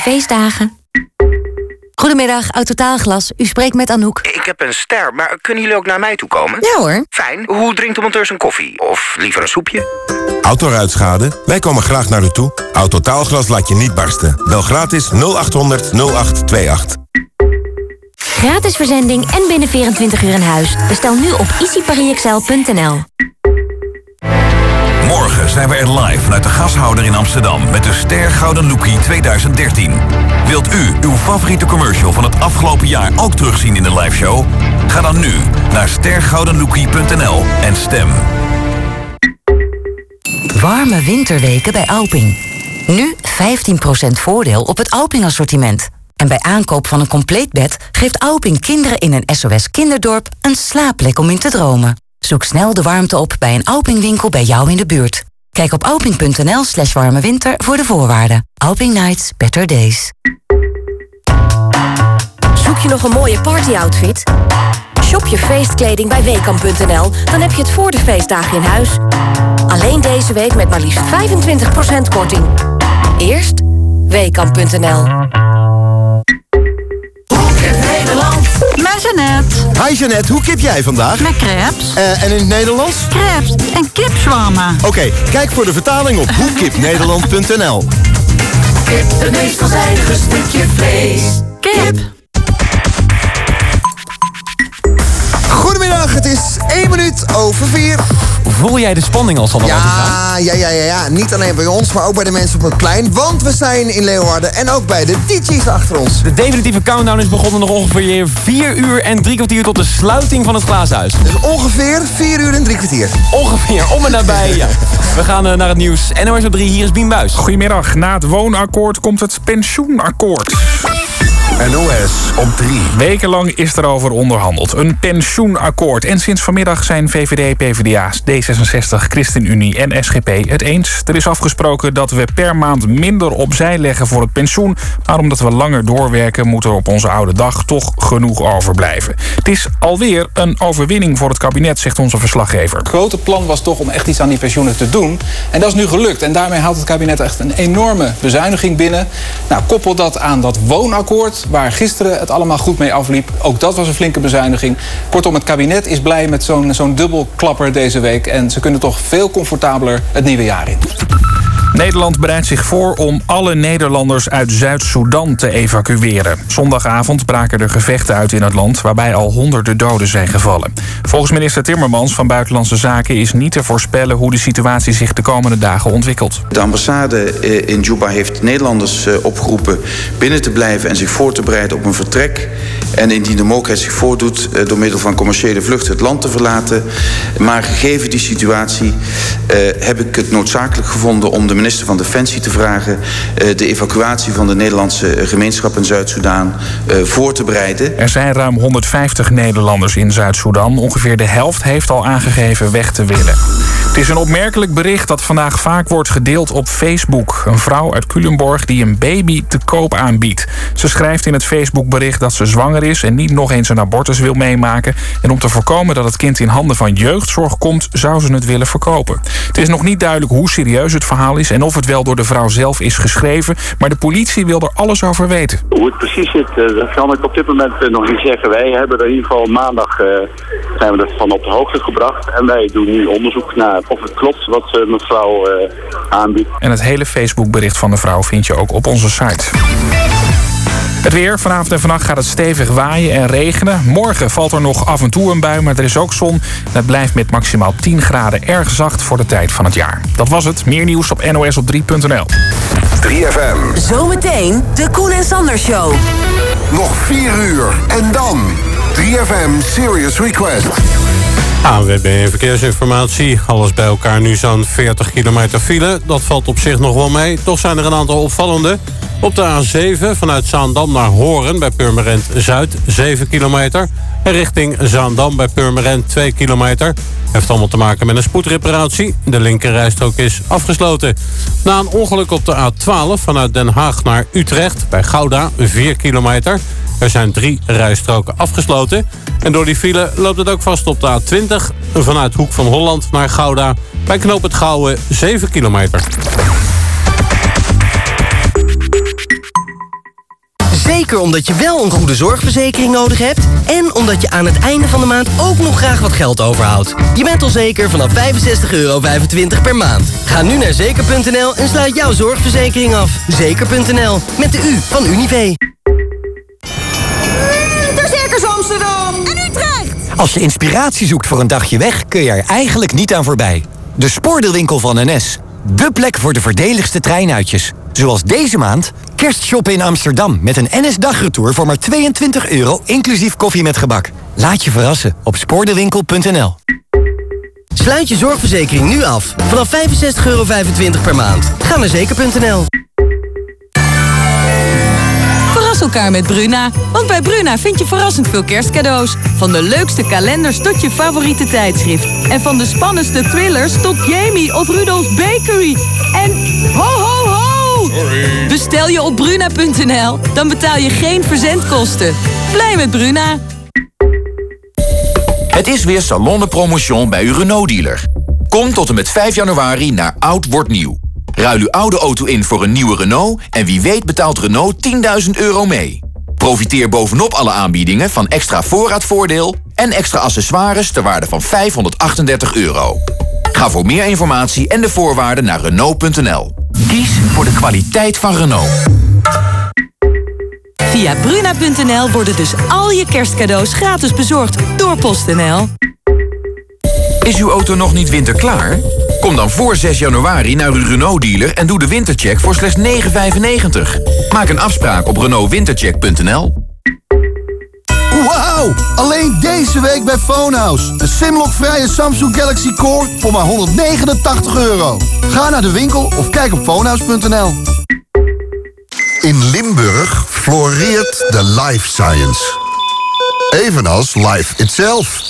feestdagen. Goedemiddag, Autotaalglas. U spreekt met Anouk. Ik heb een ster, maar kunnen jullie ook naar mij toe komen? Ja hoor. Fijn. Hoe drinkt de monteur zijn koffie? Of liever een soepje? Autoruitschade? Wij komen graag naar u toe. Autotaalglas laat je niet barsten. Bel gratis 0800 0828. Gratis verzending en binnen 24 uur in huis. Bestel nu op easyparisexcel.nl. Morgen zijn we er live vanuit de gashouder in Amsterdam met de Ster Gouden Lookie 2013. Wilt u uw favoriete commercial van het afgelopen jaar ook terugzien in de liveshow? Ga dan nu naar stergoudenlookie.nl en stem. Warme winterweken bij Alping. Nu 15% voordeel op het Alping assortiment. En bij aankoop van een compleet bed geeft Alping kinderen in een SOS kinderdorp een slaapplek om in te dromen. Zoek snel de warmte op bij een Alping winkel bij jou in de buurt. Kijk op alping.nl slash warme winter voor de voorwaarden. Alping Nights, better days. Zoek je nog een mooie partyoutfit? Shop je feestkleding bij Weekamp.nl, dan heb je het voor de feestdagen in huis. Alleen deze week met maar liefst 25% korting. Eerst Weekamp.nl. Met Jeannette. Hi Jeannette, hoe kip jij vandaag? Met crepes. Eh, en in het Nederlands? Crepes en kipzwammen. Oké, kijk voor de vertaling op hoekipnederland.nl. Kip, het meest veelzijdige stukje vlees. Kip. Goedemiddag, het is 1 minuut over 4. Voel jij de spanning al van de Ja, ja, ja, ja, ja. Niet alleen bij ons, maar ook bij de mensen op het plein. Want we zijn in Leeuwarden en ook bij de DJ's achter ons. De definitieve countdown is begonnen nog ongeveer 4 uur en drie kwartier tot de sluiting van het glazenhuis. Dus ongeveer 4 uur en drie kwartier. Ongeveer, om en nabij, ja. We gaan eh, naar het nieuws. NOS op 3, hier is Bien Buis. Goedemiddag. Na het woonakkoord komt het pensioenakkoord. NOS op 3. Wekenlang is erover onderhandeld. Een pensioenakkoord. En sinds vanmiddag zijn VVD, PvdA, D66, ChristenUnie en SGP het eens. Er is afgesproken dat we per maand minder opzij leggen voor het pensioen. Maar omdat we langer doorwerken, moet er op onze oude dag toch genoeg overblijven. Het is alweer een overwinning voor het kabinet, zegt onze verslaggever. Het grote plan was toch om echt iets aan die pensioenen te doen. En dat is nu gelukt. En daarmee haalt het kabinet echt een enorme bezuiniging binnen. Nou, koppel dat aan dat woonakkoord, waar gisteren het allemaal goed mee afliep. Ook dat was een flinke bezuiniging. Kortom, het kabinet is blij met zo'n zo'n dubbelklapper deze week. En ze kunnen toch veel comfortabeler het nieuwe jaar in. Nederland bereidt zich voor om alle Nederlanders uit Zuid-Soedan te evacueren. Zondagavond braken er gevechten uit in het land, waarbij al honderden doden zijn gevallen. Volgens minister Timmermans van Buitenlandse Zaken is niet te voorspellen hoe de situatie zich de komende dagen ontwikkelt. De ambassade eh, in Juba heeft Nederlanders eh, opgeroepen binnen te blijven en zich voor te bereiden op een vertrek. En indien de mogelijkheid zich voordoet eh, door middel van commerciële vluchten het land te verlaten. Maar gegeven die situatie heb ik het noodzakelijk gevonden om de minister van Defensie te vragen de evacuatie van de Nederlandse gemeenschap in Zuid-Soedan voor te bereiden. Er zijn ruim 150 Nederlanders in Zuid-Soedan. Ongeveer de helft heeft al aangegeven weg te willen. Het is een opmerkelijk bericht dat vandaag vaak wordt gedeeld op Facebook. Een vrouw uit Culemborg die een baby te koop aanbiedt. Ze schrijft in het Facebookbericht dat ze zwanger is en niet nog eens een abortus wil meemaken. En om te voorkomen dat het kind in handen van jeugdzorg komt, zou ze het willen verkopen. Het is nog niet duidelijk hoe serieus het verhaal is en of het wel door de vrouw zelf is geschreven. Maar de politie wil er alles over weten. Hoe het precies zit, eh, dat kan ik op dit moment eh, nog niet zeggen. Wij hebben er in ieder geval maandag uh, zijn we ervan op de hoogte gebracht. En wij doen nu onderzoek naar of het klopt wat uh, mevrouw aanbiedt. En het hele Facebookbericht van de vrouw vind je ook op onze site. Het weer. Vanavond en vannacht gaat het stevig waaien en regenen. Morgen valt er nog af en toe een bui, maar er is ook zon. Het blijft met maximaal 10 graden erg zacht voor de tijd van het jaar. Dat was het. Meer nieuws op nosop3.nl. 3FM. Zometeen de Koen en Sander Show. Nog 4 uur. En dan 3FM Serious Request. ANWB Verkeersinformatie. Alles bij elkaar nu zo'n 40 kilometer file. Dat valt op zich nog wel mee. Toch zijn er een aantal opvallende. Op de A7 vanuit Zaandam naar Horen bij Purmerend Zuid 7 kilometer. En richting Zaandam bij Purmerend 2 kilometer. Heeft allemaal te maken met een spoedreparatie. De linkerrijstrook is afgesloten. Na een ongeluk op de A12 vanuit Den Haag naar Utrecht bij Gouda 4 kilometer. Er zijn drie rijstroken afgesloten. En door die file loopt het ook vast op de A20 vanuit Hoek van Holland naar Gouda. Bij Knoop het Gouwen 7 kilometer. Zeker omdat je wel een goede zorgverzekering nodig hebt... en omdat je aan het einde van de maand ook nog graag wat geld overhoudt. Je bent al zeker vanaf 65,25 euro per maand. Ga nu naar zeker.nl en sluit jouw zorgverzekering af. Zeker.nl, met de U van Unive. De Circus Amsterdam en Utrecht. Als je inspiratie zoekt voor een dagje weg, kun je er eigenlijk niet aan voorbij. De spoordeelwinkel van NS. De plek voor de voordeligste treinuitjes. Zoals deze maand kerstshoppen in Amsterdam met een NS-dagretour voor maar 22 euro, inclusief koffie met gebak. Laat je verrassen op spoordeelwinkel.nl. Sluit je zorgverzekering nu af. Vanaf 65,25 euro per maand. Ga naar zeker.nl. elkaar met Bruna. Want bij Bruna vind je verrassend veel kerstcadeaus. Van de leukste kalenders tot je favoriete tijdschrift. En van de spannendste thrillers tot Jamie of Rudolf's Bakery. En ho ho ho! Bestel je op bruna.nl, dan betaal je geen verzendkosten. Blij met Bruna. Het is weer Salon de Promotion bij uw Renault-dealer. Kom tot en met 5 januari naar Oud Wordt Nieuw. Ruil uw oude auto in voor een nieuwe Renault... en wie weet betaalt Renault 10.000 euro mee. Profiteer bovenop alle aanbiedingen van extra voorraadvoordeel... en extra accessoires ter waarde van 538 euro. Ga voor meer informatie en de voorwaarden naar Renault.nl. Kies voor de kwaliteit van Renault. Via bruna.nl worden dus al je kerstcadeaus gratis bezorgd door PostNL. Is uw auto nog niet winterklaar? Kom dan voor 6 januari naar uw Renault-dealer en doe de wintercheck voor slechts 9,95. Maak een afspraak op renaultwintercheck.nl. Wauw! Alleen deze week bij Phonehouse. Een Simlock-vrije Samsung Galaxy Core voor maar 189 euro. Ga naar de winkel of kijk op phonehouse.nl. In Limburg floreert de life science. Evenals life itself.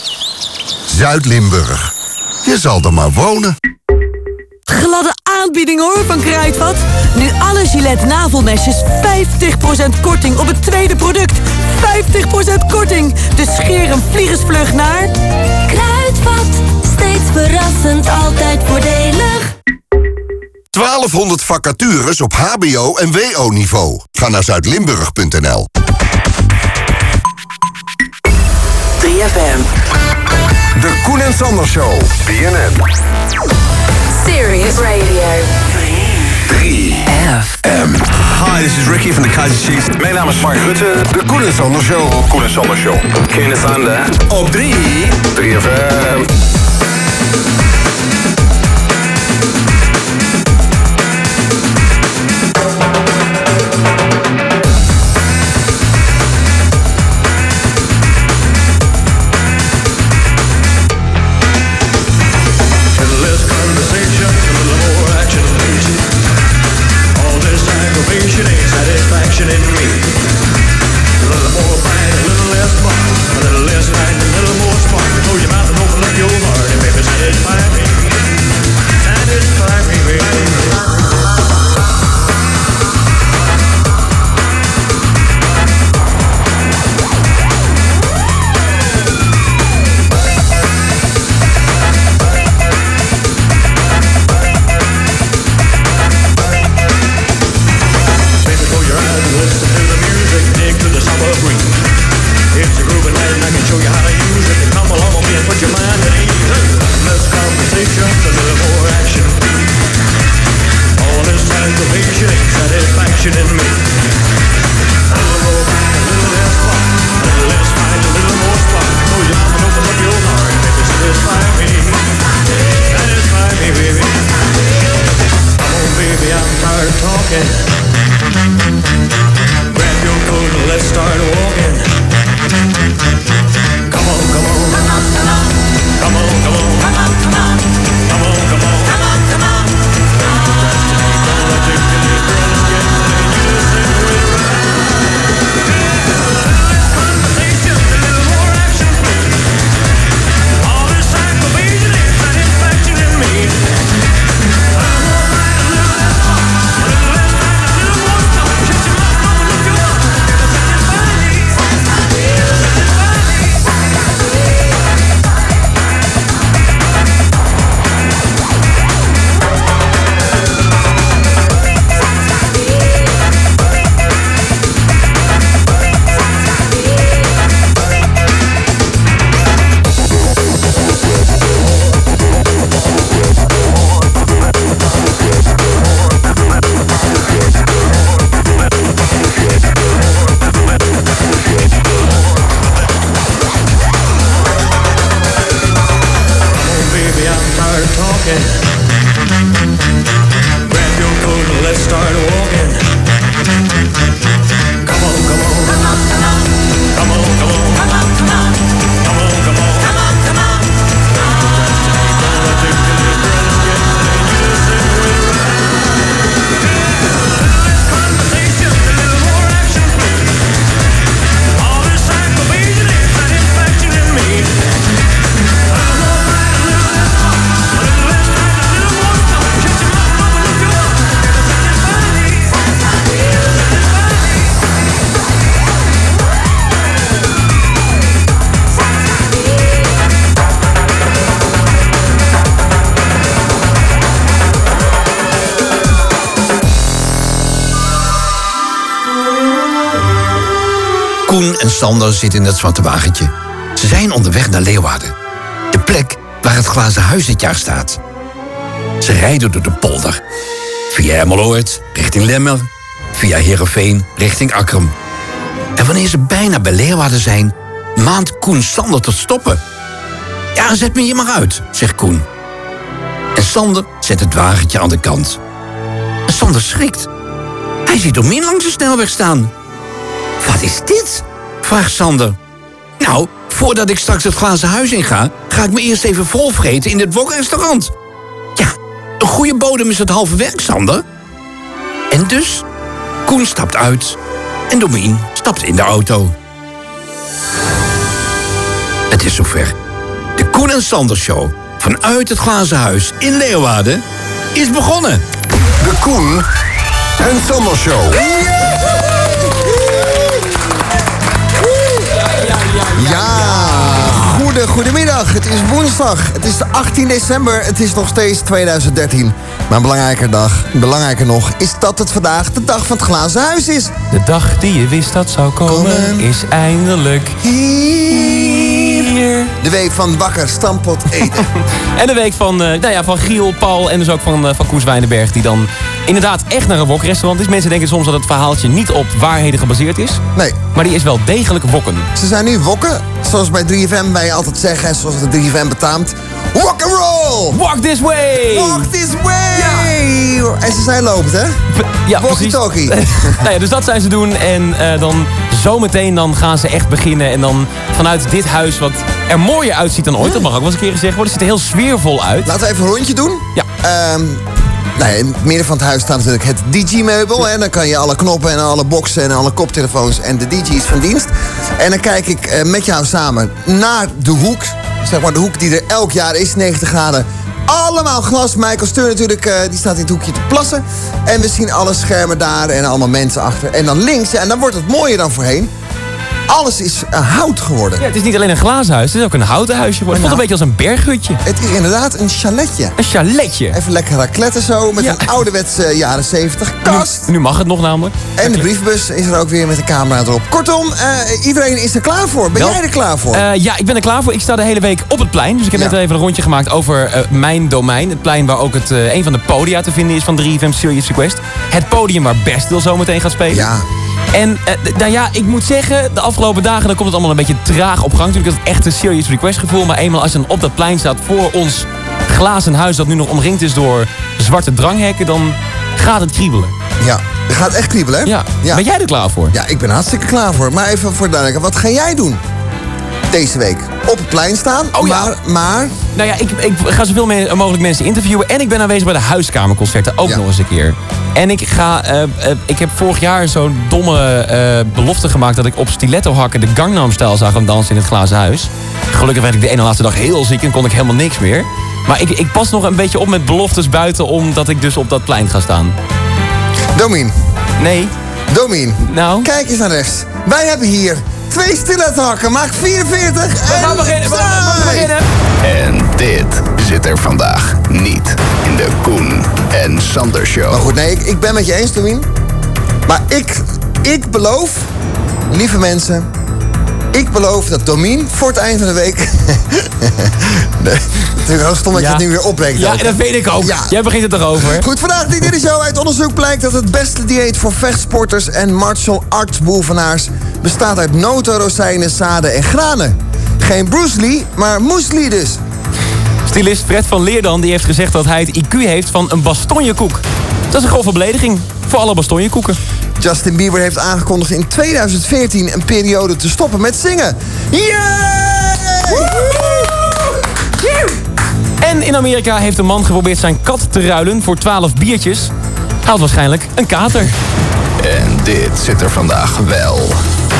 Zuid-Limburg. Je zal er maar wonen. Gladde aanbieding hoor van Kruidvat. Nu alle Gillette navelmesjes 50% korting op het tweede product. 50% korting. Dus scheer een vliegensvlug naar... Kruidvat, steeds verrassend, altijd voordelig. 1200 vacatures op hbo- en wo-niveau. Ga naar zuidlimburg.nl 3FM. De Koen en Sander Show. BNN. Serious Radio. 3FM. Hi, this is Ricky van de Kaiser Chiefs. Mijn naam is Mark Rutte. De Koen en Sander Show. Koen en Sander Show. Ken Sander. Op 3. 3FM. Koen en Sander zitten in het zwarte wagentje. Ze zijn onderweg naar Leeuwarden. De plek waar het glazen huis dit jaar staat. Ze rijden door de polder. Via Emmeloord, richting Lemmer. Via Heerenveen, richting Akrum. En wanneer ze bijna bij Leeuwarden zijn... maand Koen Sander tot stoppen. Ja, zet me hier maar uit, zegt Koen. En Sander zet het wagentje aan de kant. En Sander schrikt. Hij ziet Domien langs de snelweg staan. Wat is dit? Vraagt Sander. Nou, voordat ik straks het glazen huis inga... ga ik me eerst even volvreten in dit wokrestaurant. Ja, een goede bodem is het halve werk, Sander. En dus, Koen stapt uit en Domien stapt in de auto. Het is zover. De Koen en Sander Show vanuit het glazen huis in Leeuwarden is begonnen. De Koen en Sander Show. Ja, goede, goedemiddag. Het is woensdag. Het is de 18 december. Het is nog steeds 2013. Maar een belangrijker dag, belangrijker nog, is dat het vandaag de dag van het glazen huis is. De dag die je wist dat zou komen, is eindelijk hier. De week van wakker stampot eten. En de week van, eh, nou ja, van Giel, Paul en dus ook van, eh, van Koes Wijnenberg... die dan inderdaad echt naar een wokrestaurant is. Mensen denken soms dat het verhaaltje niet op waarheden gebaseerd is. Nee. Maar die is wel degelijk wokken. Ze zijn nu wokken, zoals bij 3FM wij altijd zeggen... en zoals de 3FM betaamt. Rock and roll! Walk this way! Walk this way! En ze zijn lopend, hè? Ja, precies. Walkie-talkie. nou ja, dus dat zijn ze doen. En eh, dan zometeen dan gaan ze echt beginnen. En dan vanuit dit huis, wat er mooier uitziet dan ooit... dat mag ook wel eens een keer gezegd worden. Het ziet er heel sfeervol uit. Laten we even een rondje doen. Ja. Ehm, nou ja, in het midden van het huis staat natuurlijk het DJ-meubel. En dan kan je alle knoppen en alle boxen en alle koptelefoons en de DJ's van dienst. En dan kijk ik eh, met jou samen naar de hoek. Zeg maar de hoek die er elk jaar is, 90 graden. Allemaal glas. Michael Steur natuurlijk, eh, die staat in het hoekje te plassen. En we zien alle schermen daar en allemaal mensen achter. En dan links, en dan wordt het mooier dan voorheen. Alles is eh, hout geworden. Ja, het is niet alleen een glazen huis, het is ook een houten huisje geworden. Het voelt een beetje als een berghutje. Het is inderdaad een chaletje. Een chaletje. Even lekker raclette zo, met een ouderwetse eh, jaren 70 kast. Nu, nu mag het nog namelijk. En de briefbus is er ook weer met de camera erop. Kortom, eh, iedereen is er klaar voor. Ben Wel, jij er klaar voor? Ja, ik ben er klaar voor. Ik sta de hele week op het plein. Dus ik heb Ja. net even een rondje gemaakt over mijn domein. Het plein waar ook het, een van de podia te vinden is van 3FM Serious Request. Het podium waar Bestil zo meteen gaat spelen. Ja. En eh, nou ja, ik moet zeggen, de afgelopen dagen dan komt het allemaal een beetje traag op gang. Natuurlijk dat echt een Serious Request gevoel. Maar eenmaal als je dan op dat plein staat voor ons glazen huis... dat nu nog omringd is door zwarte dranghekken, dan gaat het kriebelen. Ja, het gaat echt kriebelen, hè? Ja. Ben jij er klaar voor? Ja, ik ben hartstikke klaar voor. Maar even voor de duidelijkheid, wat ga jij doen? Deze week op het plein staan. Oh ja. Maar, maar Nou ja, ik, ik ga zoveel me- mogelijk mensen interviewen. En ik ben aanwezig bij de huiskamerconcerten ook nog eens een keer. En ik ga... eh, eh, ik heb vorig jaar zo'n domme eh, belofte gemaakt... dat ik op stiletto hakken de Gangnam-stijl zou gaan dansen in het glazen huis. Gelukkig werd ik de ene laatste dag heel ziek en kon ik helemaal niks meer. Maar ik, ik pas nog een beetje op met beloftes buiten... omdat ik dus op dat plein ga staan. Domien. Nee. Domien. Nou? Kijk eens naar rechts. Wij hebben hier twee stilettohakken. Maak 44 en... We gaan beginnen, we gaan beginnen. En dit zit er vandaag niet in de Koen en Sander Show. Maar goed, nee, ik, ik ben met je eens, Domien. Maar ik, ik beloof, lieve mensen... Ik beloof dat Domien voor het eind van de week... nee, natuurlijk heel stom dat je het nu weer opbrengt. Ja, ook, dat weet ik ook. Ja. Jij begint het erover. Goed, vandaag dit in de show. Uit onderzoek blijkt dat het beste dieet voor vechtsporters en martial arts beoefenaars bestaat uit noten, rozijnen, zaden en granen. Geen Bruce Lee, maar muesli dus. Stylist Fred van Leerdan die heeft gezegd dat hij het IQ heeft van een bastonjekoek. Dat is een grove belediging voor alle bastonjekoeken. Justin Bieber heeft aangekondigd in 2014 een periode te stoppen met zingen. En in Amerika heeft een man geprobeerd zijn kat te ruilen voor 12 biertjes. Hij had waarschijnlijk een kater. En dit zit er vandaag wel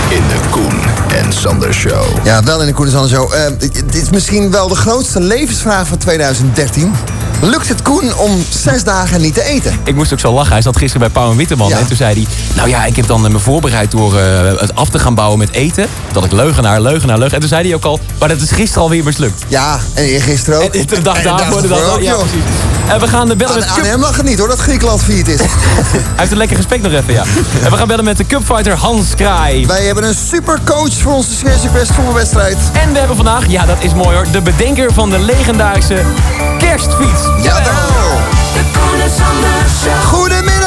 in de Koen en Sander Show. Ja, wel in de Koen Show. Eh, dit is misschien wel de grootste levensvraag van 2013. Lukt het Koen om zes dagen niet te eten? Ik moest ook zo lachen. Hij zat gisteren bij Pauw en Witteman. Ja. En toen zei hij... Nou ja, ik heb dan eh, me voorbereid door eh, het af te gaan bouwen met eten. Dat ik leugenaar, leugenaar, leugenaar. En toen zei hij ook al... Maar dat is gisteren alweer mislukt. Ja, en eergisteren ook. En de dag daarvoor. ook, ja, precies. En we gaan de bellen Aan, met aan Cup... hem lag het niet hoor, dat Griekenland failliet is. Hij heeft een lekker gesprek nog even, ja. En we gaan bellen met de Cupfighter Hans Kraai. Wij hebben een supercoach voor onze Scherze Quest voetbalwedstrijd. En we hebben vandaag, ja dat is mooi hoor, de bedenker van de legendarische kerstfiets. Jawel! De. Goedemiddag!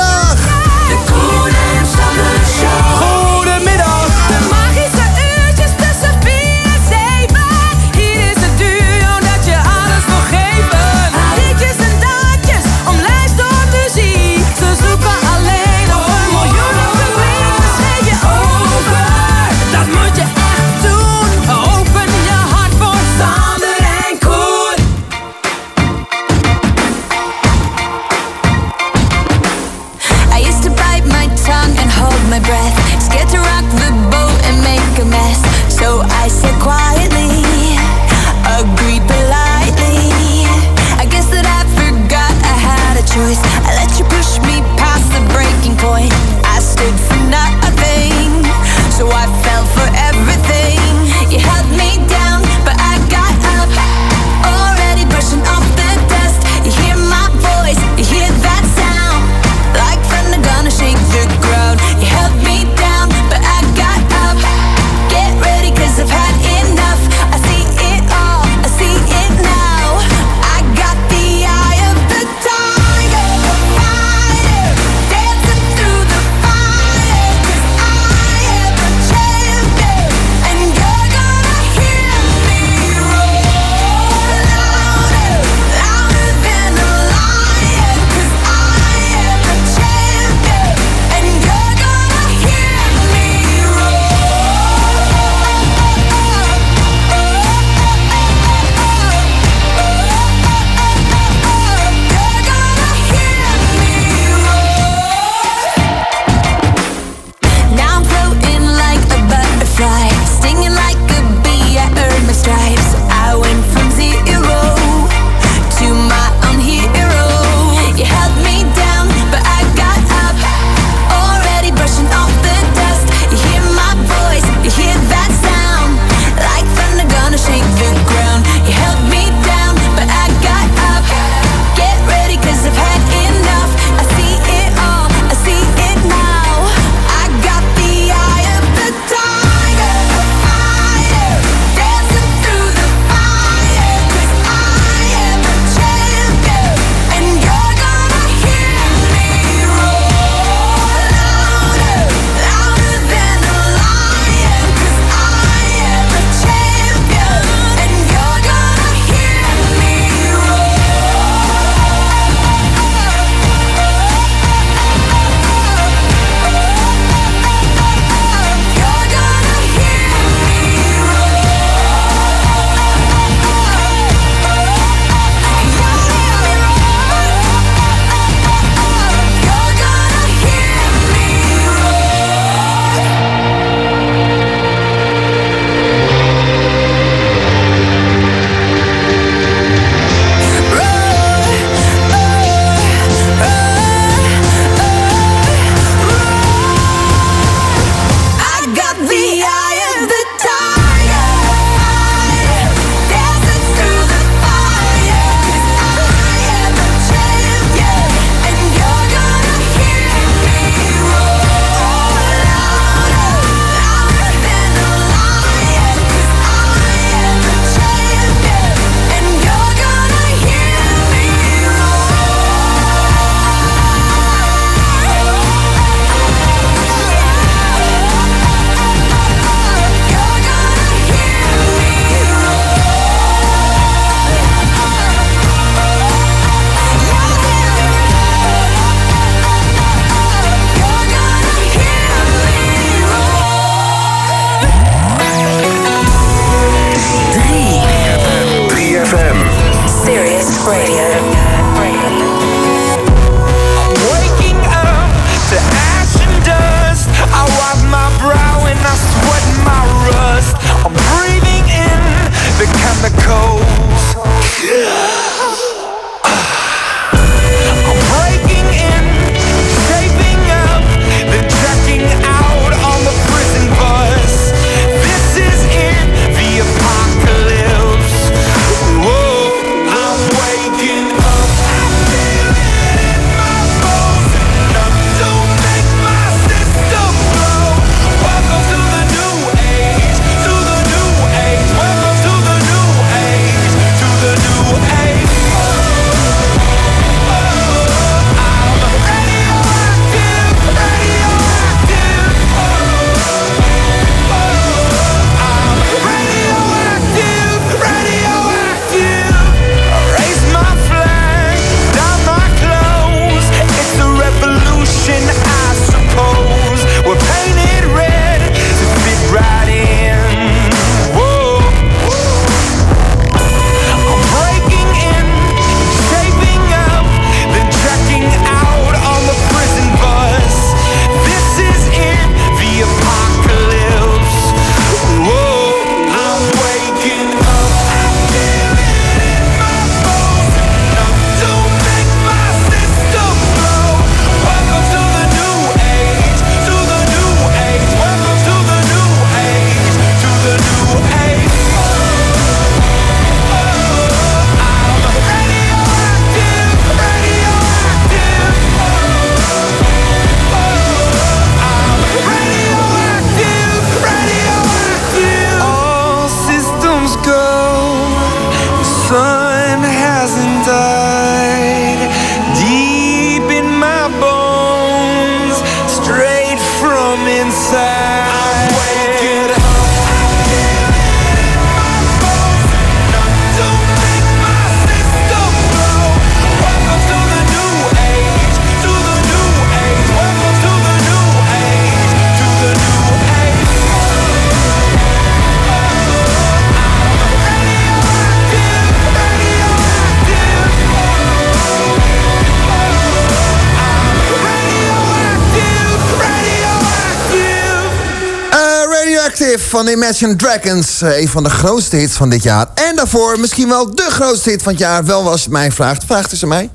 Van Imagine Dragons. eh, Een van de grootste hits van dit jaar. En daarvoor misschien wel de grootste hit van het jaar. Wel was mij vraagt. Vraagt tussen mij.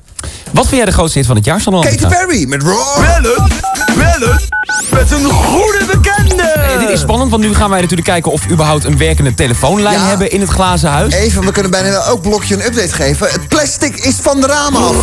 Wat vind jij de grootste hit van het jaar, Sander? Katy Perry met Raw. Bellen, bellen, met een goede bekende. dit is spannend, want nu gaan wij natuurlijk kijken of we überhaupt een werkende telefoonlijn hebben in het glazen huis. Even, we kunnen bijna wel elk blokje een update geven. Het plastic is van de ramen af.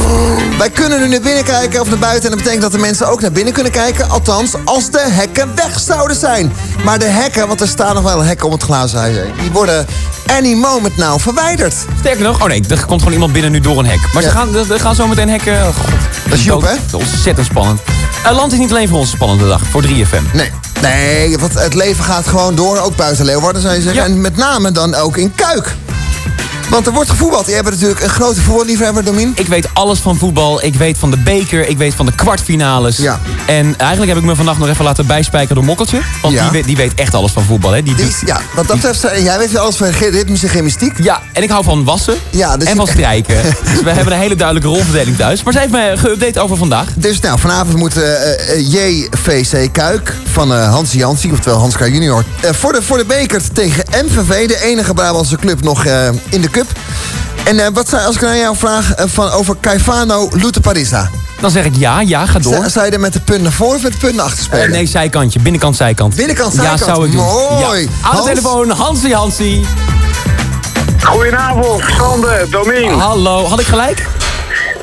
Wij kunnen nu naar binnen kijken of naar buiten. En dat betekent dat de mensen ook naar binnen kunnen kijken. Althans, als de hekken weg zouden zijn. Maar de hekken, want er staan nog wel hekken om het glazen huis heen. Die worden any moment nou verwijderd. Sterker nog, oh nee, er komt gewoon iemand binnen nu door een hek. Maar ze gaan, er gaan zo meteen hekken. Oh, God, Dat is Joep, dood- hè? dat is Ontzettend spannend. Uh, land is niet alleen voor ons een spannende dag, voor 3FM. Nee. Nee, want het leven gaat gewoon door, ook buiten Leeuwarden zou je zeggen. En met name dan ook in Kuik. Want er wordt gevoetbald. Jij bent natuurlijk een grote voetballiefhebber, Domien. Ik weet alles van voetbal. Ik weet van de beker. Ik weet van de kwartfinales. Ja. En eigenlijk heb ik me vannacht nog even laten bijspijken door Mokkeltje. Want Ja. die, weet, die weet echt alles van voetbal. Hè? Die, ja, wat dat betreft, eh, jij weet alles van ritmes en gymnastiek. Ja, en ik hou van wassen Ja, dus en van strijken. dus we hebben een hele duidelijke rolverdeling thuis. Maar ze heeft me geüpdate over vandaag. Dus nou, vanavond moet eh, eh, JVC Kuik van eh Hansi Jansi, oftewel Hans Kraaij junior... voor, de, voor de beker tegen MVV, de enige Brabantse club nog in de cup. En eh, wat zou, als ik naar jou vraag eh, van, over Caifano Lute Parisa... Dan zeg ik ja, ja, ga door. Zou, zou je er met de punt naar voren of met de punt naar achter spelen? Eh, nee, zijkantje. Binnenkant, zijkant. Binnenkant, Ja, zijkant. zou ik doen. Mooi. Ja. Aan de Hans? telefoon, Hansie Hansie. Goedenavond, Sander, Domien. Hallo, had ik gelijk?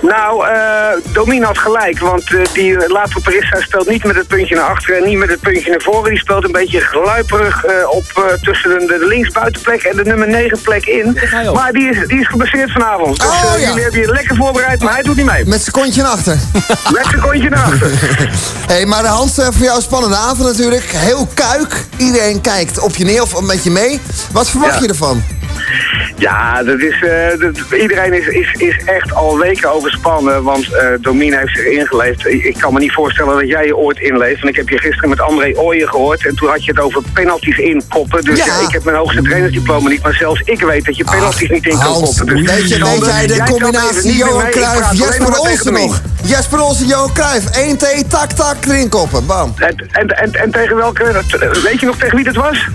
Nou, eh Domien had gelijk, want eh, die Lato Parissa speelt niet met het puntje naar achteren en niet met het puntje naar voren. Die speelt een beetje gluiperig eh, op, tussen de, de linksbuitenplek en de nummer 9 plek in. Maar die is, die is geblesseerd vanavond. Dus Oh, ja. jullie hebben je lekker voorbereid, maar hij doet niet mee. Met zijn kontje naar achter. Met zijn kontje naar achter. hey, maar Hans, eh, voor jou een spannende avond natuurlijk. Heel kuik. Iedereen kijkt op je neer of met je mee. Wat verwacht Ja. je ervan? Ja, dat is, eh, dat- iedereen is, is, is echt al weken overspannen, want eh Domien heeft zich ingeleefd. Ik, ik kan me niet voorstellen dat jij je ooit inleeft. En ik heb je gisteren met André Ooyen gehoord en toen had je het over penalties inkoppen. Dus Ja. ja, ik heb mijn hoogste trainersdiploma niet, maar zelfs ik weet dat je penalties niet in kan koppen. Dus weet, je, weet jij de combinatie Johan Cruijff, Jesper Olsen nog? Jesper Olsen, Johan Cruijff. 1 T, tak, tak, erin koppen. Bam. En, en, en, en tegen welke, weet je nog tegen wie dat was?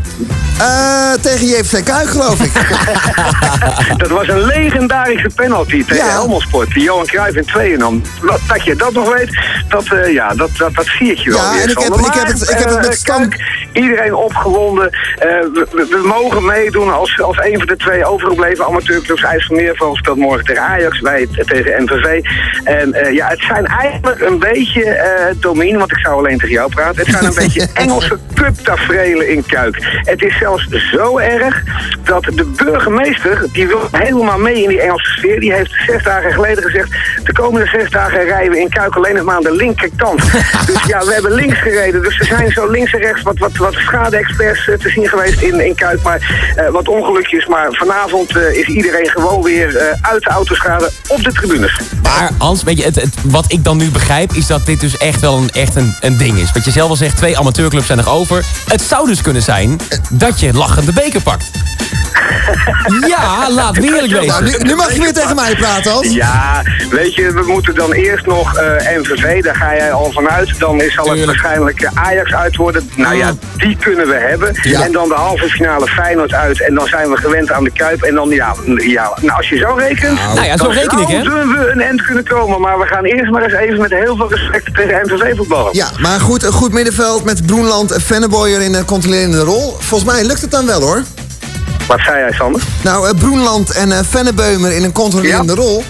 Eh, tegen JFC Kuik, geloof ik. Dat was een legendarische penalty tegen Helmelsport. Die Johan Cruijff in tweeën nam. Dat, dat je dat nog weet, dat, eh, ja, dat, dat, dat zie ik je wel Ja, weer, en ik heb- ik heb het- ik heb het met eh, Stam- kijk, iedereen opgewonden. Eh, we, we- mogen meedoen als, als een van de twee overgebleven amateurclubs. IJsselmeerval speelt morgen tegen Ajax, wij tegen MVV. En ja, het zijn eigenlijk een beetje, Domien, want ik zou alleen tegen jou praten. Het zijn een beetje Engelse cup-taferelen in Kuik. Het is zelfs zo erg dat de burgemeester, die wil helemaal mee in die Engelse sfeer. Die heeft zes dagen geleden gezegd, de komende zes dagen rijden we in Kuik alleen nog maar aan de linkerkant. dus ja, we hebben links gereden. Dus er zijn zo links en rechts wat, wat, wat schade-experts eh, te zien geweest in, in Kuik. Maar eh, wat ongelukjes. Maar vanavond eh, is iedereen gewoon weer uit de autoschade op de tribunes. Maar Hans, weet je, het, het- wat ik dan nu begrijp is dat dit dus echt wel een, echt een, een ding is. Wat je zelf al zegt, twee amateurclubs zijn nog over. Het zou dus kunnen zijn dat je lachend de beker pakt. Ja, laat me eerlijk wezen. Nou, nu, nu mag je weer tegen mij praten, Hans. Ja, weet je, we moeten dan eerst nog eh, MVV, daar ga jij al vanuit. Dan is- zal het waarschijnlijk eh, Ajax uit worden. Nou ja, die kunnen we hebben. En dan de halve finale Feyenoord uit. En dan zijn we gewend aan de Kuip. En dan, ja, ja nou, als je zo rekent, Nou ja, zo dan reken ik, hè? zouden we een end kunnen komen. Maar we gaan eerst maar eens even met heel veel respect tegen MVV voetballen. Ja, maar goed, een goed middenveld met Broenland en Venneboyer in een controlerende rol. Volgens mij lukt het dan wel, hoor. Wat zei jij, Sander? Nou, eh, Broenland en eh Vennebeumer in een controlerende rol.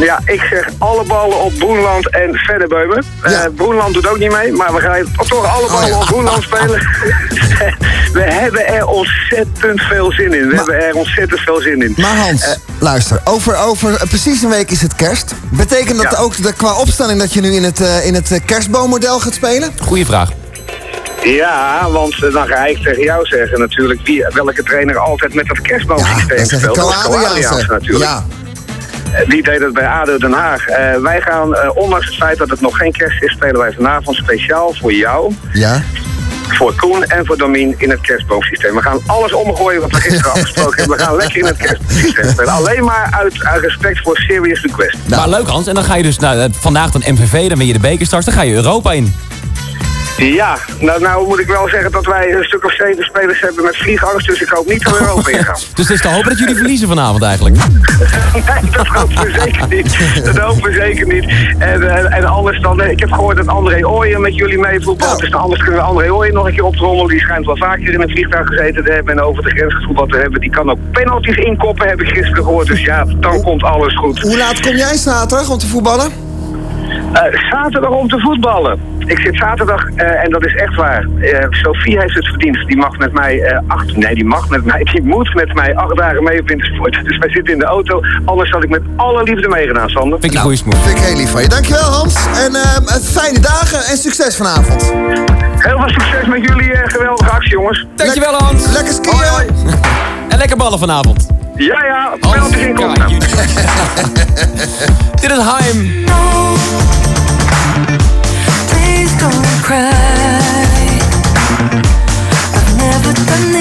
Ja, ik zeg alle ballen op Broenland en Vennebeumen. Eh Broenland doet ook niet mee, maar we gaan toch alle ballen op Broenland spelen. we hebben er ontzettend veel zin in. We hebben er ontzettend veel zin in. Maar Hans, luister, over, over precies een week is het kerst. Betekent dat Ja. ook dat qua opstelling dat je nu in het, eh, in het kerstboommodel gaat spelen? Goeie vraag. Ja, want eh, dan ga ik tegen jou zeggen natuurlijk wie, welke trainer altijd met dat kerstboomsysteem ik speelt. Dat is natuurlijk. Ja. Eh, Die deed het bij ADO Den Haag. Eh, wij gaan, eh, ondanks het feit dat het nog geen kerst is, spelen wij vanavond speciaal voor jou. Ja. Voor Koen en voor Domien in het kerstboomsysteem. We gaan alles omgooien wat we gisteren afgesproken hebben. We gaan lekker in het kerstboomsysteem spelen. Alleen maar uit, uit respect voor Serious Request. Maar leuk Hans, en dan ga je dus nou, vandaag dan MVV, dan ben je de beker straks, dan ga je Europa in. Ja, nou, nou moet ik wel zeggen dat wij een stuk of zeven spelers hebben met vliegangst, dus ik hoop niet voor Europa ingaan. Dus het is te hopen dat jullie verliezen vanavond eigenlijk. nee, dat hopen we zeker niet. Dat hopen we zeker niet. En, eh, en anders dan, eh, ik heb gehoord dat André Ooyen met jullie meevoetbalt. Dus dan anders kunnen we André Ooyen nog een keer optrommelen. Die schijnt wel vaker in het vliegtuig gezeten te hebben en over de grens gevoetbald te hebben. Die kan ook penalties inkoppen, heb ik gisteren gehoord. Dus ja, dan komt alles goed. Hoe laat kom jij zaterdag om te voetballen? Eh, zaterdag om te voetballen. Ik zit zaterdag, eh, en dat is echt waar. eh Sophie heeft het verdiend. Die mag met mij eh, acht... Nee, die mag met mij... Die moet met mij acht dagen mee op wintersport. Dus wij zitten in de auto. Anders had ik met alle liefde meegedaan, Sander. Vind ik een goede smoes. Vind ik heel lief van je. Dankjewel Hans. En eh, fijne dagen en succes vanavond. Heel veel succes met jullie eh, geweldige actie, jongens. Dankjewel Hans. Lekker skiën. En lekker ballen vanavond. Ja, ja. Oh, Penalties inkoppen. Dit is Heim. Please don't cry. I've never done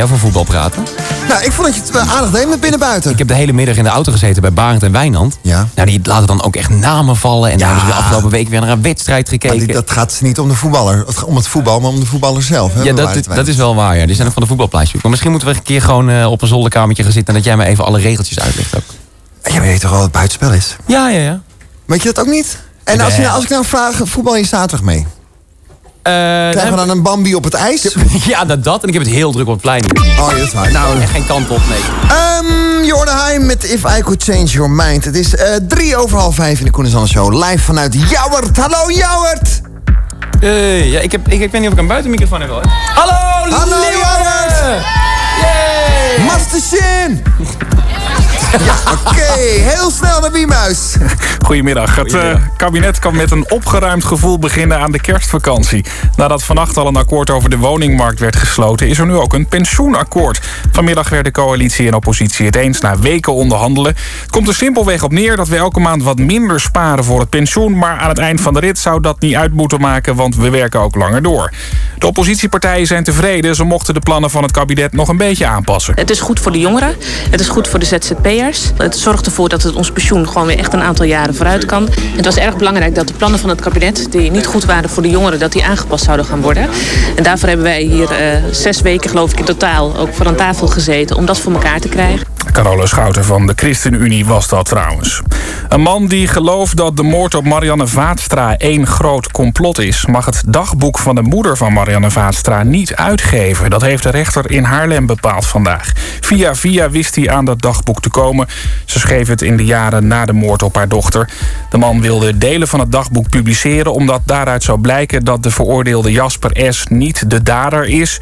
niet over voetbal praten. Nou, ik vond dat je het wel aardig deed met binnenbuiten. Ik heb de hele middag in de auto gezeten bij Barend en Wijnand. Ja. Nou, die laten dan ook echt namen vallen. En dan hebben ze de afgelopen week weer naar een wedstrijd Maar gekeken. die- dat gaat niet om de voetballer, om het voetbal, maar om de voetballer zelf. Hè, ja, dat, dat is wel waar. Ja. Die zijn ook van de voetbalplaatje. Maar misschien moeten we een keer gewoon eh, op een zolderkamertje gaan zitten... en dat jij me even alle regeltjes uitlegt ook. Ja, maar je weet toch wel wat het buitenspel is? Ja, ja, ja. Weet je dat ook niet? En als, je, nou- als ik nou vraag, voetbal je zaterdag mee? Krijgen we dan een Bambi op het ijs? ja, dat, dat. En ik heb het heel druk op het plein. Oh, dat is waar. Nou, Echt geen kant op, nee. Um, Jordan Heim met If I Could Change Your Mind. Het is eh, drie over half vijf in de Koen en Sander Show. Live vanuit Jouwert. Hallo Jouwert! Eh, ja, ik, heb, ik, ik weet niet of ik een buitenmicrofoon heb. Hoor. Hallo, Hallo Leeuwarden! Yay! Master Shin! ja, oké. Heel snel naar Biemhuis. Goedemiddag. Het eh, kabinet kan met een opgeruimd gevoel beginnen aan de kerstvakantie. Nadat vannacht al een akkoord over de woningmarkt werd gesloten... is er nu ook een pensioenakkoord. Vanmiddag werden coalitie en oppositie het eens na weken onderhandelen. Het komt er simpelweg op neer dat we elke maand wat minder sparen voor het pensioen... maar aan het eind van de rit zou dat niet uit moeten maken... want we werken ook langer door. De oppositiepartijen zijn tevreden. Ze mochten de plannen van het kabinet nog een beetje aanpassen. Het is goed voor de jongeren. Het is goed voor de ZZP'ers. Het zorgt ervoor dat het ons pensioen gewoon weer echt een aantal jaren vooruit kan. Het was erg belangrijk dat de plannen van het kabinet... die niet goed waren voor de jongeren, dat die aangepast zouden gaan worden. En daarvoor hebben wij hier eh, zes weken, geloof ik, in totaal... ook voor aan tafel gezeten om dat voor elkaar te krijgen. Carole Schouten van de ChristenUnie was dat trouwens. Een man die gelooft dat de moord op Marianne Vaatstra één groot complot is... mag het dagboek van de moeder van Marianne Vaatstra niet uitgeven. Dat heeft de rechter in Haarlem bepaald vandaag. Via via wist hij aan dat dagboek te komen. Ze schreef het in de jaren na de moord op haar dochter. De man wilde delen van het dagboek publiceren... omdat daaruit zou blijken dat de veroordeelde Jasper S. niet de dader is...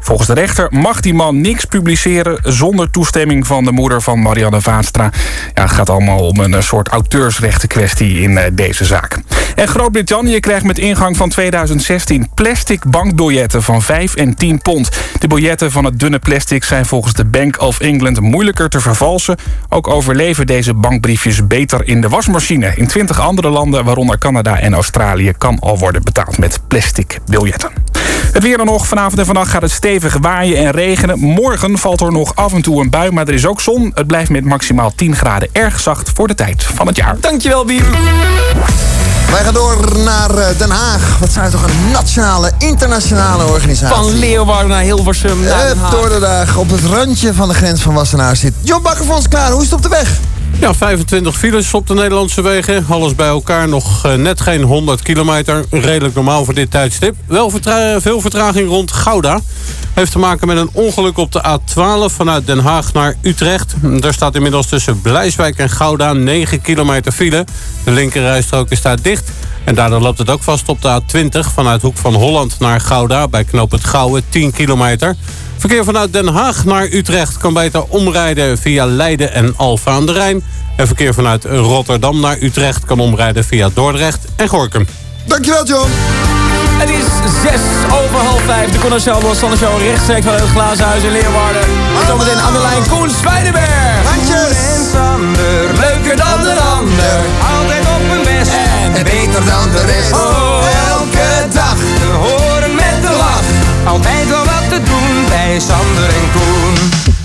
Volgens de rechter mag die man niks publiceren zonder toestemming van de moeder van Marianne Vaatstra. Ja, het gaat allemaal om een eh, soort auteursrechten kwestie in eh, deze zaak. En Groot-Brittannië krijgt met ingang van 2016 plastic bankbiljetten van 5 en 10 pond. De biljetten van het dunne plastic zijn volgens de Bank of England moeilijker te vervalsen. Ook overleven deze bankbriefjes beter in de wasmachine. In 20 andere landen, waaronder Canada en Australië, kan al worden betaald met plastic biljetten. Het weer dan nog. Vanavond en vannacht gaat het stevig waaien en regenen. Morgen valt er nog af en toe een bui, maar er is ook zon. Het blijft met maximaal 10 graden erg zacht voor de tijd van het jaar. Dankjewel, Biem. Wij gaan door naar eh, Den Haag. Wat zijn toch een nationale, internationale organisatie. Van Leeuwarden naar Hilversum naar Den Haag. Door de dag op het randje van de grens van Wassenaar zit John Bakker voor ons klaar. Hoe is het op de weg? Ja, 25 files op de Nederlandse wegen. Alles bij elkaar nog eh, net geen 100 kilometer. Redelijk normaal voor dit tijdstip. Wel veel vertraging rond Gouda. Heeft te maken met een ongeluk op de A12 vanuit Den Haag naar Utrecht. Daar staat inmiddels tussen Blijswijk en Gouda 9 kilometer file. De linkerrijstrook is daar dicht. En daardoor loopt het ook vast op de A20 vanuit Hoek van Holland naar Gouda... bij knoop het Gouwen 10 kilometer. Verkeer vanuit Den Haag naar Utrecht kan beter omrijden via Leiden en Alfa aan de Rijn. En verkeer vanuit Rotterdam naar Utrecht kan omrijden via Dordrecht en Gorkum. Dankjewel, John. Het is zes over half vijf. De Connoisseur Los Sanne Show rechtstreeks vanuit het Glazen Huis in Leeuwarden. Zometeen aan de lijn Koen Zwijnenberg. Handjes. En Sander, Leuker dan de ander. altijd op hun best. En beter dan de rest. Oh, elke dag. te horen met de lach. Altijd wel wat te doen Sander en Koen.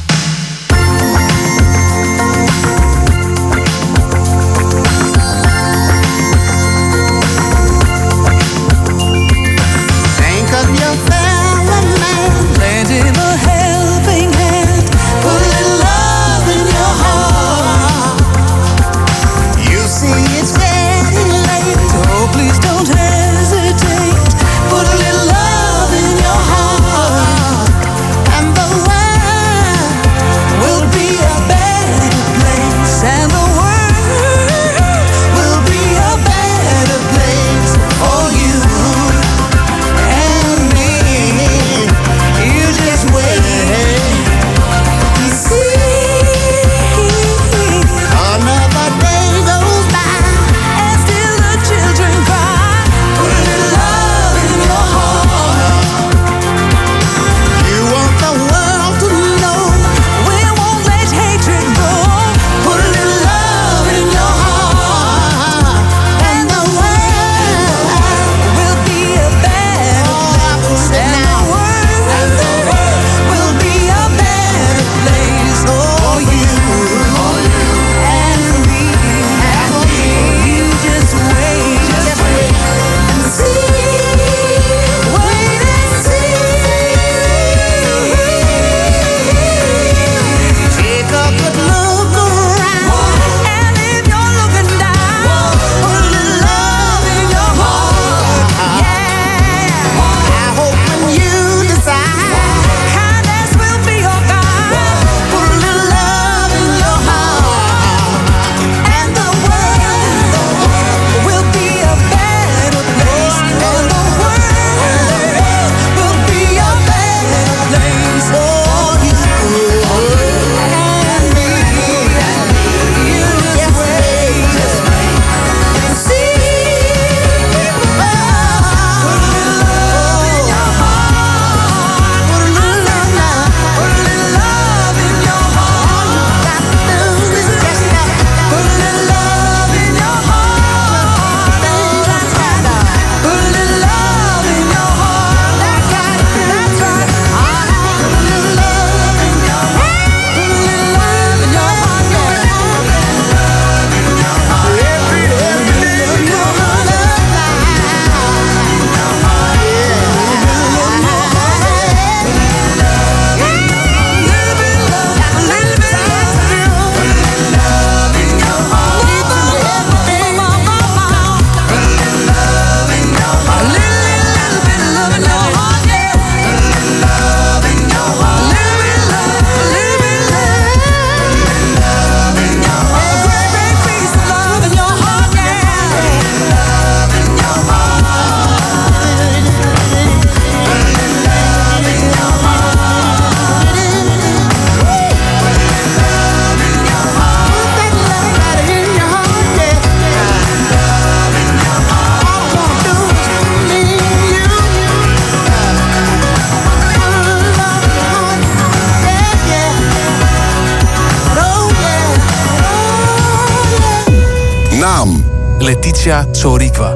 Tsoriqua.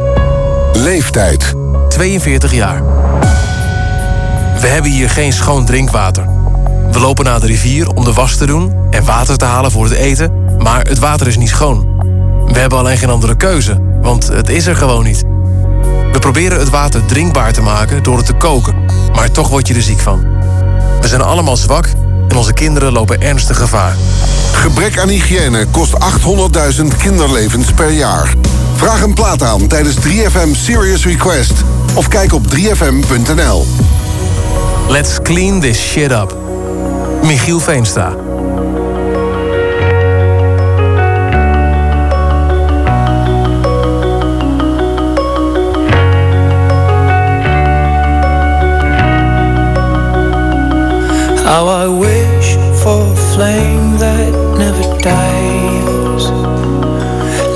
Leeftijd. 42 jaar. We hebben hier geen schoon drinkwater. We lopen naar de rivier om de was te doen en water te halen voor het eten, maar het water is niet schoon. We hebben alleen geen andere keuze, want het is er gewoon niet. We proberen het water drinkbaar te maken door het te koken, maar toch word je er ziek van. We zijn allemaal zwak en onze kinderen lopen ernstig gevaar. Gebrek aan hygiëne kost 800.000 kinderlevens per jaar. Vraag een plaat aan tijdens 3FM Serious Request. Of kijk op 3fm.nl. Let's clean this shit up. Michiel Veenstra. How I wish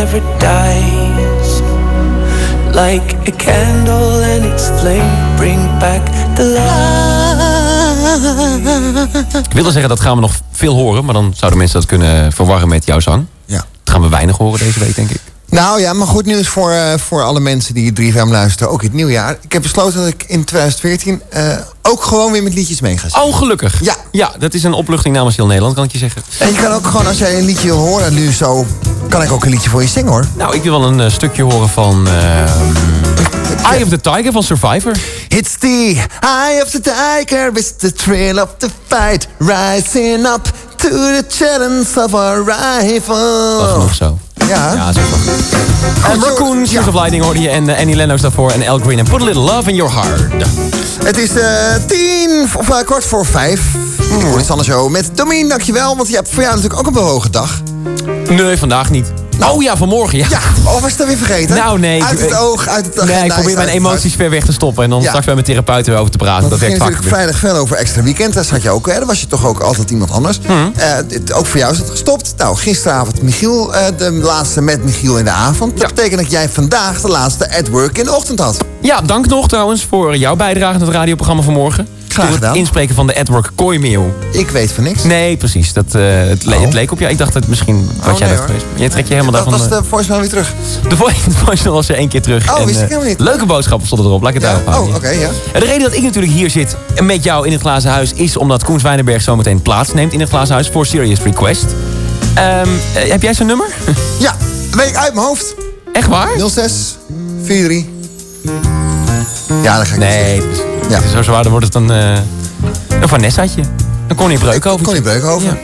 Never dies. Like a candle and its flame bring back the light. Ik wilde zeggen, dat gaan we nog veel horen. Maar dan zouden mensen dat kunnen verwarren met jouw zang. Ja. Dat gaan we weinig horen deze week, denk ik. Nou ja, maar goed nieuws voor, eh, voor alle mensen die 3FM luisteren. Ook in het nieuwjaar. Ik heb besloten dat ik in 2014 eh, ook gewoon weer met liedjes mee ga zingen. Oh, gelukkig. Ja. Ja, dat is een opluchting namens heel Nederland, kan ik je zeggen. En je kan ook gewoon, als jij een liedje wil horen nu zo... kan ik ook een liedje voor je zingen, hoor. Nou, ik wil wel een eh, stukje horen van... ehm, Eye of the Tiger van Survivor. It's the eye of the tiger, it's the thrill of the fight. Rising up to the challenge of our rival. Wel genoeg zo. Ja. Ja, goed. En Raccoon, Shoes of Lightning hoorde je. En eh, Annie Lennox daarvoor. En El Green. En Put a Little Love in Your Heart. Het is tien, of eh, kwart voor vijf. Hoor iets anders zo. Met Domien, dankjewel. Want je hebt voor jou natuurlijk ook een bewogen dag. Nee, vandaag niet. oh ja, vanmorgen. Ja. Ja, oh, was je dat weer vergeten? Nou, nee. Uit het oog, uit het Nee, agenda, ik probeer mijn emoties ver weg te stoppen. En dan Ja. straks bij mijn therapeut weer over te praten. Want Dat werkt vaak. natuurlijk vrijdag veel over extra weekend. Daar zat je ook. Hè? Daar was je toch ook altijd iemand anders. Dit- ook voor jou is het gestopt. Nou, gisteravond Michiel, eh, de laatste met Michiel in de avond. Dat betekent dat jij vandaag de laatste at work in de ochtend had. Ja, dank nog trouwens voor jouw bijdrage aan het radioprogramma vanmorgen. Graag Door het inspreken van de Edward Kooimeeuw. Ik weet van niks. Nee, precies. Dat, eh, het, le- het leek op jou. Ik dacht dat misschien was Oh, jij nee, dat geweest. Jij trekt je helemaal daarvan... was eh, de voicemail weer terug. De vo- de voicemail was er één keer terug. Oh, En, wist ik eh, helemaal niet. Leuke boodschappen stonden erop. Laat ik het daarop Oh, oké, ja. En de reden dat ik natuurlijk hier zit met jou in het glazen huis... is omdat Koens Wijnenberg zometeen plaatsneemt in het glazen huis... voor Serious Request. Ehm, eh, heb jij zijn nummer? Ja, weet ik uit mijn hoofd. Echt waar? 06 43. Ja, dat ga ik Nee, niet Ja. het zo zwaar, dan wordt het een, eh een Vanessaatje. Een Connie Breukhoven. Connie Breukhoven.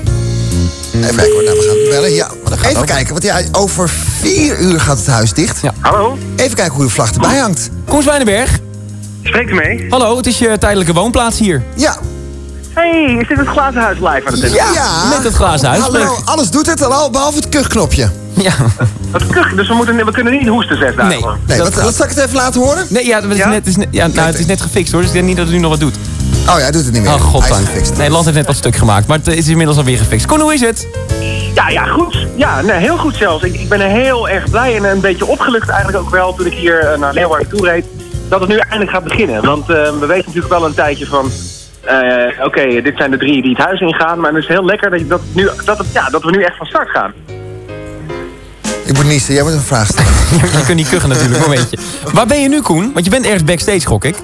Even kijken hoor, nou, we gaan bellen. Ja, even ook. kijken, want ja, over vier uur gaat het huis dicht. Ja. Hallo, Even kijken hoe de vlag erbij hangt. Koens Wijnenberg. spreekt u mee? Hallo, het is je tijdelijke woonplaats hier. Ja. Hey, is dit het glazen huis live aan de telefoon? Ja. Met het glazen huis. Hallo, alles doet het, al- behalve het kuchknopje. Ja. Wat kuch, dus we, moeten, we kunnen niet hoesten zes dagen Nee. Nee, Dat wat zal ik het even laten horen? Nee, ja, het is, Ja? net, het is, net, ja, nou, het is net gefixt hoor, dus ik denk niet dat het nu nog wat doet. Oh ja, hij doet het niet meer. Oh, goddank. gefixt. Nee, land heeft net wat stuk gemaakt, maar het is inmiddels alweer gefixt. Koen, hoe is het? Ja, ja, goed. Ja, nee, heel goed zelfs. Ik, ik ben er heel erg blij en een beetje opgelucht eigenlijk ook wel toen ik hier eh, naar Leeuwarden toe reed. Dat het nu eindelijk gaat beginnen. Want eh, we weten natuurlijk wel een tijdje van... eh, Oké, dit zijn de drie die het huis ingaan. Maar het is heel lekker dat, dat, nu, dat, het, ja, dat we nu echt van start gaan. Ik moet niezen, jij moet een vraag stellen. je kunt niet kuchen natuurlijk, maar weet je. Waar ben je nu, Koen? Want je bent ergens backstage, gok ik.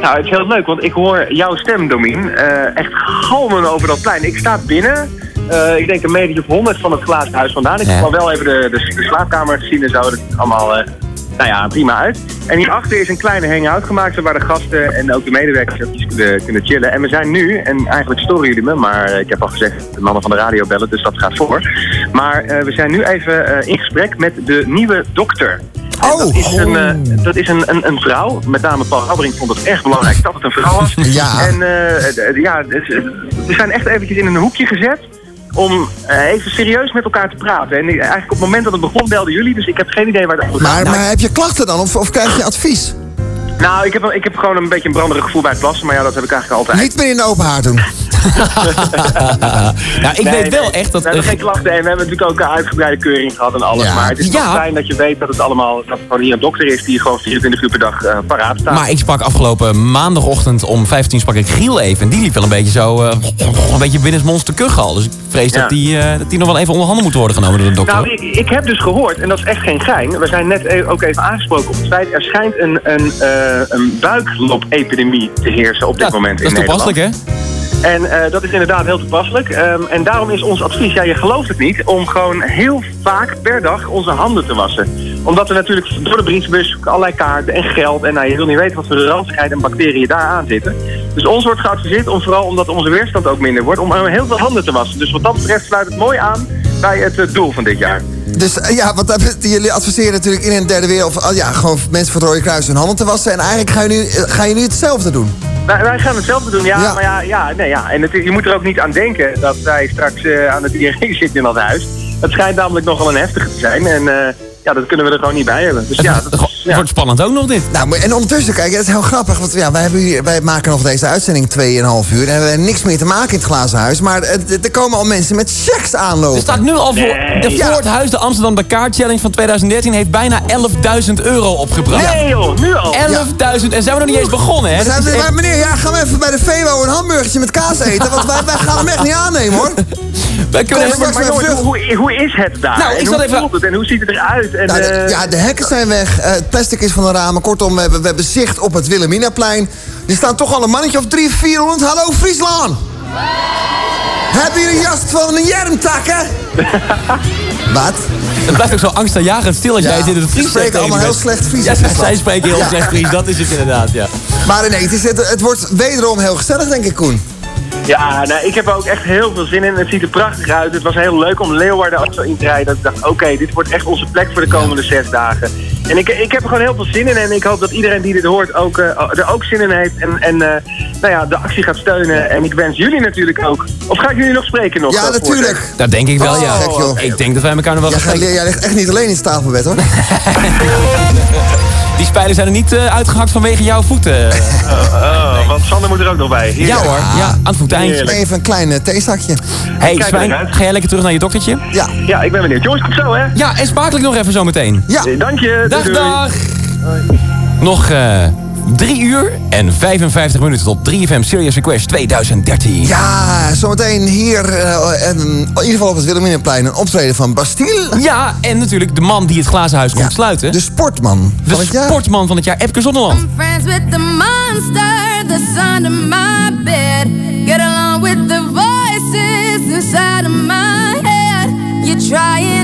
Nou, het is heel leuk, want ik hoor jouw stem, Domien, eh, echt galmen over dat plein. Ik sta binnen, eh, ik denk een meter of honderd van het glazen huis vandaan. Ik Ja. heb al wel even de, de, de slaapkamer gezien en zo. Dat allemaal, eh, nou ja, prima uit. En hierachter is een kleine hangout gemaakt, waar de gasten en ook de medewerkers eventjes kunnen, kunnen chillen. En we zijn nu, en eigenlijk storen jullie me, maar eh, ik heb al gezegd, de mannen van de radio bellen, dus dat gaat voor. Maar eh, we zijn nu even eh, in gesprek met de nieuwe dokter. Oh, dat is, een, eh, dat is een, een, een vrouw. Met name Paul Rabbering vond het erg belangrijk dat het een vrouw was. Ja. En ja, het- we zijn echt eventjes in een hoekje gezet om eh, even serieus met elkaar te praten. En eigenlijk op het moment dat het begon belden jullie, dus ik heb geen idee waar over gaat. Maar, maar heb je klachten dan? Of, of krijg je advies? Nou, ik heb, ik heb gewoon een beetje een branderig gevoel bij het plassen, maar ja, dat heb ik eigenlijk altijd. Niet meer in de open haar doen. nou, ik Nee, weet wel nee, echt dat... We hebben geen klachten en we hebben natuurlijk ook een uitgebreide keuring gehad en alles. Ja. Maar het is Ja. toch fijn dat je weet dat het allemaal, dat er gewoon hier een dokter is die gewoon 24 uur per dag eh, paraat staat. Maar ik sprak afgelopen maandagochtend om 15 sprak ik Giel even. En die liep wel een beetje zo, eh, een beetje binnenmonds te kuchen al. Dus ik vrees Ja. dat, die, eh, dat die nog wel even onder handen moet worden genomen door de dokter. Nou, ik, ik heb dus gehoord, en dat is echt geen gein. We zijn net e- ook even aangesproken op het feit... er schijnt een, een, eh, een buiklopepidemie te heersen op dit Ja, moment dat is in Nederland. toepasselijk, hè? En eh, dat is inderdaad heel toepasselijk. Ehm, en daarom is ons advies, ja je gelooft het niet... om gewoon heel vaak per dag onze handen te wassen. Omdat er natuurlijk door de brievenbus allerlei kaarten en geld... en nou, je wil niet weten wat voor ranzigheid en bacteriën daar aan zitten. Dus ons wordt geadviseerd om vooral omdat onze weerstand ook minder wordt... om eh, heel veel handen te wassen. Dus wat dat betreft sluit het mooi aan bij het eh, doel van dit jaar. Dus eh, ja, want jullie adviseren natuurlijk in een derde wereld... Of, oh ja, gewoon mensen van het Rode Kruis hun handen te wassen. En eigenlijk ga je nu, eh, ga je nu hetzelfde doen. Wij, wij gaan hetzelfde doen, ja. Ja. Maar ja, ja, nee, ja. En het, je moet er ook niet aan denken dat wij straks eh, aan het ING zitten in dat huis. Het schijnt namelijk nogal een heftige te zijn. En ja, dat kunnen we er gewoon niet bij hebben. Dus ja, dat ja. Wordt spannend ook nog dit. Nou, en ondertussen, kijk, het is heel grappig. Want ja, wij, hebben hier, wij maken nog deze uitzending 2,5 uur. En we hebben niks meer te maken in het glazen huis. Maar er komen al mensen met checks aanlopen. Er staat nu al voor, de, Ja. voor het huis de Amsterdam Dakar Challenge van 2013 heeft bijna 11.000 euro opgebracht. Nee joh, nu al. 11.000 en zijn we nog niet eens begonnen, hè? We Dat zijn- is echt- maar meneer, ja, gaan we even bij de Febo een hamburgertje met kaas eten? Want wij, wij gaan hem echt niet aannemen, hoor. Wij kunnen Kom Maar, straks maar hoe, hoe is het daar? Nou, ik en zal hoe even- voelt het en hoe ziet het eruit? En, Nou, de, eh, ja, de hekken zijn weg, eh, het plastic is van de ramen. Kortom, we hebben, we hebben zicht op het Wilhelminaplein. Er staan toch al een mannetje of drie, 400. Hallo, Friesland! Hebben jullie jas van een jermtakken? Wat? Het blijft ook zo angstaanjagend stil als Ja, jij zit in het ze Fries spreken zegt tegen allemaal heel slecht Fries Ja, zij, Friesland. zij spreken heel Ja. slecht Fries, dat is het inderdaad, ja. Maar nee, het, is, het, het wordt wederom heel gezellig, denk ik, Koen. Ja, nou, ik heb er ook echt heel veel zin in. Het ziet er prachtig uit. Het was heel leuk om Leeuwarden ook zo in te rijden. Dat ik dacht, oké, dit wordt echt onze plek voor de komende zes dagen. En ik, ik heb er gewoon heel veel zin in. En ik hoop dat iedereen die dit hoort ook, eh, er ook zin in heeft. En, en eh, nou ja, de actie gaat steunen. En ik wens jullie natuurlijk ook. Of ga ik jullie nog spreken nog? Ja, voor- natuurlijk. Dat denk ik wel, Oh, ja. gek, joh. Ik denk dat wij elkaar nog wel Jij, gaan spreken. jij ligt echt niet alleen in het stapelbed, hoor. Die spijlen zijn er niet eh, uitgehakt vanwege jouw voeten. Oh, oh, want Sander moet er ook nog bij. ja hoor, ja, aan het voeteindje. Even een klein eh, theezakje. Hey Zwijn, eruit. ga jij lekker terug naar je doktertje? Ja. Ja, ik ben benieuwd. Jongens, tot zo hè. Ja, en smakelijk nog even zo meteen. Ja. Eh, Dank je. Dag, Doei, doei. dag. Nog eh, drie uur en 55 minuten tot 3FM Serious Request 2013. Ja, zometeen hier, eh, en, in ieder geval op het Wilhelminaplein, een optreden van Bastille. Ja, en natuurlijk de man die het glazen huis komt sluiten. De sportman De van het jaar. sportman van het jaar, Epke Zonderland. Friends with the monster that's under my bed. Get along with the voices inside of my head. You're trying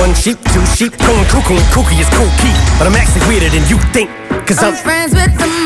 One sheep, two sheep, going cuckoo kooky is cool key. But I'm actually weirder than you think. Cause I'm I'm friends with the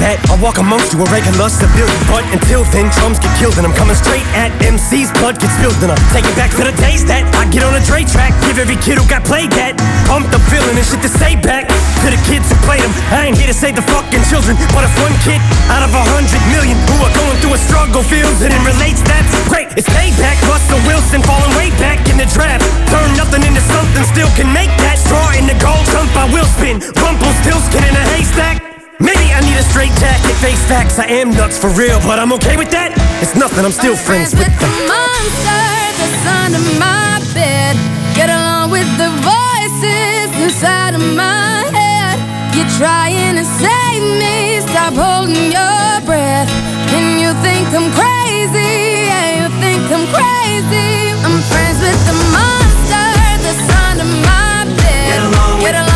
that I'll walk amongst you, a regular civilian. But until then, drums get killed, and I'm coming straight at MC's blood gets spilled, and I'm taking back to the days that I get on a Dre track. Give every kid who got played that pumped up feeling and shit to say back to the kids who played them. I ain't here to save the fucking children, but if one kid out of a hundred million who are going through a struggle feels it and relates, that's great. It's payback. Russell Wilson falling way back in the draft. Turn nothing into something, still can make that straw in the gold jump. I will spin. Rumple still skin in a haystack. Maybe I need a straight jacket, face facts. I am nuts for real, but I'm okay with that. It's nothing, I'm still friends with with the monster that's under my bed. Get along with the voices inside of my head. You're trying to save me, stop holding your breath. And you think I'm crazy, yeah, you think I'm crazy. I'm friends with the monster that's under my bed. Get along with the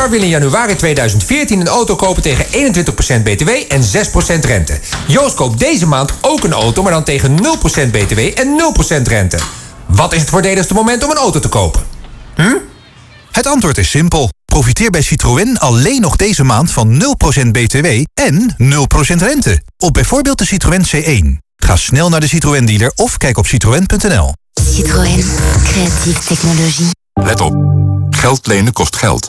Oscar wil in januari 2014 een auto kopen tegen 21% BTW en 6% rente. Joost koopt deze maand ook een auto, maar dan tegen 0% BTW en 0% rente. Wat is het voordeligste moment om een auto te kopen? Hm? Het antwoord is simpel. Profiteer bij Citroën alleen nog deze maand van 0% BTW en 0% rente. Op bijvoorbeeld de Citroën C1. Ga snel naar de Citroën dealer of kijk op citroën.nl. Citroën. Creatieve technologie. Let op. Geld lenen kost geld.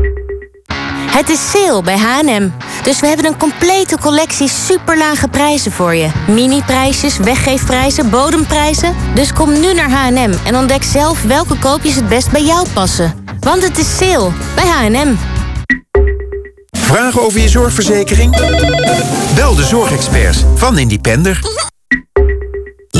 Het is sale bij H&M. Dus we hebben een complete collectie superlage prijzen voor je. Mini-prijsjes, weggeefprijzen, bodemprijzen. Dus kom nu naar H&M en ontdek zelf welke koopjes het best bij jou passen. Want het is sale bij H&M. Vragen over je zorgverzekering? Bel de zorgexperts van Independer.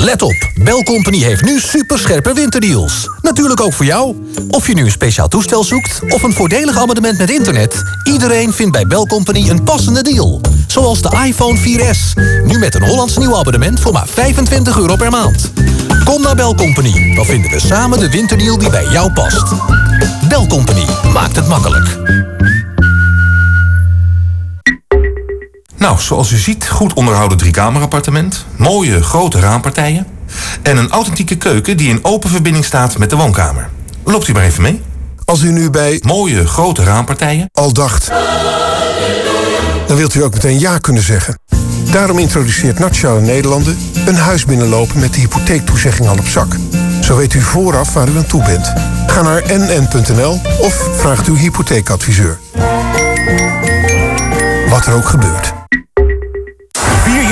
Let op, Bel Company heeft nu superscherpe winterdeals. Natuurlijk ook voor jou. Of je nu een speciaal toestel zoekt of een voordelig abonnement met internet... iedereen vindt bij Bel Company een passende deal. Zoals de iPhone 4S. Nu met een Hollands nieuw abonnement voor maar 25 euro per maand. Kom naar Bel Company, dan vinden we samen de winterdeal die bij jou past. Bel Company maakt het makkelijk. Nou, zoals u ziet, goed onderhouden driekamerappartement, mooie grote raampartijen en een authentieke keuken die in open verbinding staat met de woonkamer. Loopt u maar even mee. Als u nu bij mooie grote raampartijen al dacht, dan wilt u ook meteen ja kunnen zeggen. Daarom introduceert Nationale Nederlanden een huis binnenlopen met de hypotheektoezegging al op zak. Zo weet u vooraf waar u aan toe bent. Ga naar nn.nl of vraagt uw hypotheekadviseur. Wat er ook gebeurt.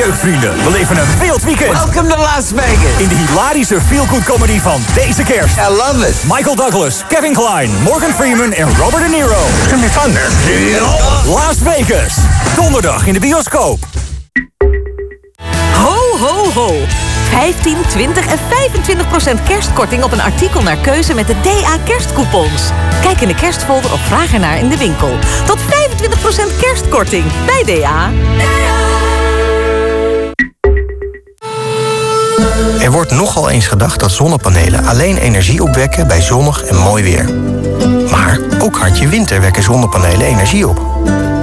Jeugdvrienden beleven een wild weekend. Welcome to Las Vegas. In de hilarische feel-good comedy van deze kerst. I love it. Michael Douglas, Kevin Kline, Morgan Freeman en Robert De Niro. It's gonna be fun there. Las Vegas. Donderdag in de bioscoop. Ho, ho, ho. 15, 20 en 25 procent kerstkorting op een artikel naar keuze met de DA kerstcoupons. Kijk in de kerstfolder of vraag ernaar in de winkel. Tot 25 procent kerstkorting bij DA. Er wordt nogal eens gedacht dat zonnepanelen alleen energie opwekken bij zonnig en mooi weer. Maar ook hartje winter wekken zonnepanelen energie op.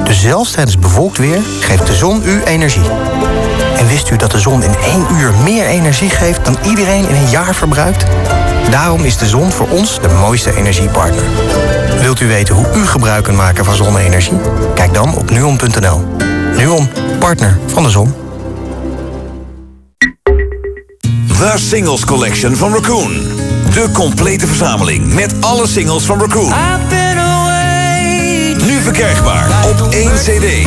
Dus zelfs tijdens bewolkt weer geeft de zon u energie. En wist u dat de zon in één uur meer energie geeft dan iedereen in een jaar verbruikt? Daarom is de zon voor ons de mooiste energiepartner. Wilt u weten hoe u gebruik kunt maken van zonne-energie? Kijk dan op nuon.nl. Nuon, partner van de zon. The Singles Collection van Raccoon. De complete verzameling met alle singles van Raccoon. Nu verkrijgbaar op één cd.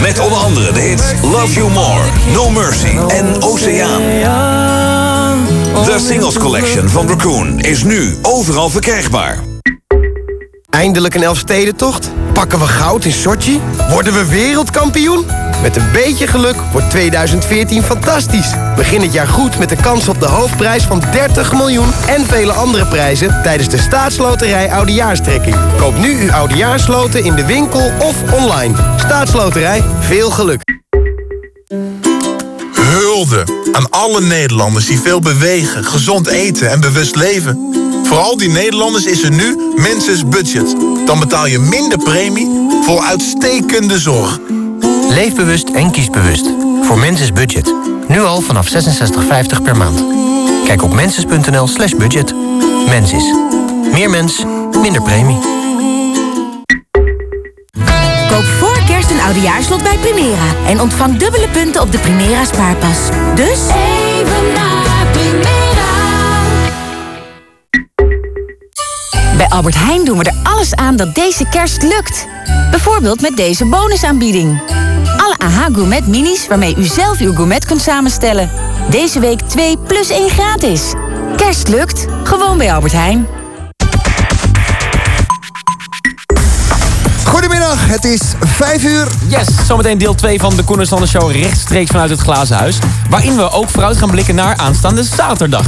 Met onder andere de hits Love You More, No Mercy en Oceaan. The Singles Collection van Raccoon is nu overal verkrijgbaar. Eindelijk een Elfstedentocht? Pakken we goud in Sochi? Worden we wereldkampioen? Met een beetje geluk wordt 2014 fantastisch. Begin het jaar goed met de kans op de hoofdprijs van 30 miljoen... en vele andere prijzen tijdens de staatsloterij Oudejaarstrekking. Koop nu uw Oudejaarsloten in de winkel of online. Staatsloterij, veel geluk. Hulde aan alle Nederlanders die veel bewegen, gezond eten en bewust leven. Voor al die Nederlanders is er nu Menses Budget. Dan betaal je minder premie voor uitstekende zorg. Leef bewust en kies bewust. Voor Menses Budget. Nu al vanaf 66,50 per maand. Kijk op menses.nl slash budget. Mensis. Meer mens, minder premie. Koop voor kerst een oudejaarslot bij Primera. En ontvang dubbele punten op de Primera spaarpas. Dus... Even naar Primera. Bij Albert Heijn doen we er alles aan dat deze kerst lukt. Bijvoorbeeld met deze bonusaanbieding. Alle AH Gourmet minis waarmee u zelf uw gourmet kunt samenstellen. Deze week 2 plus 1 gratis. Kerst lukt, gewoon bij Albert Heijn. Goedemiddag. Het is 5 uur. Yes, zometeen deel 2 van de Koen en Sander Show rechtstreeks vanuit het Glazen Huis. Waarin we ook vooruit gaan blikken naar aanstaande zaterdag.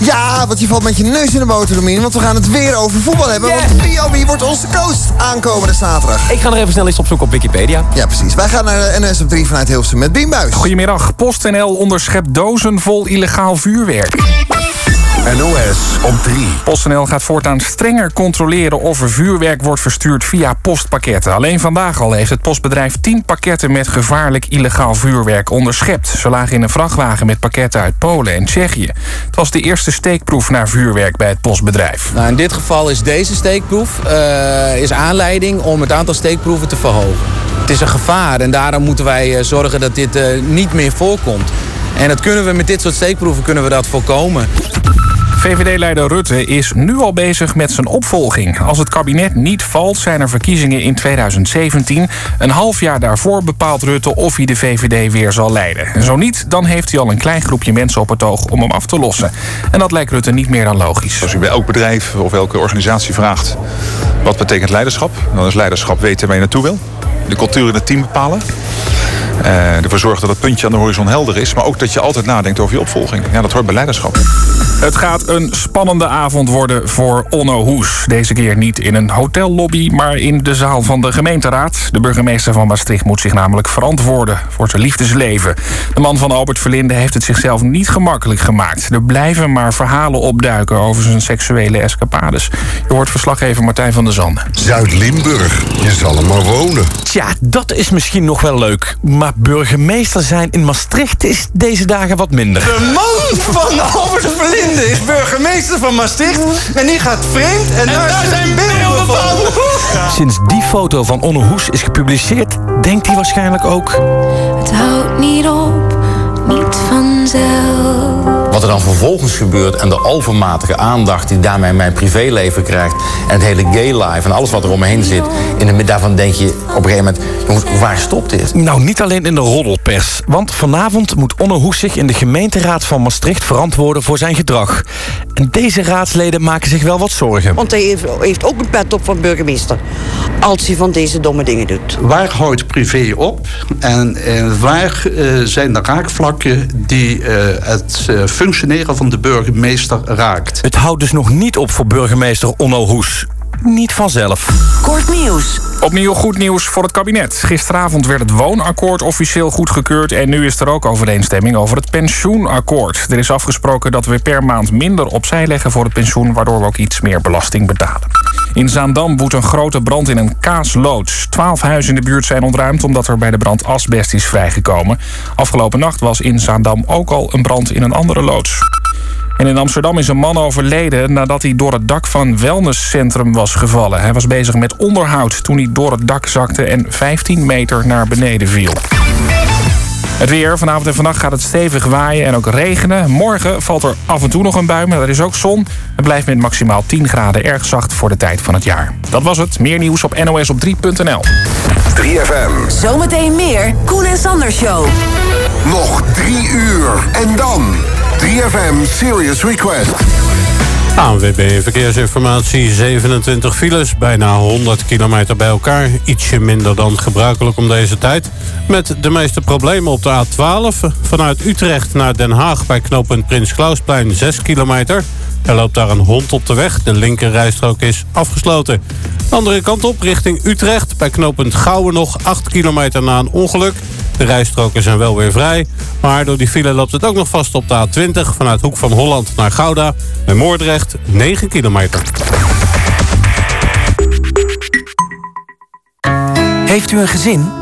Ja, want je valt met je neus in de boter, Domien. Want we gaan het weer over voetbal hebben. Want wie oh wie wordt onze coach aankomende zaterdag? Ik ga nog even snel eens opzoeken op Wikipedia. Ja, precies. Wij gaan naar de NS op 3 vanuit Hilversum met Bienbuis. Goedemiddag. PostNL onderschept dozen vol illegaal vuurwerk. NOS op 3. PostNL gaat voortaan strenger controleren of er vuurwerk wordt verstuurd via postpakketten. Alleen vandaag al heeft het postbedrijf 10 pakketten met gevaarlijk illegaal vuurwerk onderschept. Ze lagen in een vrachtwagen met pakketten uit Polen en Tsjechië. Het was de eerste steekproef naar vuurwerk bij het postbedrijf. Nou, in dit geval is deze steekproef eh, is aanleiding om het aantal steekproeven te verhogen. Het is een gevaar en daarom moeten wij eh, zorgen dat dit eh, niet meer voorkomt. En dat kunnen we met dit soort steekproeven kunnen we dat voorkomen. VVD-leider Rutte is nu al bezig met zijn opvolging. Als het kabinet niet valt, zijn er verkiezingen in 2017. Een half jaar daarvoor bepaalt Rutte of hij de VVD weer zal leiden. En zo niet, dan heeft hij al een klein groepje mensen op het oog om hem af te lossen. En dat lijkt Rutte niet meer dan logisch. Als u bij elk bedrijf of elke organisatie vraagt... wat betekent leiderschap? Dan is leiderschap weten waar je naartoe wil. De cultuur in het team bepalen. Uh, ervoor zorgen dat het puntje aan de horizon helder is. Maar ook dat je altijd nadenkt over je opvolging. Ja, dat hoort bij leiderschap. Het gaat een spannende avond worden voor Onno Hoes. Deze keer niet in een hotellobby, maar in de zaal van de gemeenteraad. De burgemeester van Maastricht moet zich namelijk verantwoorden voor zijn liefdesleven. De man van Albert Verlinde heeft het zichzelf niet gemakkelijk gemaakt. Er blijven maar verhalen opduiken over zijn seksuele escapades. Je hoort verslaggever Martijn van der Zanden. Zuid-Limburg, je zal er maar wonen. Tja, dat is misschien nog wel leuk. Maar burgemeester zijn in Maastricht is deze dagen wat minder. De man van Albert Verlinde is burgemeester van Maastricht. En die gaat vreemd en, daar, zijn beelden van. Sinds die foto van Onno Hoes is gepubliceerd, denkt hij waarschijnlijk ook... Het houdt niet op, niet vanzelf. Wat er dan vervolgens gebeurt en de overmatige aandacht die daarmee mijn privéleven krijgt. En het hele gay life en alles wat er om me heen zit. In de, daarvan denk je op een gegeven moment, jongens, waar stopt dit? Nou, niet alleen in de roddelpers. Want vanavond moet Onno Hoes zich in de gemeenteraad van Maastricht verantwoorden voor zijn gedrag. En deze raadsleden maken zich wel wat zorgen. Want hij heeft, ook een pet op van burgemeester. Als hij van deze domme dingen doet. Waar houdt privé op? En eh, waar eh, zijn de raakvlakken die eh, het functioneren van de burgemeester raakt? Het houdt dus nog niet op voor burgemeester Onno Hoes. Niet vanzelf. Kort nieuws. Opnieuw goed nieuws voor het kabinet. Gisteravond werd het woonakkoord officieel goedgekeurd... en nu is er ook overeenstemming over het pensioenakkoord. Er is afgesproken dat we per maand minder opzij leggen voor het pensioen... waardoor we ook iets meer belasting betalen. In Zaandam woedt een grote brand in een kaasloods. Twaalf huizen in de buurt zijn ontruimd omdat er bij de brand asbest is vrijgekomen. Afgelopen nacht was in Zaandam ook al een brand in een andere loods. En in Amsterdam is een man overleden nadat hij door het dak van een wellnesscentrum was gevallen. Hij was bezig met onderhoud toen hij door het dak zakte en 15 meter naar beneden viel. Het weer. Vanavond en vannacht gaat het stevig waaien en ook regenen. Morgen valt er af en toe nog een bui, maar er is ook zon. Het blijft met maximaal 10 graden erg zacht voor de tijd van het jaar. Dat was het. Meer nieuws op nosop3.nl. 3FM. Zometeen meer Koen en Sander Show. Nog drie uur. En dan 3FM Serious Request. ANWB Verkeersinformatie, 27 files, bijna 100 kilometer bij elkaar. Ietsje minder dan gebruikelijk om deze tijd. Met de meeste problemen op de A12. Vanuit Utrecht naar Den Haag bij knooppunt Prins Klausplein 6 kilometer. Er loopt daar een hond op de weg. De linkerrijstrook is afgesloten. De andere kant op, richting Utrecht. Bij knooppunt Gouwen nog 8 kilometer na een ongeluk. De rijstroken zijn wel weer vrij. Maar door die file loopt het ook nog vast op de A20... vanuit Hoek van Holland naar Gouda. Bij Moordrecht 9 kilometer. Heeft u een gezin?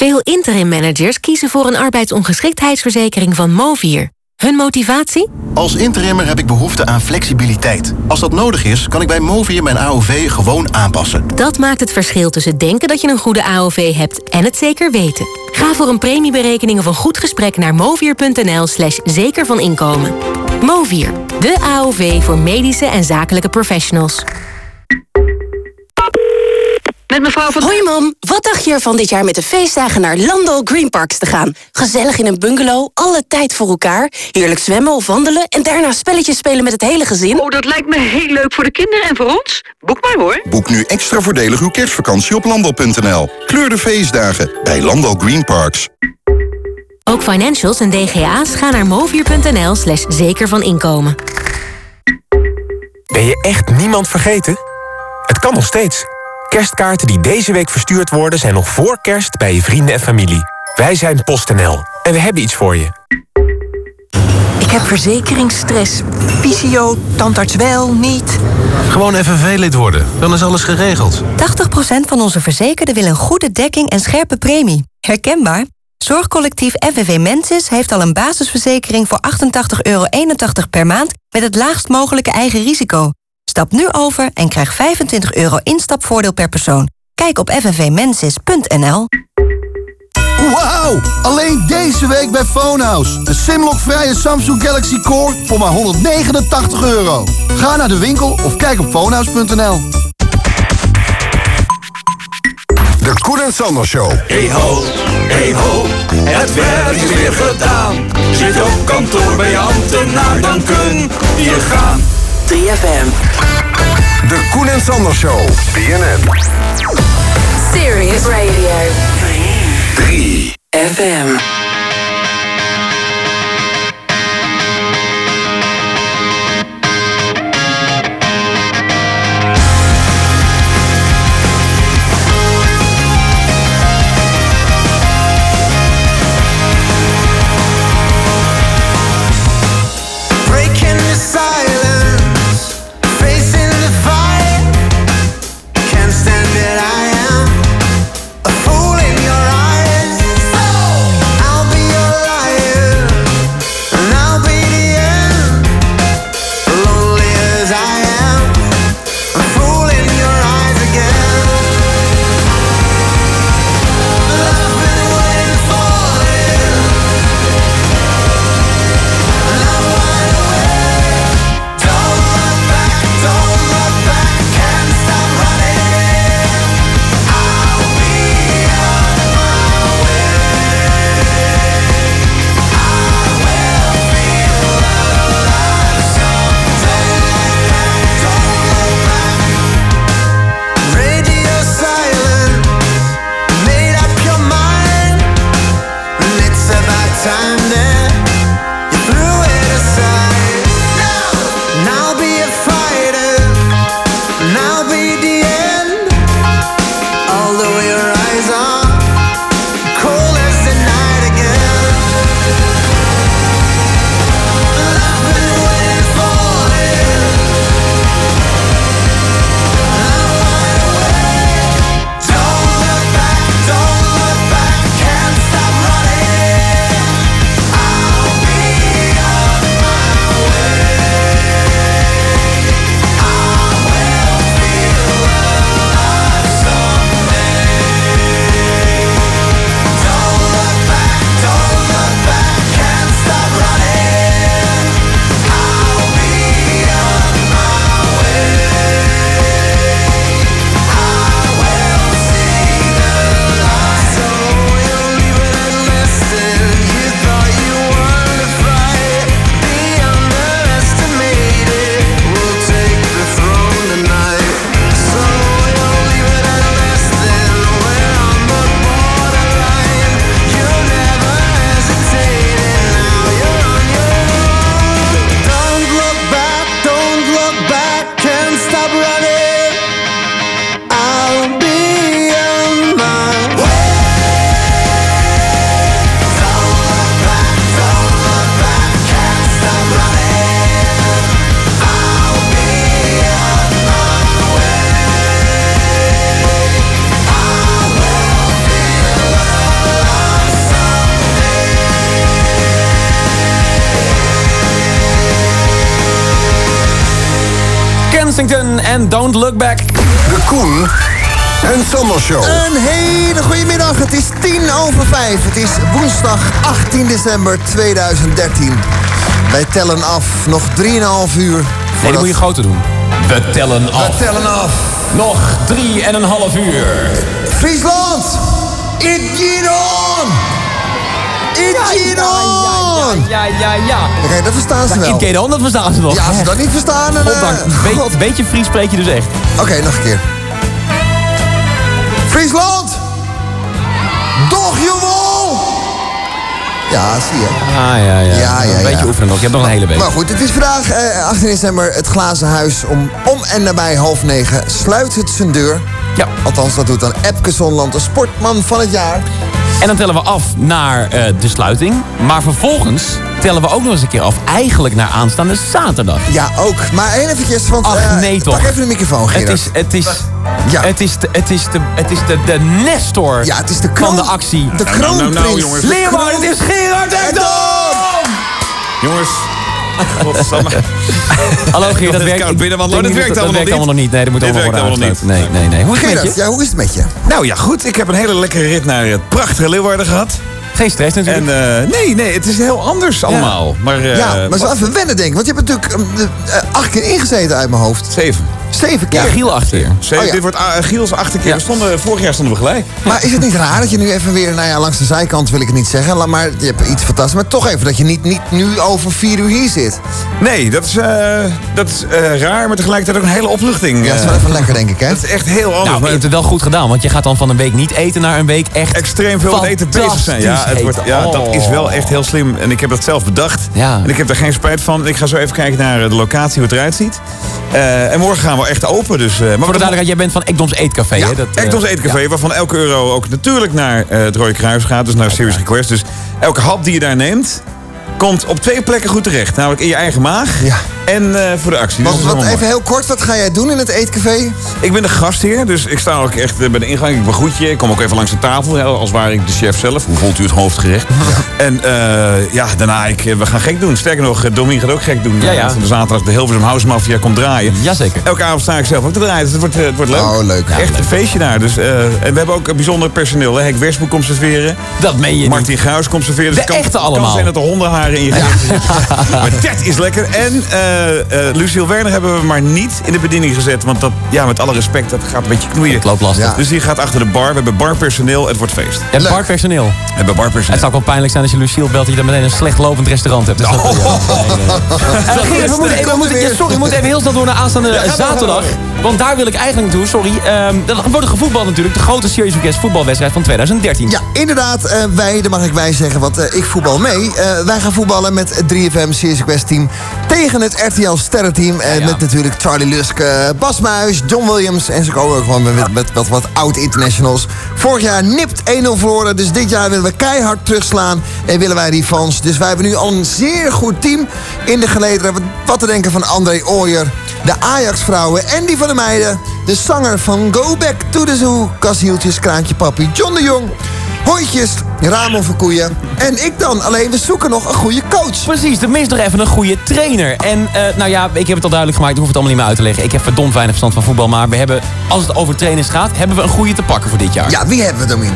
Veel interim managers kiezen voor een arbeidsongeschiktheidsverzekering van Movier. Hun motivatie? Als interimmer heb ik behoefte aan flexibiliteit. Als dat nodig is, kan ik bij Movier mijn AOV gewoon aanpassen. Dat maakt het verschil tussen denken dat je een goede AOV hebt en het zeker weten. Ga voor een premieberekening of een goed gesprek naar movier.nl slash zeker van inkomen. Movier, de AOV voor medische en zakelijke professionals. Met mevrouw van... Hoi mam, wat dacht je ervan dit jaar met de feestdagen naar Landal Green Parks te gaan? Gezellig in een bungalow, alle tijd voor elkaar, heerlijk zwemmen of wandelen... en daarna spelletjes spelen met het hele gezin. Oh, dat lijkt me heel leuk voor de kinderen en voor ons. Boek maar hoor. Boek nu extra voordelig uw kerstvakantie op landal.nl. Kleur de feestdagen bij Landal Green Parks. Ook financials en DGA's gaan naar movier.nl slash zeker van inkomen. Ben je echt niemand vergeten? Het kan nog steeds. Kerstkaarten die deze week verstuurd worden... zijn nog voor kerst bij je vrienden en familie. Wij zijn PostNL en we hebben iets voor je. Ik heb verzekeringsstress. Visio, tandarts wel, niet. Gewoon FNV-lid worden, dan is alles geregeld. 80% van onze verzekerden willen een goede dekking en scherpe premie. Herkenbaar? Zorgcollectief FNV Mensis heeft al een basisverzekering voor 88,81 euro per maand... met het laagst mogelijke eigen risico. Stap nu over en krijg 25 euro instapvoordeel per persoon. Kijk op ffvmensis.nl. Wauw! Alleen deze week bij Phonehouse. Een Simlock-vrije Samsung Galaxy Core voor maar 189 euro. Ga naar de winkel of kijk op phonehouse.nl. De Koen en Sander Show. Hey ho, hey ho, het werk is weer gedaan. Zit op kantoor bij je ambtenaar, dan kun je gaan. 3FM. De Koen en Sander Show. BNN. Serious Radio. 3 december 2013. Wij tellen af. Nog 3,5 uur. Nee, voordat- die moet je groter doen. We tellen af. We tellen af. Nog drie en een half uur. Friesland! It geht on! It geht on! Ja, ja, ja. Oké, dat verstaan ze wel. In Kedon, dat verstaan ze nog. Ja, als ze dat niet verstaan, dan... eh, beetje Fries spreek je dus echt. Oké, nog een keer. Ja, zie je. Ah, ja, ja. Ja, ja, Een beetje ja. oefenen nog. Je hebt nog een hele week. Maar goed, het is vandaag eh, 18 december. Het Glazen Huis om om en nabij half negen sluit het zijn deur. Ja. Althans, dat doet dan Epke Zonland, de sportman van het jaar. En dan tellen we af naar eh, de sluiting. Maar vervolgens tellen we ook nog eens een keer af. Eigenlijk naar aanstaande zaterdag. Ja, ook. Maar heel eventjes, want... Ach, eh, nee toch. Pak even de microfoon, Het Gerard. is, het is, Ja. het is, de, het is, de, het is de, de Nestor Ja, het is de van de actie. De Nou, nou, nou, kroonprins. jongens. Leeuwarden, het is Gerard Ekdom! Jongens. Godsamme. Hallo Gerard, dat Het werkt. binnen, want ik denk dat niet werkt allemaal nog allemaal nog niet. Nee, dat moet Dit allemaal werkt worden allemaal aangesloten. Nee, nee, nee. Hoe is het met je? ja, hoe is het met je? Nou ja, goed. Ik heb een hele lekkere rit naar het prachtige Leeuwarden gehad. Geen stress natuurlijk. En eh, nee, nee, het is heel anders allemaal. Maar, eh, ja, maar zo even wennen denken. Want je hebt natuurlijk eh, acht keer ingezeten uit mijn hoofd. Zeven. Zeven Ja, keer. Giel acht keer. Zeven. Oh ja. Dit wordt ah, Giels achtste keer. Ja. We stonden, vorig jaar stonden we gelijk. Maar is het niet raar dat je nu even weer, nou ja, langs de zijkant wil ik het niet zeggen, la- maar je hebt iets fantastisch. Maar toch even dat je niet, niet nu over vier uur hier zit. Nee, dat is, eh, dat is eh, raar, maar tegelijkertijd ook een hele opluchting. Ja, dat is wel eh. even lekker, denk ik, hè? dat is echt heel anders. Nou, je maar hebt het wel goed gedaan, want je gaat dan van een week niet eten naar een week echt extreem veel met eten bezig zijn. Ja, het wordt, ja, eten. dat is wel echt heel slim. En ik heb dat zelf bedacht. Ja. En ik heb er geen spijt van. Ik ga zo even kijken naar de locatie, hoe het eruit ziet. Eh, en morgen gaan we echt open. Dus, eh, maar Voor de duidelijkheid, jij bent van Ekdoms Eetcafé, Ja, hè? Dat, eh, Ekdoms Eetcafé, waarvan elke euro ook natuurlijk naar eh, het Rode Kruis gaat. Dus naar Serious Request. Dus elke hap die je daar neemt, komt op twee plekken goed terecht. Namelijk in je eigen maag Ja. en eh, voor de actie. Dus wat, allemaal even heel kort, wat ga jij doen in het eetcafé? Ik ben de gastheer, dus ik sta ook echt eh, bij de ingang. Ik begroet je. Ik kom ook even langs de tafel, hè, als ware ik de chef zelf. Hoe voelt u het hoofdgerecht? En eh, ja, daarna, ik, eh, we gaan gek doen. Sterker nog, Domien gaat ook gek doen. Ja, ja. De zaterdag de Hilversum House Mafia komt draaien. Jazeker. Elke avond sta ik zelf ook te draaien, dus het wordt, het wordt leuk. Oh, leuk. Echt een feestje daar. Dus, en we hebben ook een bijzonder personeel. Hè. Henk Westbroek komt serveren. Dat meen je niet. Martin Gruis komt serveren. De het kan, echte kan allemaal. zijn dat er hondenharen in je zitten. Maar dat is lekker. En eh Luciel Werner hebben we maar niet in de bediening gezet. Want dat, ja, met alle respect, dat gaat een beetje knoeien. Het loopt lastig. Ja. Dus die gaat achter de bar. We hebben barpersoneel. Het wordt feest. Je hebt Leuk. barpersoneel. We hebben barpersoneel. Het zou ook wel pijnlijk zijn als je Lucille belt... dat je dan meteen een slecht lopend restaurant hebt. Dus dat- we moeten even, we moeten, ja, sorry, we moeten even heel snel door naar aanstaande zaterdag. Want daar wil ik eigenlijk naartoe, sorry. Ehm er wordt gevoetbald natuurlijk. De grote Serious Request voetbalwedstrijd van 2013. Ja, inderdaad. eh, wij, daar mag ik wij zeggen, want eh, ik voetbal mee. Eh, wij gaan voetballen met het 3FM Series Quest team tegen het RTL Sterrenteam. En ja. met natuurlijk Charlie Lusk, Bas Muis, John Williams. En ze komen ook gewoon met, met, met wat, wat oud-internationals. Vorig jaar nipt 1-0 verloren. Dus dit jaar willen we keihard terugslaan. En willen wij die fans. Dus wij hebben nu al een zeer goed team in de gelederen. Wat- Wat te denken van André Ooyer. De Ajax-vrouwen en die van de meiden. De zanger van Go Back to the Zoo. Kasieltjes, Kraantje Papi, John de Jong. Hooitjes, Ramon Verkoeien. En ik dan. Alleen we zoeken nog een goede coach. Precies, er mist nog even een goede trainer. En eh, nou ja, ik heb het al duidelijk gemaakt, ik hoef het allemaal niet meer uit te leggen. Ik heb verdomd weinig verstand van voetbal, maar we hebben, als het over trainers gaat, hebben we een goede te pakken voor dit jaar. Ja, wie hebben we dan in?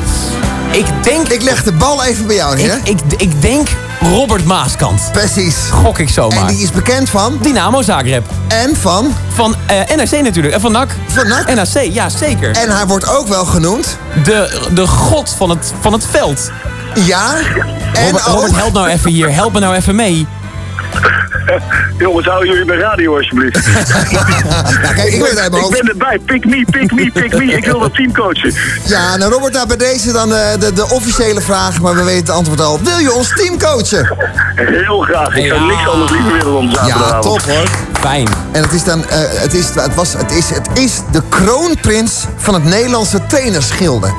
Ik denk, Ik leg de bal even bij jou neer. ik, ik, ik denk Robert Maaskant. Precies. Gok ik zomaar. En die is bekend van. Dynamo Zagreb. En van. Van eh, NAC natuurlijk. En van NAC. Van NAC. NAC, ja zeker. En hij wordt ook wel genoemd. De, de god van het, van het veld. Ja. En Robert, ook. Robert, help nou even hier. Help me nou even mee. Jongens, houden jullie bij radio alsjeblieft. Ja, kijk, ik weet ben erbij. Pick me, pick me, pick me. Ik wil dat team coachen. Ja, nou Robert, nou bij deze dan eh, de, de officiële vraag, maar we weten het antwoord al. Wil je ons team coachen? Heel graag. Ik zou Ja. niks anders liever willen dan Ja, zaterdagavond. top hoor. Fijn. En het is dan, eh, het is, het was, het is, het is de kroonprins van het Nederlandse trainersgilde.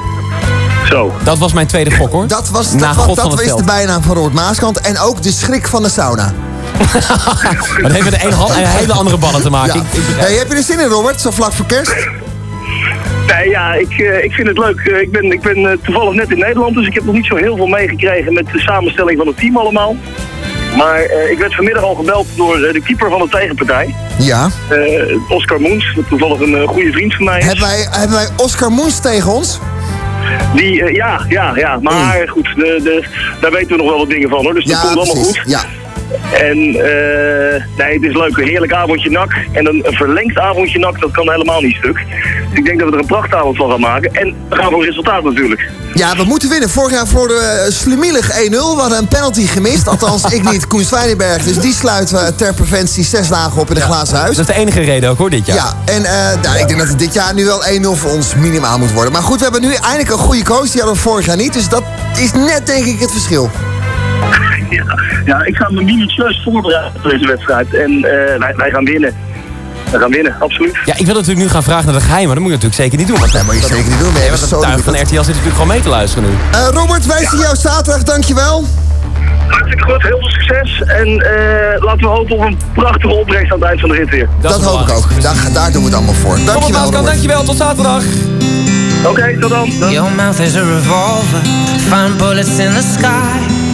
Zo. Dat was mijn tweede gok hoor. Dat was, Na dat, was- God dat van het is de bijnaam van Robert Maaskant. En ook de schrik van de sauna. Maar dat heeft met een, een hele andere ballen te maken. Ja. Ik, ik begrijp- Hey, heb je er zin in, Robert? Zo vlak voor kerst? Nee, ja, ik, eh, ik vind het leuk. Eh, ik ben, ik ben eh, toevallig net in Nederland, dus ik heb nog niet zo heel veel meegekregen met de samenstelling van het team allemaal. Maar eh, ik werd vanmiddag al gebeld door de keeper van de tegenpartij. Ja. eh, Oscar Moens, toevallig een goede vriend van mij is. Hebben wij, hebben wij Oscar Moens tegen ons? Die, eh, ja, ja, ja. Maar goed, de, de, daar weten we nog wel wat dingen van hoor. Dus dat komt allemaal goed. Ja. En eh, nee, het is leuk. Een heerlijk avondje nak. En een, een verlengd avondje nak, dat kan helemaal niet stuk. Dus ik denk dat we er een prachtavond van gaan maken. En we gaan voor een resultaat natuurlijk. Ja, we moeten winnen. Vorig jaar verloren we eh, slimielig 1-0. We hadden een penalty gemist. Althans, ik niet. Koen Zwijnenberg. Dus die sluiten we ter preventie zes dagen op in de glazen huis. Dat is de enige reden ook hoor, dit jaar. Ja, en eh, nou, ik denk dat het dit jaar nu wel 1-0 voor ons minimaal moet worden. Maar goed, we hebben nu eindelijk een goede coach. Die hadden we vorig jaar niet. Dus dat is net denk ik het verschil. Ja, ja ik ga me minutieus voorbereiden voor deze wedstrijd. En eh, wij, wij gaan winnen. We gaan winnen, absoluut. Ja, ik wil natuurlijk nu gaan vragen naar de geheim, maar dat moet je natuurlijk zeker niet doen. Want dat moet je zeker niet doen. Nee, Nee, want dat de tuin van. RTL zit natuurlijk gewoon mee te luisteren nu. Eh, Robert, wij zien jou zaterdag. Dankjewel. Hartstikke goed, heel veel succes. En eh, laten we hopen op een prachtige opbrengst aan het eind van de rit weer. Dat, hoop ik ook. Daar, daar doen we het allemaal voor. Dankjewel, Robert. dankjewel. Tot zaterdag. Oké, tot dan. Your mouth is a revolver, find bullets in the sky.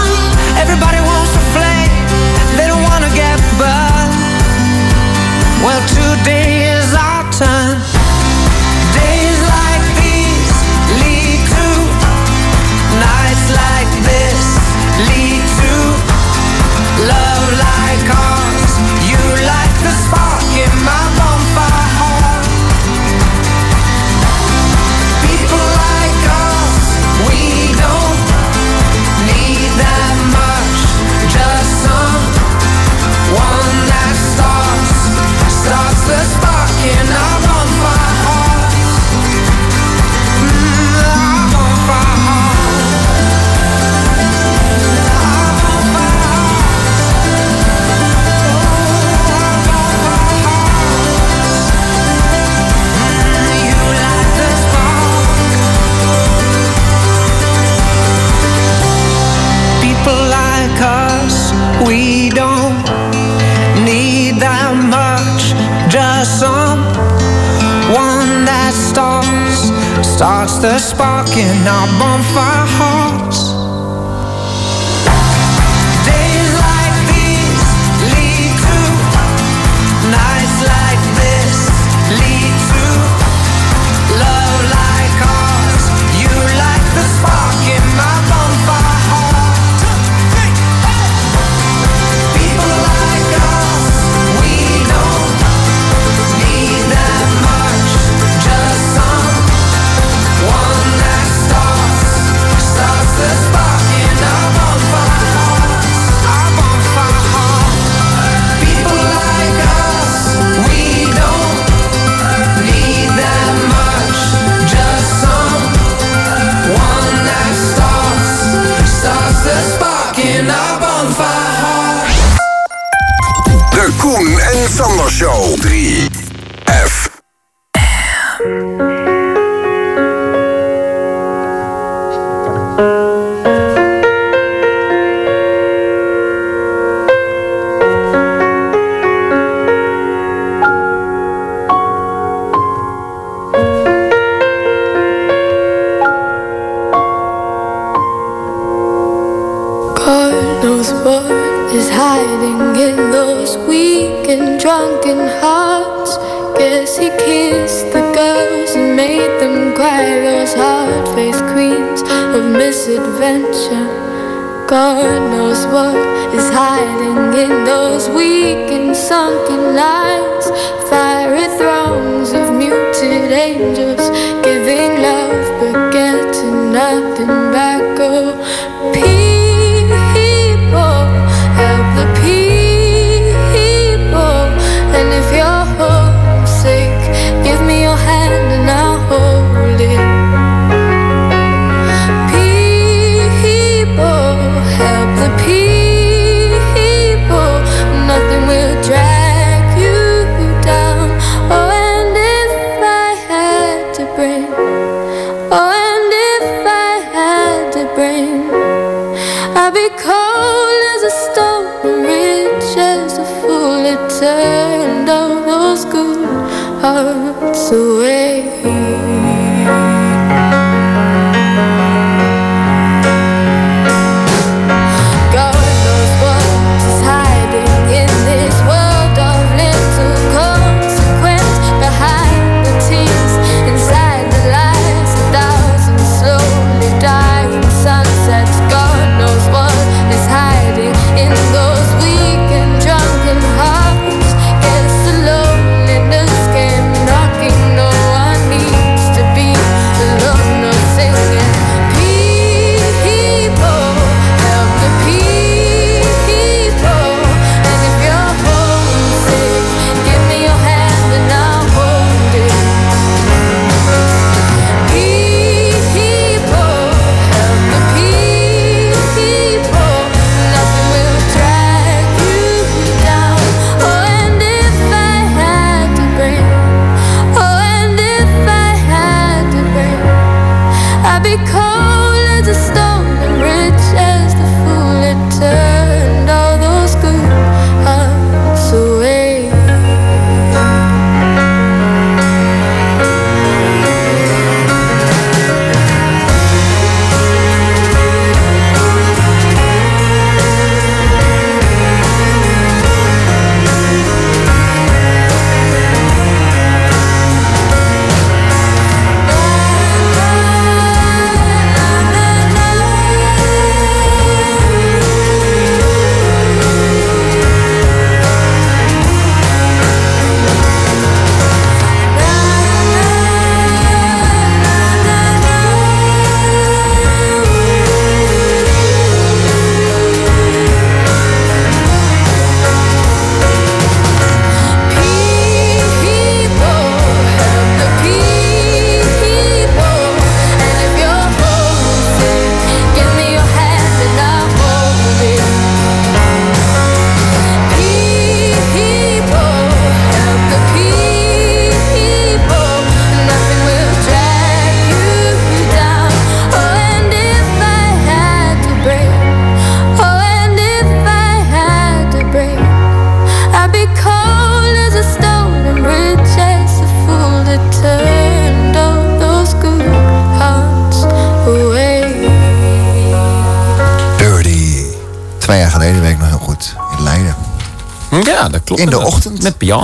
Starts the spark in our bonfire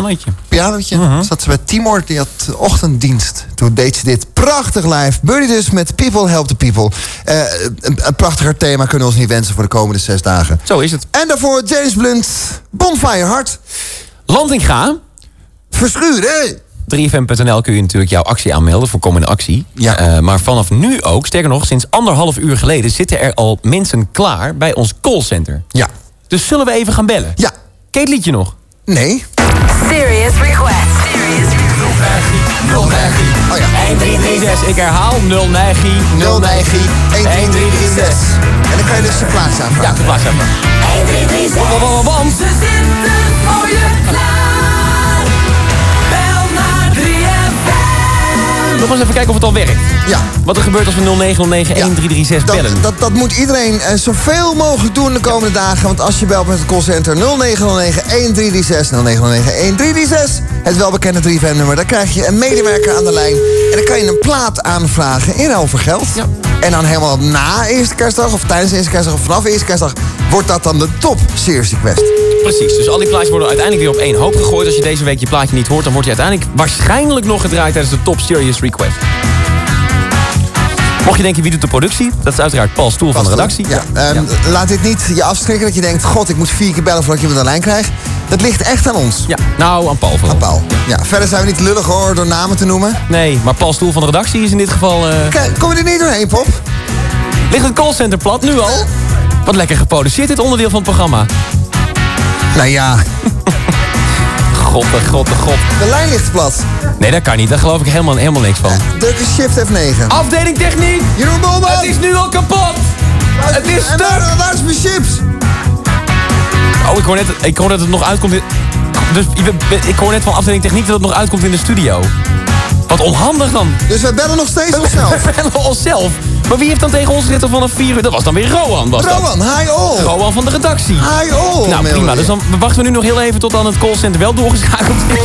pianootje. Mhm. Pianootje. Zat ze bij Timor, die had ochtenddienst. Toen deed ze dit prachtig live. Buddy dus met People Help the People. Eh, een, prachtiger thema kunnen we ons niet wensen voor de komende zes dagen. Zo is het. En daarvoor James Blunt, Bonfire Heart, Landing Gaan, Verschuren. 3fm.nl kun je natuurlijk jouw actie aanmelden voor komende actie. Ja. Eh, maar vanaf nu ook, sterker nog, sinds anderhalf uur geleden... zitten er al mensen klaar bij ons callcenter. Ja. Dus zullen we even gaan bellen? Ja. Kate je liedje nog? Nee. Ik herhaal 09 09 1336. En dan kan je dus de plaats aanvragen. Ja, de plaats aanvragen. 1336. Want ze zitten voor je klaar. Nog eens even kijken of het al werkt. Ja. Wat er gebeurt als we 0909 1336 bellen. Dat, dat, dat, moet iedereen eh, zoveel mogelijk doen de komende dagen. Want als je belt met het callcenter 0909 1336 0909 1336... het welbekende 3FM-nummer, dan krijg je een medewerker aan de lijn. En dan kan je een plaat aanvragen in ruil voor geld. Ja. En dan helemaal na eerste kerstdag, of tijdens eerste kerstdag, of vanaf eerste kerstdag, wordt dat dan de top Serious Request. Precies, dus al die plaatjes worden uiteindelijk weer op één hoop gegooid. Als je deze week je plaatje niet hoort, dan wordt je uiteindelijk waarschijnlijk nog gedraaid tijdens de Top Serious Request. Mocht je denken, wie doet de productie? Dat is uiteraard Paul Stoel van de redactie. Ja, ehm, Laat dit niet je afschrikken dat je denkt... god, ik moet vier keer bellen voordat ik iemand aan de lijn krijg. Dat ligt echt aan ons. Ja, nou, aan Paul vooral. Aan Paul. Ja, verder zijn we niet lullig hoor, door namen te noemen. Nee, maar Paul Stoel van de redactie is in dit geval... eh, Kijk, kom je er niet doorheen, Pop? Ligt het callcenter plat, nu al? Wat lekker geproduceerd, dit onderdeel van het programma. Nou ja. God, de god, de god. De lijn ligt plat. Nee, dat kan niet. Daar geloof ik helemaal, helemaal niks van. Druk eens shift F9. Afdeling techniek! Jeroen Bolman! Het is nu al kapot! Het is En stuk! waar, waar is mijn chips? Oh, ik hoor net, ik hoor dat het nog uitkomt in... Dus ik hoor net van afdeling techniek dat het nog uitkomt in de studio. Wat onhandig dan. Dus we bellen nog steeds onszelf. We bellen onszelf. Maar wie heeft dan tegen ons gezegd om vanaf 4 uur? Dat was dan weer Rowan, was dat? Rowan, hi all. Rowan van de redactie. Hi all. Nou, prima. Dus dan wachten we nu nog heel even tot dan het callcenter wel doorgeschakeld is.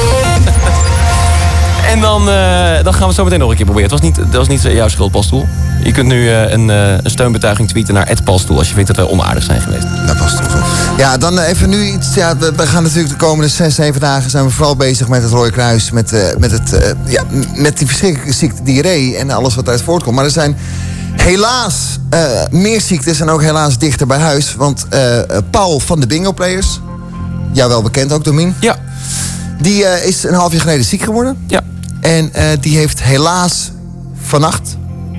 En dan, eh, dan gaan we het zo meteen nog een keer proberen. Het was niet, dat was niet jouw schuld, Pastoel. Je kunt nu eh, een, eh, een steunbetuiging tweeten naar Ed Pastoel... als je vindt dat we onaardig zijn geweest. Dat past toch wel. Ja, dan eh, even nu iets. Ja, we, we gaan natuurlijk de komende zes, zeven dagen zijn we vooral bezig met het Rode Kruis. Met, eh, met, het, eh, ja, met die verschrikkelijke ziekte diarree en alles wat uit voortkomt. Maar er zijn helaas eh, meer ziektes en ook helaas dichter bij huis. Want eh, eh, Paul van de Bingo Players, jou wel bekend ook, Domien. Ja. Die eh, is een half jaar geleden ziek geworden. Ja. En eh, die heeft helaas vannacht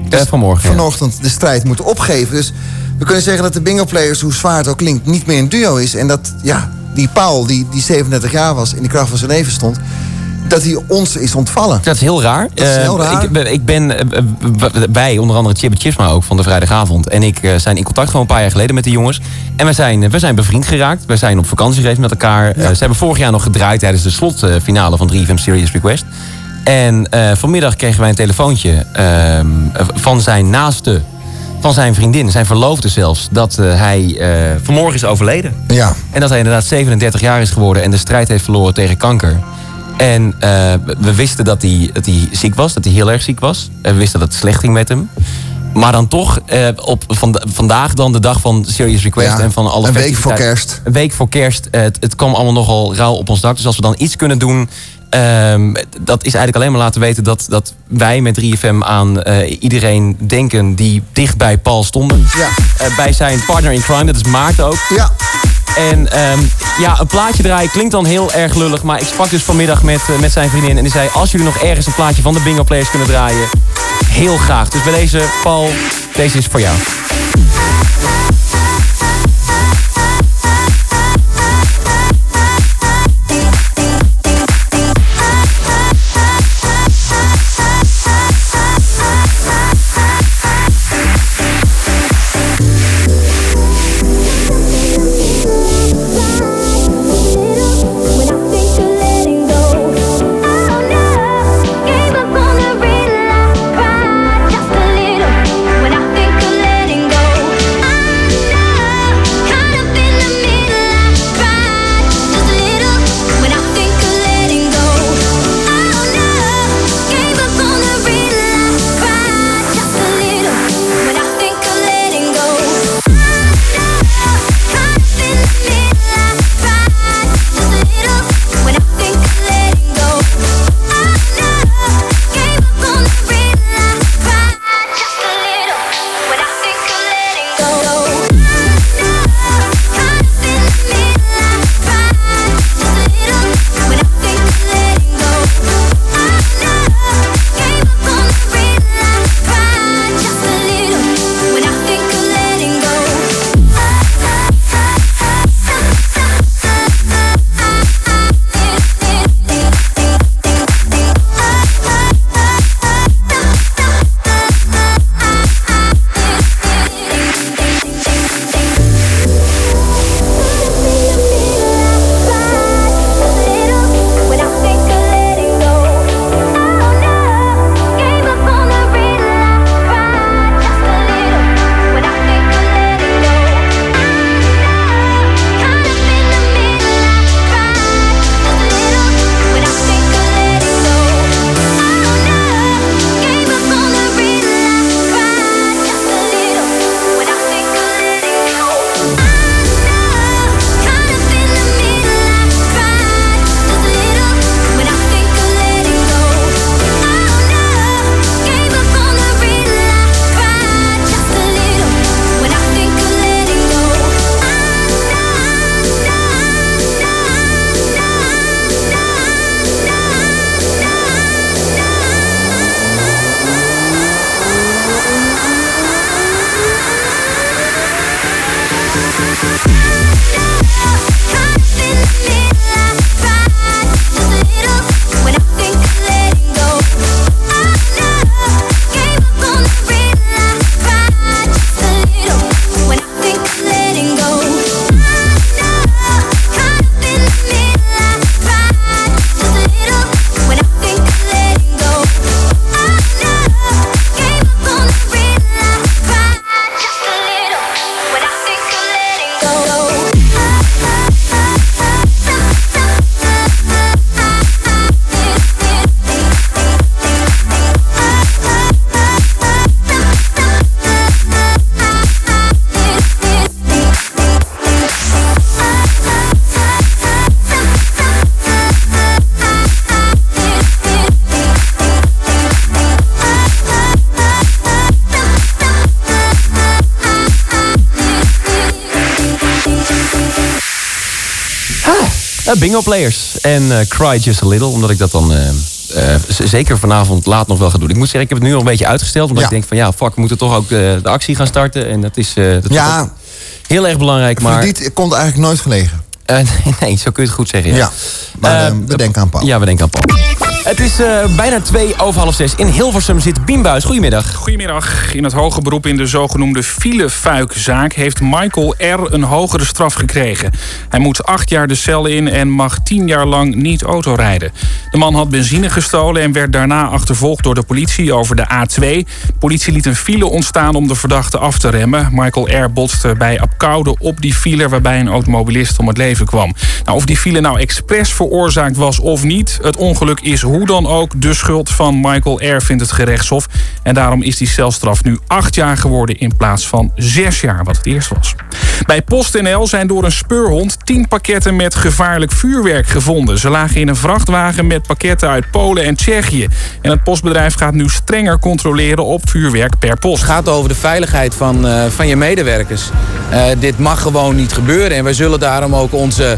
Eh, vanmorgen. ja. vanochtend de strijd moeten opgeven. Dus we kunnen zeggen dat de bingo players, hoe zwaar het ook klinkt, niet meer een duo is. En dat ja, die Paul, die, die 37 jaar was, in de kracht van zijn leven stond, dat hij ons is ontvallen. Dat is heel raar. Dat is heel Eh, raar. Ik, ik ben, wij, onder andere Chibbe Chipsma ook van de vrijdagavond. En ik zijn in contact gewoon een paar jaar geleden met de jongens. En we zijn, we zijn bevriend geraakt. We zijn op vakantie geweest met elkaar. Ze hebben vorig jaar nog gedraaid tijdens de slotfinale van 3FM Serious Request. En eh, vanmiddag kregen wij een telefoontje ehm, van zijn naaste, van zijn vriendin, zijn verloofde zelfs, dat eh, hij eh, vanmorgen is overleden. Ja. En dat hij inderdaad 37 jaar is geworden en de strijd heeft verloren tegen kanker. En eh, we- wisten dat hij, dat hij ziek was, dat hij heel erg ziek was. En we wisten dat het slecht ging met hem. Maar dan toch, eh, op vanda- vandaag dan de dag van Serious Request Ja, en van alle een week voor kerst. Een week voor kerst. het, het kwam allemaal nogal rauw op ons dak. Dus als we dan iets kunnen doen... ehm, dat is eigenlijk alleen maar laten weten dat, dat wij met 3FM aan eh, iedereen denken die dicht bij Paul stonden. Ja. Eh, bij zijn partner in crime, dat is Maarten ook. Ja. En ehm, ja, een plaatje draaien klinkt dan heel erg lullig. Maar ik sprak dus vanmiddag met, eh, met zijn vriendin. En die zei, als jullie nog ergens een plaatje van de Bingo Players kunnen draaien... heel graag. Dus bij deze, Paul, deze is voor jou. Bingo Players en eh, Cry Just a Little. Omdat ik dat dan eh, eh, zeker vanavond laat nog wel ga doen. Ik moet zeggen, ik heb het nu al een beetje uitgesteld. Omdat Ja. ik denk van ja, fuck, we moeten toch ook de, de actie gaan starten. En dat is, eh, dat is Ja. heel erg belangrijk. Maar Dit komt eigenlijk nooit gelegen. Eh, nee, zo kun je het goed zeggen. Ja, Ja, maar Eh, eh, we denken aan Paul. Ja, we denken aan Paul. Het is eh, bijna twee over half zes. In Hilversum zit Biembuis. Goedemiddag. Goedemiddag. In het hoge beroep in de zogenoemde filefuikzaak heeft Michael R. een hogere straf gekregen. Hij moet acht jaar de cel in en mag tien jaar lang niet autorijden. De man had benzine gestolen en werd daarna achtervolgd door de politie over de A2. Politie liet een file ontstaan om de verdachte af te remmen. Michael R. botste bij Apkoude op die file waarbij een automobilist om het leven kwam. Nou, of die file nou expres veroorzaakt was of niet, het ongeluk is hoe dan ook de schuld van Michael R. vindt het gerechtshof. En daarom is die celstraf nu acht jaar geworden in plaats van zes jaar, wat het eerst was. Bij PostNL zijn door een speurhond tien pakketten met gevaarlijk vuurwerk gevonden. Ze lagen in een vrachtwagen met pakketten uit Polen en Tsjechië. En het postbedrijf gaat nu strenger controleren op vuurwerk per post. Het gaat over de veiligheid van, eh, van je medewerkers. Eh, dit mag gewoon niet gebeuren. En wij zullen daarom ook onze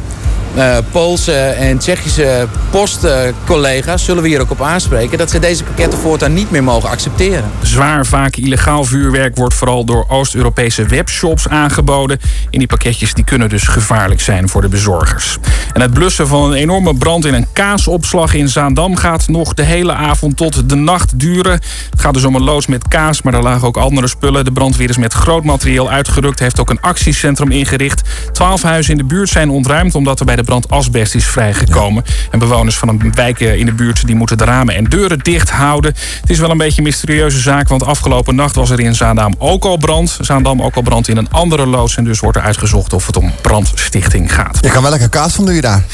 Poolse en Tsjechische postcollega's... zullen we hier ook op aanspreken... dat ze deze pakketten voortaan niet meer mogen accepteren. Zwaar, vaak illegaal vuurwerk wordt vooral door Oost-Europese webshops aangeboden. En die pakketjes die kunnen dus gevaarlijk zijn voor de bezorgers. En het blussen van een enorme brand in een kaasopslag in Zaandam gaat nog de hele avond tot de nacht duren. Het gaat dus om een loods met kaas, maar er lagen ook andere spullen. De brandweer is met groot materieel uitgerukt, heeft ook een actiecentrum ingericht. Twaalf huizen in de buurt zijn ontruimd omdat er bij de brand asbest is vrijgekomen. En bewoners van een wijk eh, in de buurt die moeten de ramen en deuren dicht houden. Het is wel een beetje een mysterieuze zaak, want afgelopen nacht was er in Zaandam ook al brand. Zaandam ook al brand in een andere loods en dus wordt er uitgezocht of het om brandstichting gaat. Je kan wel lekker kaas van doen je daar.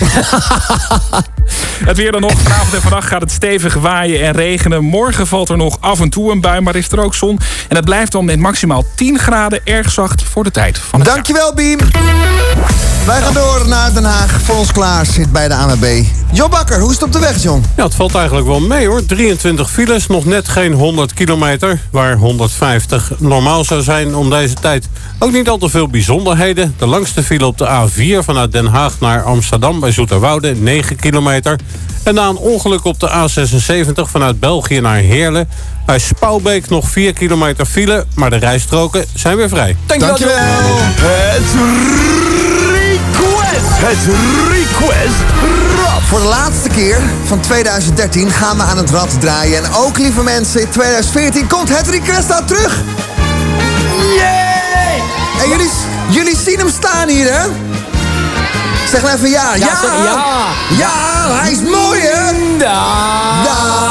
Het weer dan nog. Vanavond en vannacht gaat het stevig waaien en regenen. Morgen valt er nog af en toe een bui, maar is er ook zon. En het blijft dan met maximaal 10 graden erg zacht voor de tijd van het jaar. Dankjewel, Biem. Wij gaan door naar Den Haag. Voor ons klaar zit bij de ANWB. Jo Bakker, hoe is het op de weg, John? Ja, het valt eigenlijk wel mee hoor. 23 files, nog net geen 100 kilometer. Waar 150 normaal zou zijn om deze tijd. Ook niet al te veel bijzonderheden. De langste file op de A4 vanuit Den Haag naar Amsterdam bij Zoeterwoude, 9 kilometer. En na een ongeluk op de A76 vanuit België naar Heerlen. Bij Spouwbeek nog 4 kilometer file, maar de rijstroken zijn weer vrij. Dankjewel. Het request. Het request. Voor de laatste keer van 2013 gaan we aan het rad draaien. En ook, lieve mensen, in 2014 komt het request aan terug. Yay! En jullie, jullie zien hem staan hier, hè? Zeg maar even ja. Ja, ja. Ja, hij is mooi, hè? Eens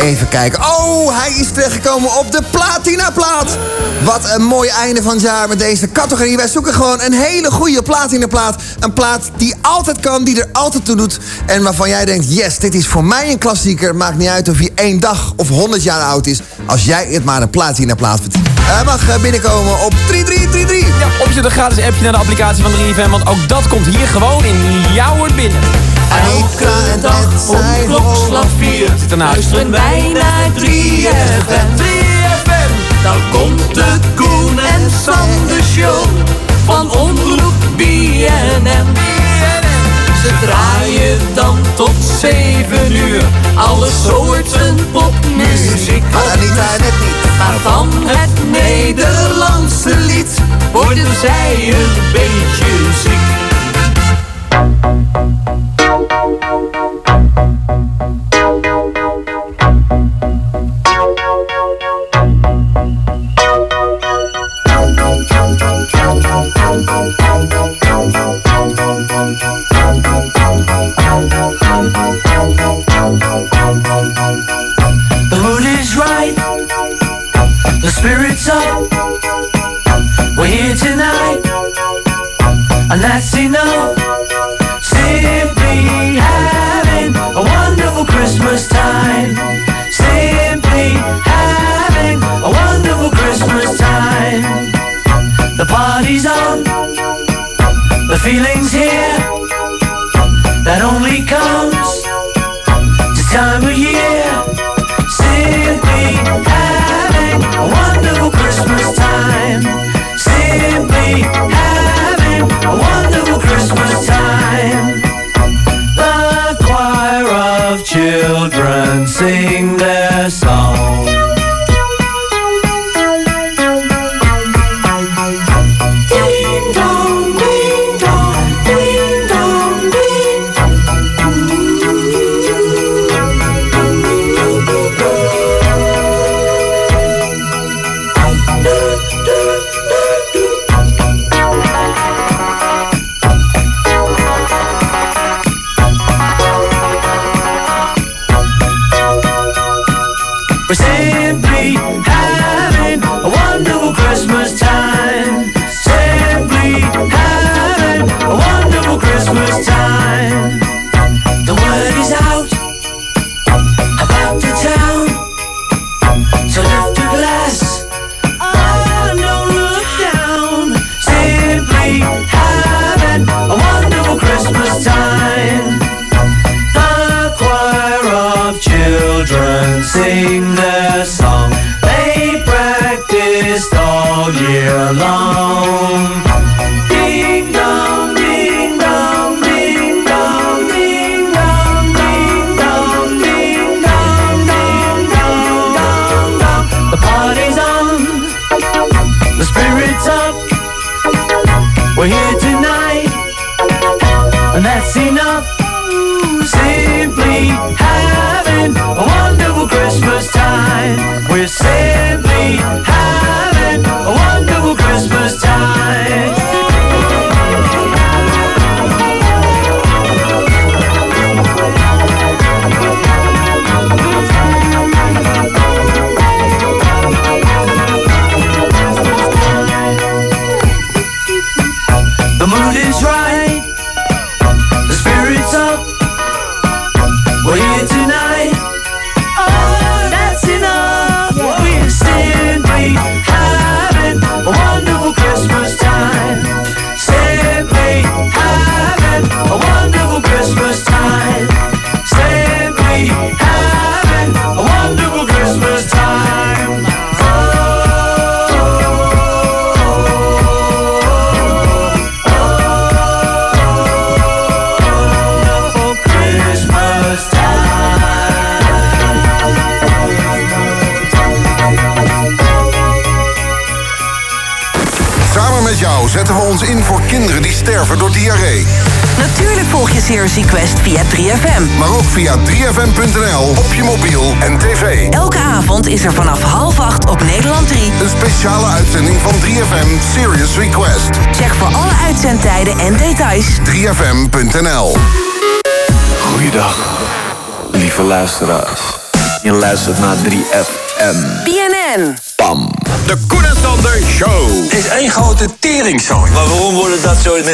even kijken. Oh, hij is terechtgekomen op de Platinaplaat. Wat een mooi einde van het jaar met deze categorie. Wij zoeken gewoon een hele goede Platinaplaat. Een plaat die altijd kan, die er altijd toe doet. En waarvan jij denkt, yes, dit is voor mij een klassieker. Maakt niet uit of hij één dag of 100 jaar oud is. Als jij het maar een Platinaplaat vindt. Hij mag eh, binnenkomen op 3333. Ja, op je de gratis appje naar de applicatie van 3FM. Want ook dat komt hier gewoon in jouw binnen. Elke dag om klokslag 4 Zit luisteren wij naar 3FM. 3FM. Dan komt de Koen en Sander Show van Omroep BNN. Ze draaien dan tot 7 uur alle soorten popmuziek. Maar Anita net niet. Maar van het Nederlandse lied worden zij een beetje ziek.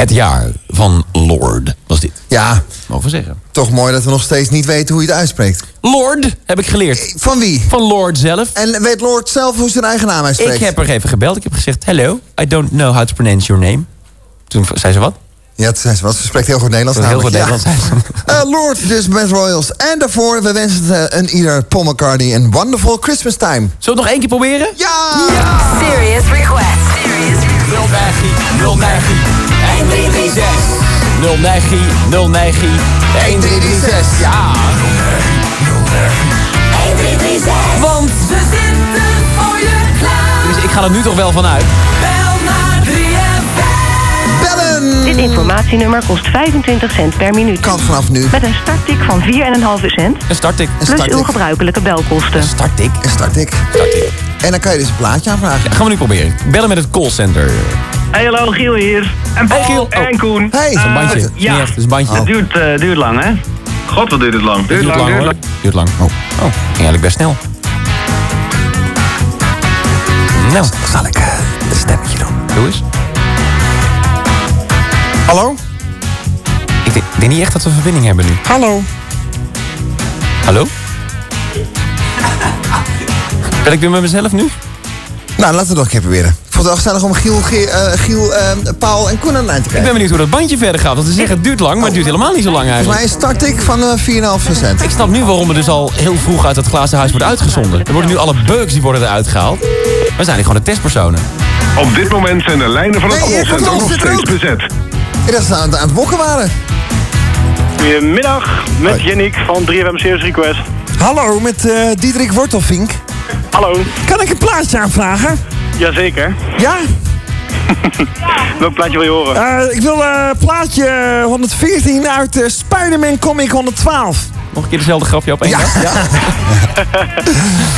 Het jaar van Lord was dit. Ja. Mogen we zeggen. Toch mooi dat we nog steeds niet weten hoe je het uitspreekt. Lord, heb ik geleerd. Van wie? Van Lord zelf. En weet Lord zelf hoe zijn eigen naam uitspreekt? Ik heb er even gebeld. Ik heb gezegd, hello, I don't know how to pronounce your name. Toen zei ze wat? Ja, zei ze wat. Ze spreekt heel goed Nederlands. Heel goed namelijk. Nederlands. Ja. Eh, Lord, dus met Royals. En daarvoor, we wensen eh, een ieder Paul McCartney een wonderful Christmas time. Zullen we het nog één keer proberen? Ja! Serious request. 09, 1336. 09, 09, 1336. Ja. 1336. Want Ze zitten voor je klaar. dus ik ga er nu toch wel vanuit. Bel naar 3FM. Bellen! Dit informatienummer kost 25 cent per minuut. Kan vanaf nu. Met een starttik van 4,5 cent. Een starttik. Een Plus starttik. uw gebruikelijke belkosten. Starttik. En start ik. Starttik. En dan kan je dus een plaatje aanvragen. Ja, gaan we nu proberen. Bellen met het callcenter. Hey, hallo, Giel hier. En Paul Hey, Giel. Oh. en Koen. Hey. Een bandje. Eh, ja, het is een bandje. het duurt, eh, duurt lang, hè? God, wat duurt het lang. Duurt, Duurt lang, lang duurt hoor. lang. Duurt lang. Oh. oh, ging eigenlijk best snel. Nou, Zal ik eh, een stemmetje doen? doe eens. Hallo? Ik denk, ik denk niet echt dat we verbinding hebben nu. Hallo? Hallo? Ben ik weer met mezelf nu? Nou, laten we het nog een keer proberen. Ik vond het wel gezellig om Giel, eh, Giel eh, Paul en Koen aan de lijn te Ik krijgen. ben benieuwd hoe dat bandje verder gaat. Want ze zeggen het duurt lang, maar het duurt helemaal niet zo lang Volgens mij eigenlijk. een starttik van eh 4,5 cent. Ik snap nu waarom er dus al heel vroeg uit het glazen huis wordt uitgezonden. Er worden nu alle bugs die worden eruit gehaald. We zijn hier gewoon de testpersonen. Op dit moment zijn de lijnen van het Nee, callcenter nog steeds bezet. Ik dacht dat ze aan, het- aan het bokken waren. Goedemiddag, met Yannick van 3FM Serious Request. Hallo, met eh Diederik Wortelvink. Hallo. Kan ik een plaatje aanvragen? Jazeker. Ja? Welk plaatje wil je horen? Eh, ik wil eh plaatje 114 uit eh, Spider-Man Comic 112. Nog een keer dezelfde grapje op één Ja. dag?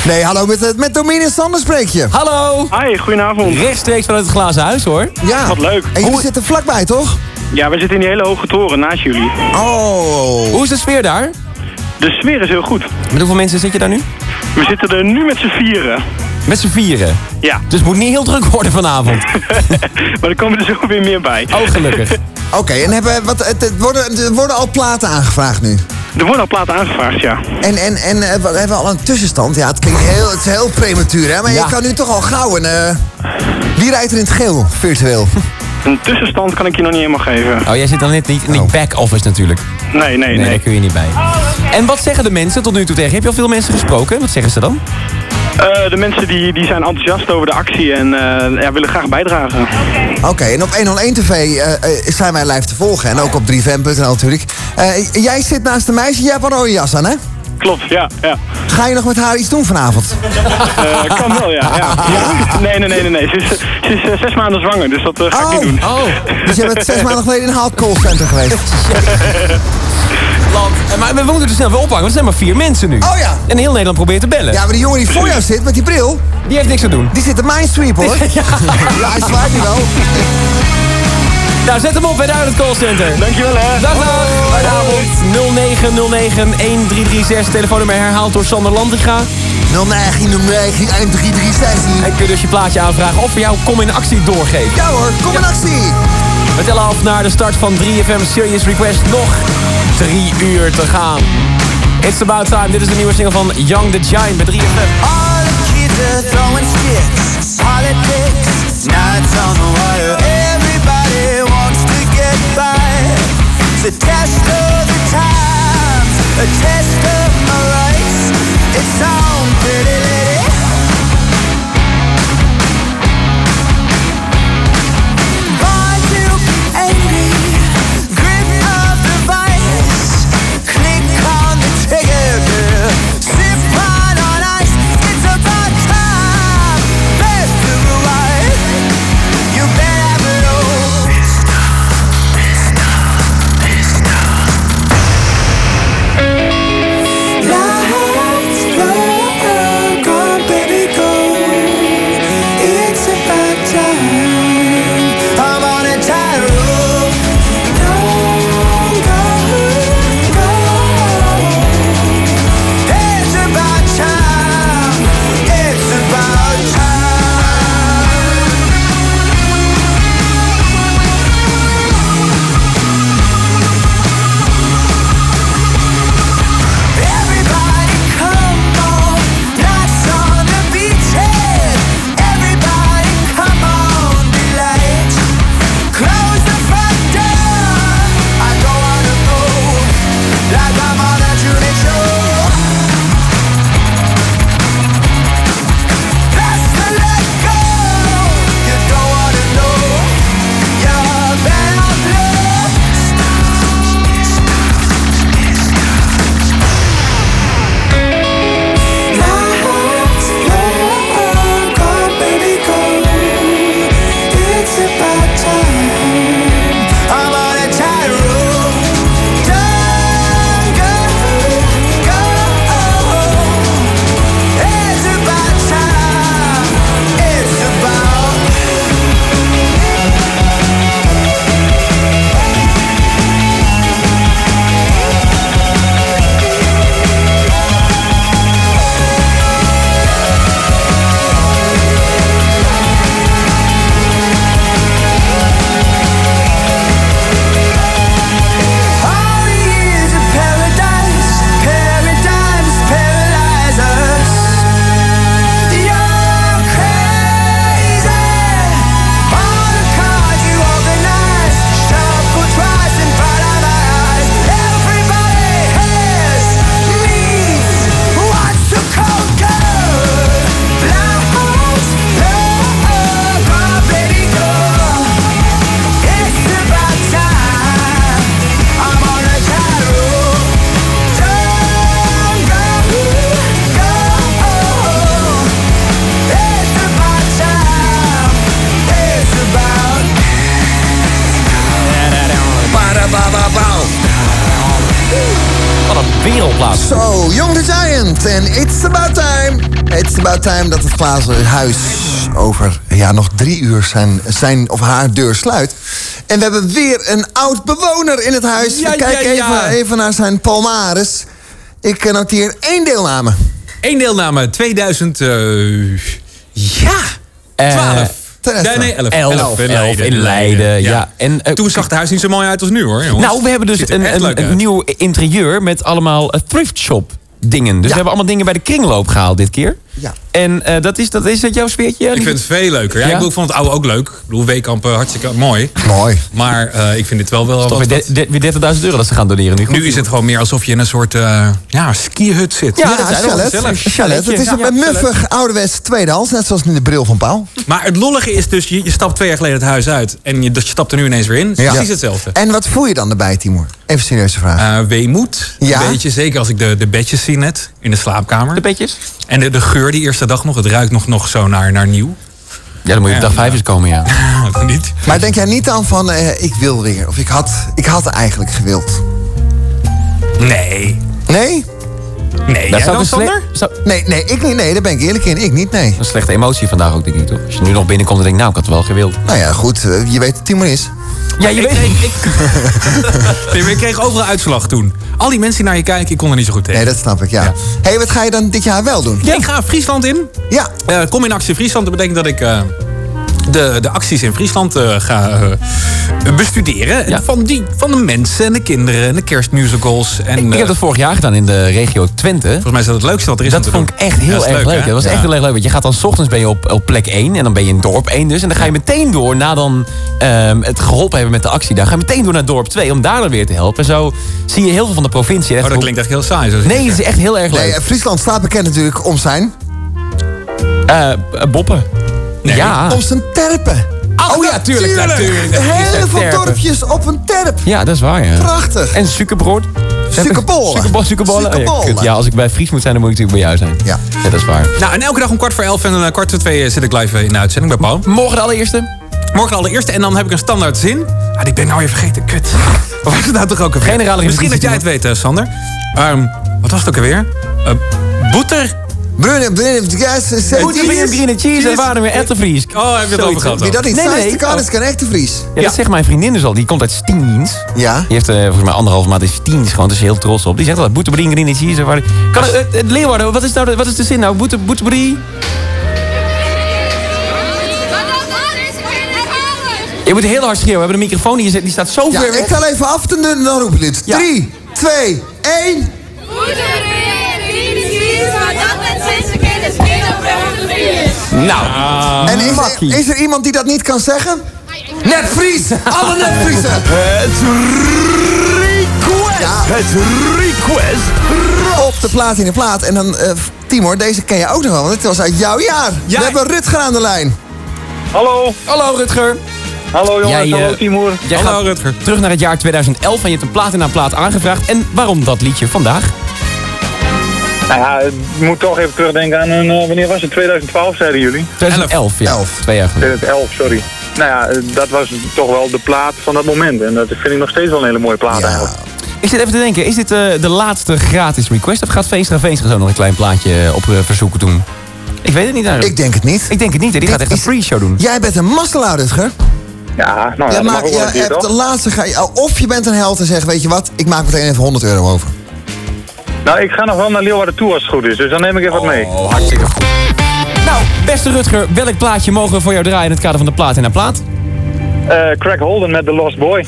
Nee, hallo, met, eh, met Domine Sanders spreek je. Hallo! Hi, goedenavond. Rechtstreeks vanuit het glazen huis hoor. Ja. Wat leuk. En jullie zitten vlakbij, toch? Ja, we zitten in die hele hoge toren naast jullie. Oh. Hoe is de sfeer daar? De sfeer is heel goed. Met hoeveel mensen zit je daar nu? We zitten er nu met z'n vieren. Met z'n vieren. Ja, Dus het moet niet heel druk worden vanavond. maar er komen er zo weer meer bij. Oh, gelukkig. Oké, en hebben, wat, het, het worden, er worden al platen aangevraagd nu. Er worden al platen aangevraagd, ja. En, en, en eh, we hebben al een tussenstand. Ja, het klinkt heel, het is heel prematuur, hè? Maar Ja. je kan nu toch al gauw een... eh, wie rijdt er in het geel, virtueel? Een tussenstand kan ik je nog niet helemaal geven. Oh, jij zit dan net niet in die back-office natuurlijk. Nee, nee, Nee, nee. daar kun je niet bij. En wat zeggen de mensen tot nu toe tegen? Heb je al veel mensen gesproken? Wat zeggen ze dan? Eh, de mensen die, die zijn enthousiast over de actie en eh, ja, willen graag bijdragen. Oké, en op 101 TV eh, zijn wij live te volgen. En ook op 3fm.nl natuurlijk. Eh, jij zit naast een meisje, jij hebt een rode jas aan, hè? Klopt, ja. ja. Ga je nog met haar iets doen vanavond? Eh, kan wel, ja. ja. Nee, nee, nee, nee. nee. Ze is, ze is eh, zes maanden zwanger, dus dat eh, ga ik niet doen. Oh. Dus je bent zes maanden geleden in een callcenter geweest. Land. En Maar we moeten er snel weer ophangen, want er zijn maar vier mensen nu. Oh ja. En heel Nederland probeert te bellen. Ja, maar die jongen die voor jou zit met die bril, Die heeft niks te doen. die zit te mindsweep hoor. Ja. Ja, hij zwaait nu wel. Nou, zet hem op bij het callcenter. Dankjewel, hè. Dag, dag. Goedenavond. 0909 1336. Telefoonnummer herhaald door Sander Lantinga. 09, 09, 1336. En kun je dus je plaatje aanvragen of we jou Kom in Actie doorgeven. Ja hoor, kom in actie. We tellen af naar de start van 3FM Serious Request. Nog drie uur te gaan. It's about time. Dit is de nieuwe single van Young the Giant bij 3FM. All the kids are throwing sticks, politics, nights on the wire. It's a test of the times, a test of my rights. It's on, pretty zijn, zijn of haar deur sluit. En we hebben weer een oud bewoner in het huis. Ja, we ja, kijken ja. Even, even naar zijn palmares. Ik eh, noteer één deelname. Eén deelname, 2000. eh, ja, Eh, 12. Nee, nee, 11. Elf, in elf Leiden. in Leiden, ja. En, eh, Toen zag het huis niet zo mooi uit als nu hoor. jongens. Nou, we hebben dus een, een, nieuw interieur met allemaal eh, thrift shop dingen. Dus we hebben allemaal dingen bij de kringloop gehaald dit keer. Ja. En eh, dat, is, dat is het jouw sfeertje? Ik vind het veel leuker. Ja, Ja? Ik, bedoel, ik vond het oude ook leuk. Ik bedoel, Weekamp hartstikke mooi. Mooi. Maar eh, ik vind dit wel wel Toch weer, de- de- weer 30.000 euro dat ze gaan doneren nu. Nu is het gewoon meer alsof je in een soort eh ja, skihut zit. Ja, chalet. chalet. Het is een muffig ouderwets tweedehands, net zoals in de bril van Paul. Maar het lollige is dus, je, je stapt twee jaar geleden het huis uit. En je, dus je stapt er nu ineens weer in. Is Ja. Precies hetzelfde. En wat voel je dan erbij, Timur? Even een serieuze vraag. Eh, weemoed. Ja? Een beetje, zeker als ik de, de bedjes zie net in de slaapkamer. De bedjes? En de, de geur die eerste dag nog. Het ruikt nog, nog zo naar, naar nieuw. Ja, dan moet je op dag vijf eens komen, ja. niet. Maar denk jij niet dan van, eh, ik wil weer, of ik had, ik had eigenlijk gewild? Nee. Nee? Nee, Dat jij zou dan, Sander? zou- Nee, nee, ik niet. Nee, daar ben ik eerlijk in. Ik niet, nee. Een slechte emotie vandaag ook, denk ik, toch? Als je nu nog binnenkomt en denkt, nou, ik had het wel gewild. Nou ja, goed. eh, je weet Timur is. Ja, je weet ik, nee, maar ik kreeg overal uitslag toen. Al die mensen die naar je kijken, ik kon er niet zo goed tegen. Nee, dat snap ik, ja. hey, wat ga je dan dit jaar wel doen? Ja, ik ga Friesland in. Ja. Eh, kom in actie Friesland. Dat betekent dat ik eh, de, de acties in Friesland eh, ga eh, bestuderen. En Van, die, van de mensen en de kinderen en de kerstmusicals. En, Ik, ik heb dat vorig jaar gedaan in de regio Twente. Volgens mij is dat het leukste wat er is. Dat vond ik echt heel erg leuk. Dat was echt heel erg leuk. Want je gaat dan 's ochtends ben je op, op plek 1 en dan ben je in dorp 1 dus. En dan ga je meteen door, na dan ehm, het geholpen hebben met de actie daar, ga je meteen door naar dorp 2 om daar dan weer te helpen. En zo zie je heel veel van de provincie. Oh, dat klinkt echt heel saai. Zo Nee, het is echt heel erg leuk. Nee, eh, Friesland staat bekend natuurlijk om zijn... Eh, eh, boppen. Ja. Om zijn terpen. oh ja, tuurlijk. natuurlijk. Dat is Heel veel terpen. dorpjes op een terp. Ja, dat is waar, ja. Prachtig. En suikerbrood. Suikerbollen. Oh, ja, ja, als ik bij Fries moet zijn, dan moet ik natuurlijk bij jou zijn. Ja. dat is waar. Nou, en elke dag om kwart voor elf en uh, kwart voor twee eh, zit ik live in de uitzending bij Paul. Morgen de allereerste? Morgen de allereerste. En dan heb ik een standaard zin. Ah, die ben ik nou weer vergeten. Kut. Wat was het nou toch ook alweer? Generale Misschien dat jij het weet, eh, Sander. Ehm, wat was het ook alweer? Eh boeter. Brunnen, brunnen, gas, brunnen, brunnen, cheese en waren weer echte Fries. Oh, heb je het over gehad? Wie dat niet Nee, nee, kan, is kan. Ja, dat zegt mijn vriendin dus al. Die komt uit Stiens. Ja. Die heeft eh, volgens mij anderhalf maand in Stiens gewoon. Ze heel trots op. Die zegt altijd boetebrie, green cheese. en waar- Kan het, het, het Leeuwarden, wat is, nou de, wat is de zin nou? Boete, boetebrie? Je moet heel hard schreeuwen. We hebben een microfoon die, je zet- die staat zo Ja, ver ik tel even af en dan roep je dit. Ja. 3, 2, 1. Nou, En is er, is er iemand die dat niet kan zeggen? Net Fries! Alle net Friesen! Het request! Ja. Het request! Op de plaat in de plaat. En dan, eh Timor, deze ken je ook nog wel, want het was uit jouw jaar. Ja. We hebben Rutger aan de lijn. Hallo. Hallo Rutger. Hallo jongens, Jij, eh, hallo Timur. Jij Hallo, Rutger. terug naar het jaar 2011 en je hebt een plaat in plaat aangevraagd. En waarom dat liedje vandaag? Nou ja, ik moet toch even terugdenken aan een, eh, wanneer was het? 2012 zeiden jullie? 2011, ja. Elf. Twee jaar geleden. 2011, sorry. Nou ja, eh, dat was toch wel de plaat van dat moment. En dat vind ik nog steeds wel een hele mooie plaat Ja. eigenlijk. Ik zit even te denken, is dit eh, de laatste gratis request? Of gaat Veenstra Veenstra zo nog een klein plaatje op eh, verzoek doen? Ik weet het niet eigenlijk. Ik denk het niet. Ik denk het niet, hè. die Dit gaat echt een free show doen. Jij bent een masselaar, Rutger. Ja, nou ja, dat mag maakt- ook wel een keer, de laatste... Ga je, of je bent een held en zegt, weet je wat, ik maak meteen even 100 euro over. Nou, ik ga nog wel naar Leeuwarden toe als het goed is. Dus dan neem ik even wat mee. Oh, hartstikke goed. Nou, beste Rutger, welk plaatje mogen we voor jou draaien in het kader van de plaat en een plaat? Eh, Craig Holden met The Lost Boy.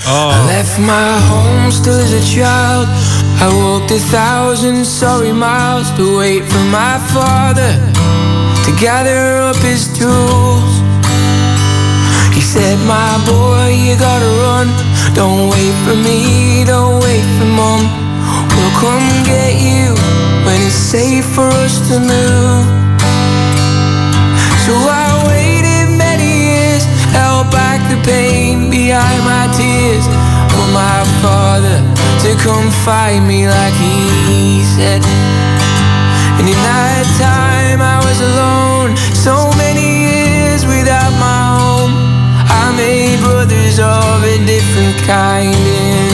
Left my home still as a child. I walked a thousand sorry miles to wait for my father to gather up his tools. He said, My boy, you gotta run. Don't wait for me, don't wait for mom. Come get you when it's safe for us to move. So I waited many years, held back the pain behind my tears for my father to come find me like he said. And in that time I was alone, so many years without my home. I made brothers of a different kind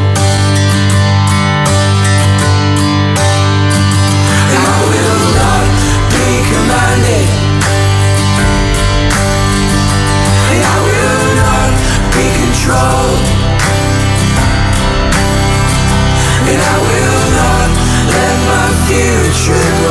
and I will not let my future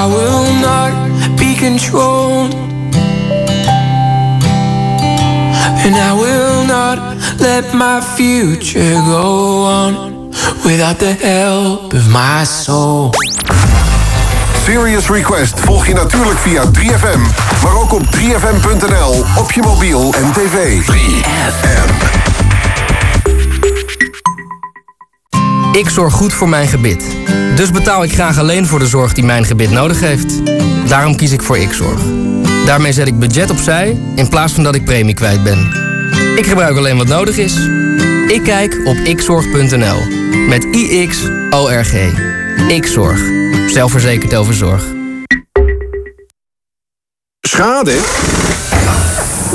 I will not be controlled, and I will not let my future go on without the help of my soul. Serious Request volg je natuurlijk via 3FM, maar ook op 3FM.nl, op je mobiel en tv. 3FM. Ik zorg goed voor mijn gebit. Dus betaal ik graag alleen voor de zorg die mijn gebit nodig heeft. Daarom kies ik voor Xzorg. Daarmee zet ik budget opzij in plaats van dat ik premie kwijt ben. Ik gebruik alleen wat nodig is. Ik kijk op xzorg.nl. Met I-X-O-R-G. Xzorg. Zelfverzekerd over zorg. Schade?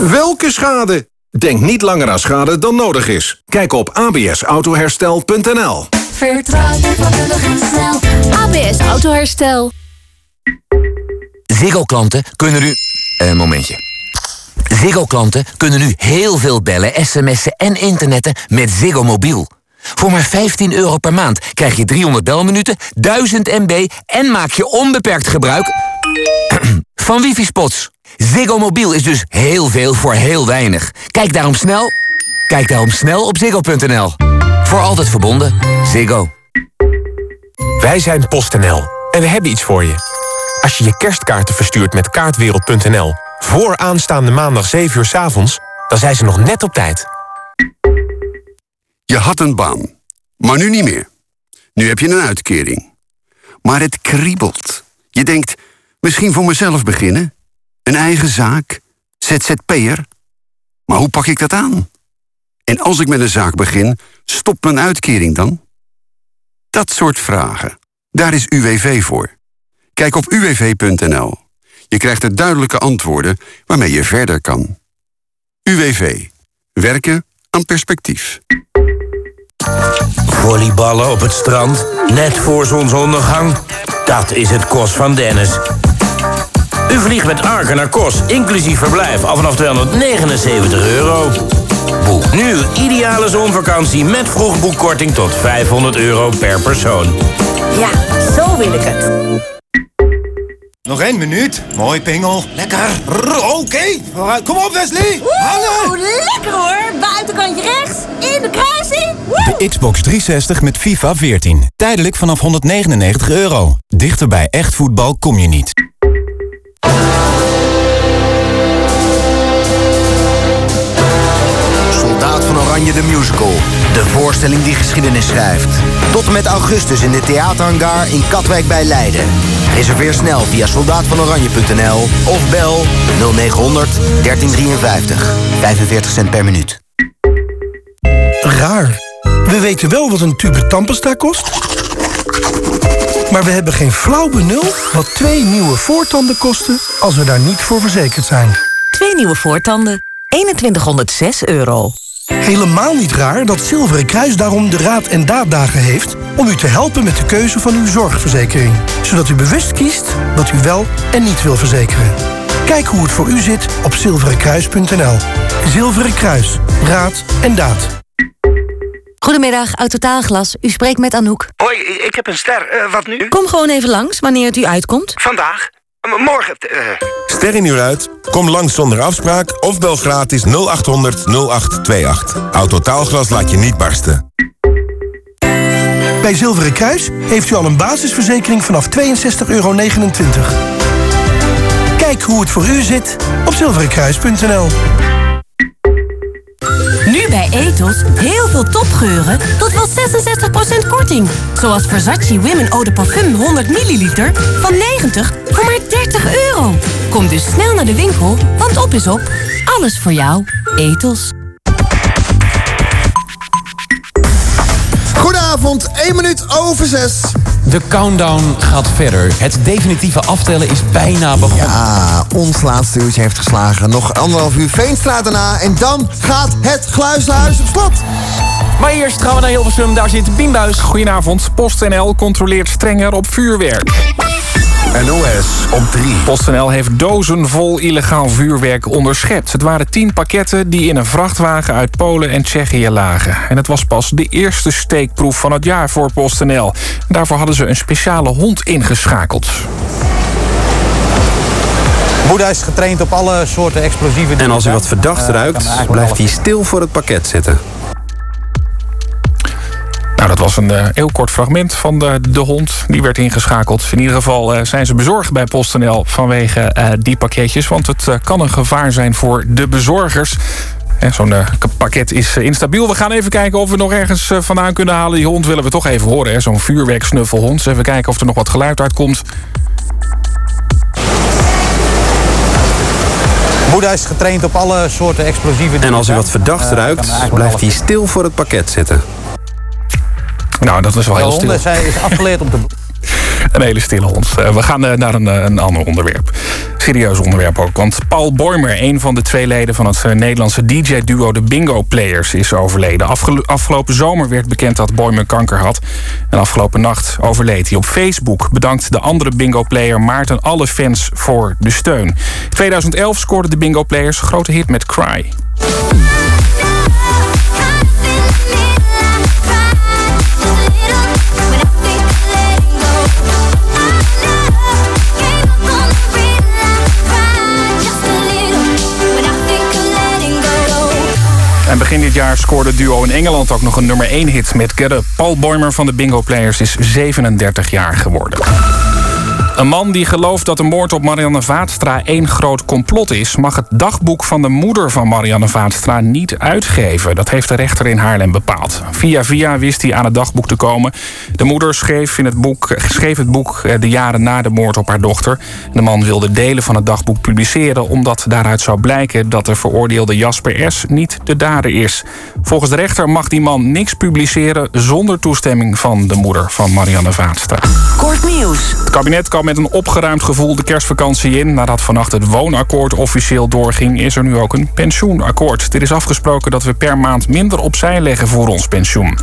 Welke schade? Denk niet langer aan schade dan nodig is. Kijk op absautoherstel.nl. Vertrouw je en snel. ABS Autoherstel. Ziggo-klanten kunnen nu... Een momentje. Ziggo-klanten kunnen nu heel veel bellen, sms'en en internetten met Ziggo Mobiel. Voor maar 15 euro per maand krijg je 300 belminuten, 1000 MB... en maak je onbeperkt gebruik van wifi-spots. Ziggo Mobiel is dus heel veel voor heel weinig. Kijk daarom snel, kijk daarom snel op ziggo.nl. Voor altijd verbonden. Ziggo. Wij zijn PostNL en we hebben iets voor je. Als je je kerstkaarten verstuurt met kaartwereld.nl... voor aanstaande maandag 7 uur 's avonds, dan zijn ze nog net op tijd. Je had een baan, maar nu niet meer. Nu heb je een uitkering. Maar het kriebelt. Je denkt, misschien voor mezelf beginnen? Een eigen zaak? ZZP'er? Maar hoe pak ik dat aan? En als ik met een zaak begin, stopt mijn uitkering dan? Dat soort vragen. Daar is UWV voor. Kijk op uwv.nl. Je krijgt er duidelijke antwoorden waarmee je verder kan. UWV. Werken aan perspectief. Volleyballen op het strand, net voor zonsondergang. Dat is het Kos van Dennis. U vliegt met Arken naar Kos, inclusief verblijf, al vanaf 279 euro. Boek nu uw ideale zonvakantie met vroegboekkorting tot 500 euro per persoon. Ja, zo wil ik het. Nog één minuut. Mooi, Pingel. Lekker. Oké. Kom op, Wesley. Oeh, lekker hoor. Buitenkantje rechts. In de kruising. Woe! De Xbox 360 met FIFA 14. Tijdelijk vanaf 199 euro. Dichter bij echt voetbal kom je niet. Oranje de Musical. De voorstelling die geschiedenis schrijft. Tot en met augustus in de theaterhangar in Katwijk bij Leiden. Reserveer snel via soldaatvanoranje.nl of bel 0900 1353. 45 cent per minuut. Raar. We weten wel wat een tube tandpasta kost. Maar we hebben geen flauw benul wat twee nieuwe voortanden kosten als we daar niet voor verzekerd zijn. Twee nieuwe voortanden. 2106 euro. Helemaal niet raar dat Zilveren Kruis daarom de Raad en Daaddagen heeft... om u te helpen met de keuze van uw zorgverzekering. Zodat u bewust kiest wat u wel en niet wil verzekeren. Kijk hoe het voor u zit op zilverenkruis.nl. Zilveren Kruis. Raad en daad. Goedemiddag, Autotaalglas. U spreekt met Anouk. Hoi, ik heb een ster. Eh, wat nu? Kom gewoon even langs wanneer het u uitkomt. Vandaag? Morgen? eh. Ster in uur uit? Kom langs zonder afspraak of bel gratis 0800 0828. Autotaalglas laat je niet barsten. Bij Zilveren Kruis heeft u al een basisverzekering vanaf 62,29 euro. Kijk hoe het voor u zit op zilverenkruis.nl. Nu bij Ethos heel veel topgeuren tot wel 66% korting. Zoals Versace Women Eau de Parfum 100 ml van 90 voor maar 30 euro. Kom dus snel naar de winkel, want op is op. Alles voor jou. Ethos. Goedenavond, 1 minuut over 6. De countdown gaat verder. Het definitieve aftellen is bijna begonnen. Ja, ons laatste uurtje heeft geslagen. Nog anderhalf uur Veenstraat daarna. En dan gaat het Gluisenhuis op slot. Maar eerst gaan we naar Hilversum. Daar zit Bienbuis. Goedenavond. PostNL controleert strenger op vuurwerk. NOS op 3. PostNL heeft dozen vol illegaal vuurwerk onderschept. Het waren tien pakketten die in een vrachtwagen uit Polen en Tsjechië lagen. En het was pas de eerste steekproef van het jaar voor PostNL. Daarvoor hadden ze een speciale hond ingeschakeld. Boeddha is getraind op alle soorten explosieve En als u wat verdacht Eh, ruikt, blijft hij stil voor het pakket zitten. Nou, dat was een eh, heel kort fragment van de, de hond. Die werd ingeschakeld. In ieder geval eh, zijn ze bezorgd bij PostNL vanwege eh, die pakketjes. Want het kan een gevaar zijn voor de bezorgers. Zo'n pakket is instabiel. We gaan even kijken of we nog ergens vandaan kunnen halen. Die hond willen we toch even horen. hè. Zo'n vuurwerksnuffelhond. Dus even kijken of er nog wat geluid uitkomt. Boeddha is getraind op alle soorten explosieve En als u wat verdacht ruikt, blijft hij stil voor het pakket zitten. Nou, dat is wel heel stil. zij is afgeleerd op de... Een hele stille hond. Eh, we gaan eh, naar een, eh, een ander onderwerp. Serieus onderwerp ook. Want Paul Boymer, een van de twee leden van het Nederlandse DJ-duo de Bingo Players, is overleden. Afgelo- afgelopen zomer werd bekend dat Boymer kanker had. En afgelopen nacht overleed hij. Op Facebook bedankt de andere Bingo-player Maarten alle fans voor de steun. In 2011 scoorden de Bingo Players een grote hit met Cry. Begin dit jaar scoorde duo in Engeland ook nog een nummer 1 hit met Get. Paul Boymer van de Bingo Players is 37 jaar geworden. Een man die gelooft dat de moord op Marianne Vaatstra één groot complot is... mag het dagboek van de moeder van Marianne Vaatstra niet uitgeven. Dat heeft de rechter in Haarlem bepaald. Via via wist hij aan het dagboek te komen. De moeder schreef, in het, boek, schreef het boek eh, de jaren na de moord op haar dochter. De man wilde delen van het dagboek publiceren... omdat daaruit zou blijken dat de veroordeelde Jasper S. niet de dader is. Volgens de rechter mag die man niks publiceren... zonder toestemming van de moeder van Marianne Vaatstra. Kort nieuws. Het kabinet met een opgeruimd gevoel de kerstvakantie in. Nadat vannacht het woonakkoord officieel doorging... is er nu ook een pensioenakkoord. Er is afgesproken dat we per maand minder opzij leggen voor ons pensioen.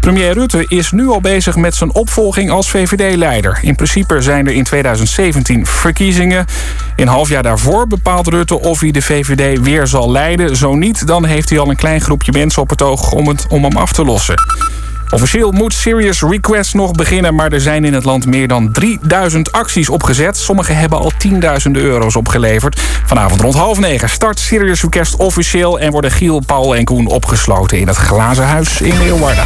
Premier Rutte is nu al bezig met zijn opvolging als VVD-leider. In principe zijn er in 2017 verkiezingen. In half jaar daarvoor bepaalt Rutte of hij de VVD weer zal leiden. Zo niet, dan heeft hij al een klein groepje mensen op het oog om, het, om hem af te lossen. Officieel moet Serious Request nog beginnen, maar er zijn in het land meer dan 3000 acties opgezet. Sommige hebben al tienduizenden euro's opgeleverd. Vanavond rond half negen start Serious Request officieel en worden Giel, Paul en Koen opgesloten in het Glazen Huis in Leeuwarden.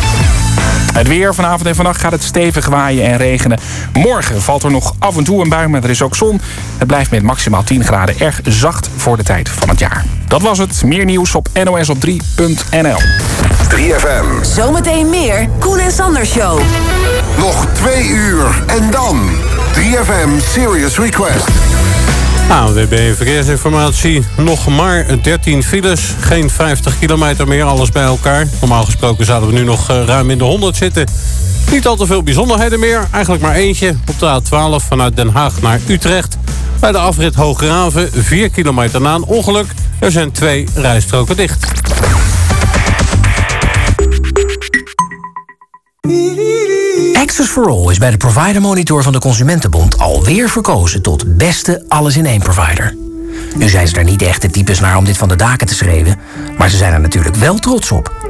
Het weer vanavond en vannacht gaat het stevig waaien en regenen. Morgen valt er nog af en toe een bui, maar er is ook zon. Het blijft met maximaal 10 graden erg zacht voor de tijd van het jaar. Dat was het. Meer nieuws op nosop3.nl. 3FM. Zometeen meer Koen en Sander Show. Nog twee uur en dan 3FM Serious Request. ANWB Verkeersinformatie. Nog maar 13 files. Geen 50 kilometer meer, alles bij elkaar. Normaal gesproken zouden we nu nog eh, ruim in de 100 zitten. Niet al te veel bijzonderheden meer. Eigenlijk maar eentje. Op de A12 vanuit Den Haag naar Utrecht. Bij de afrit Hoograven, 4 kilometer na een ongeluk. Er zijn twee rijstroken dicht. Access for All is bij de Provider Monitor van de Consumentenbond alweer verkozen tot beste alles-in-één provider. Nu zijn ze er niet echt de types naar om dit van de daken te schreeuwen, maar ze zijn er natuurlijk wel trots op.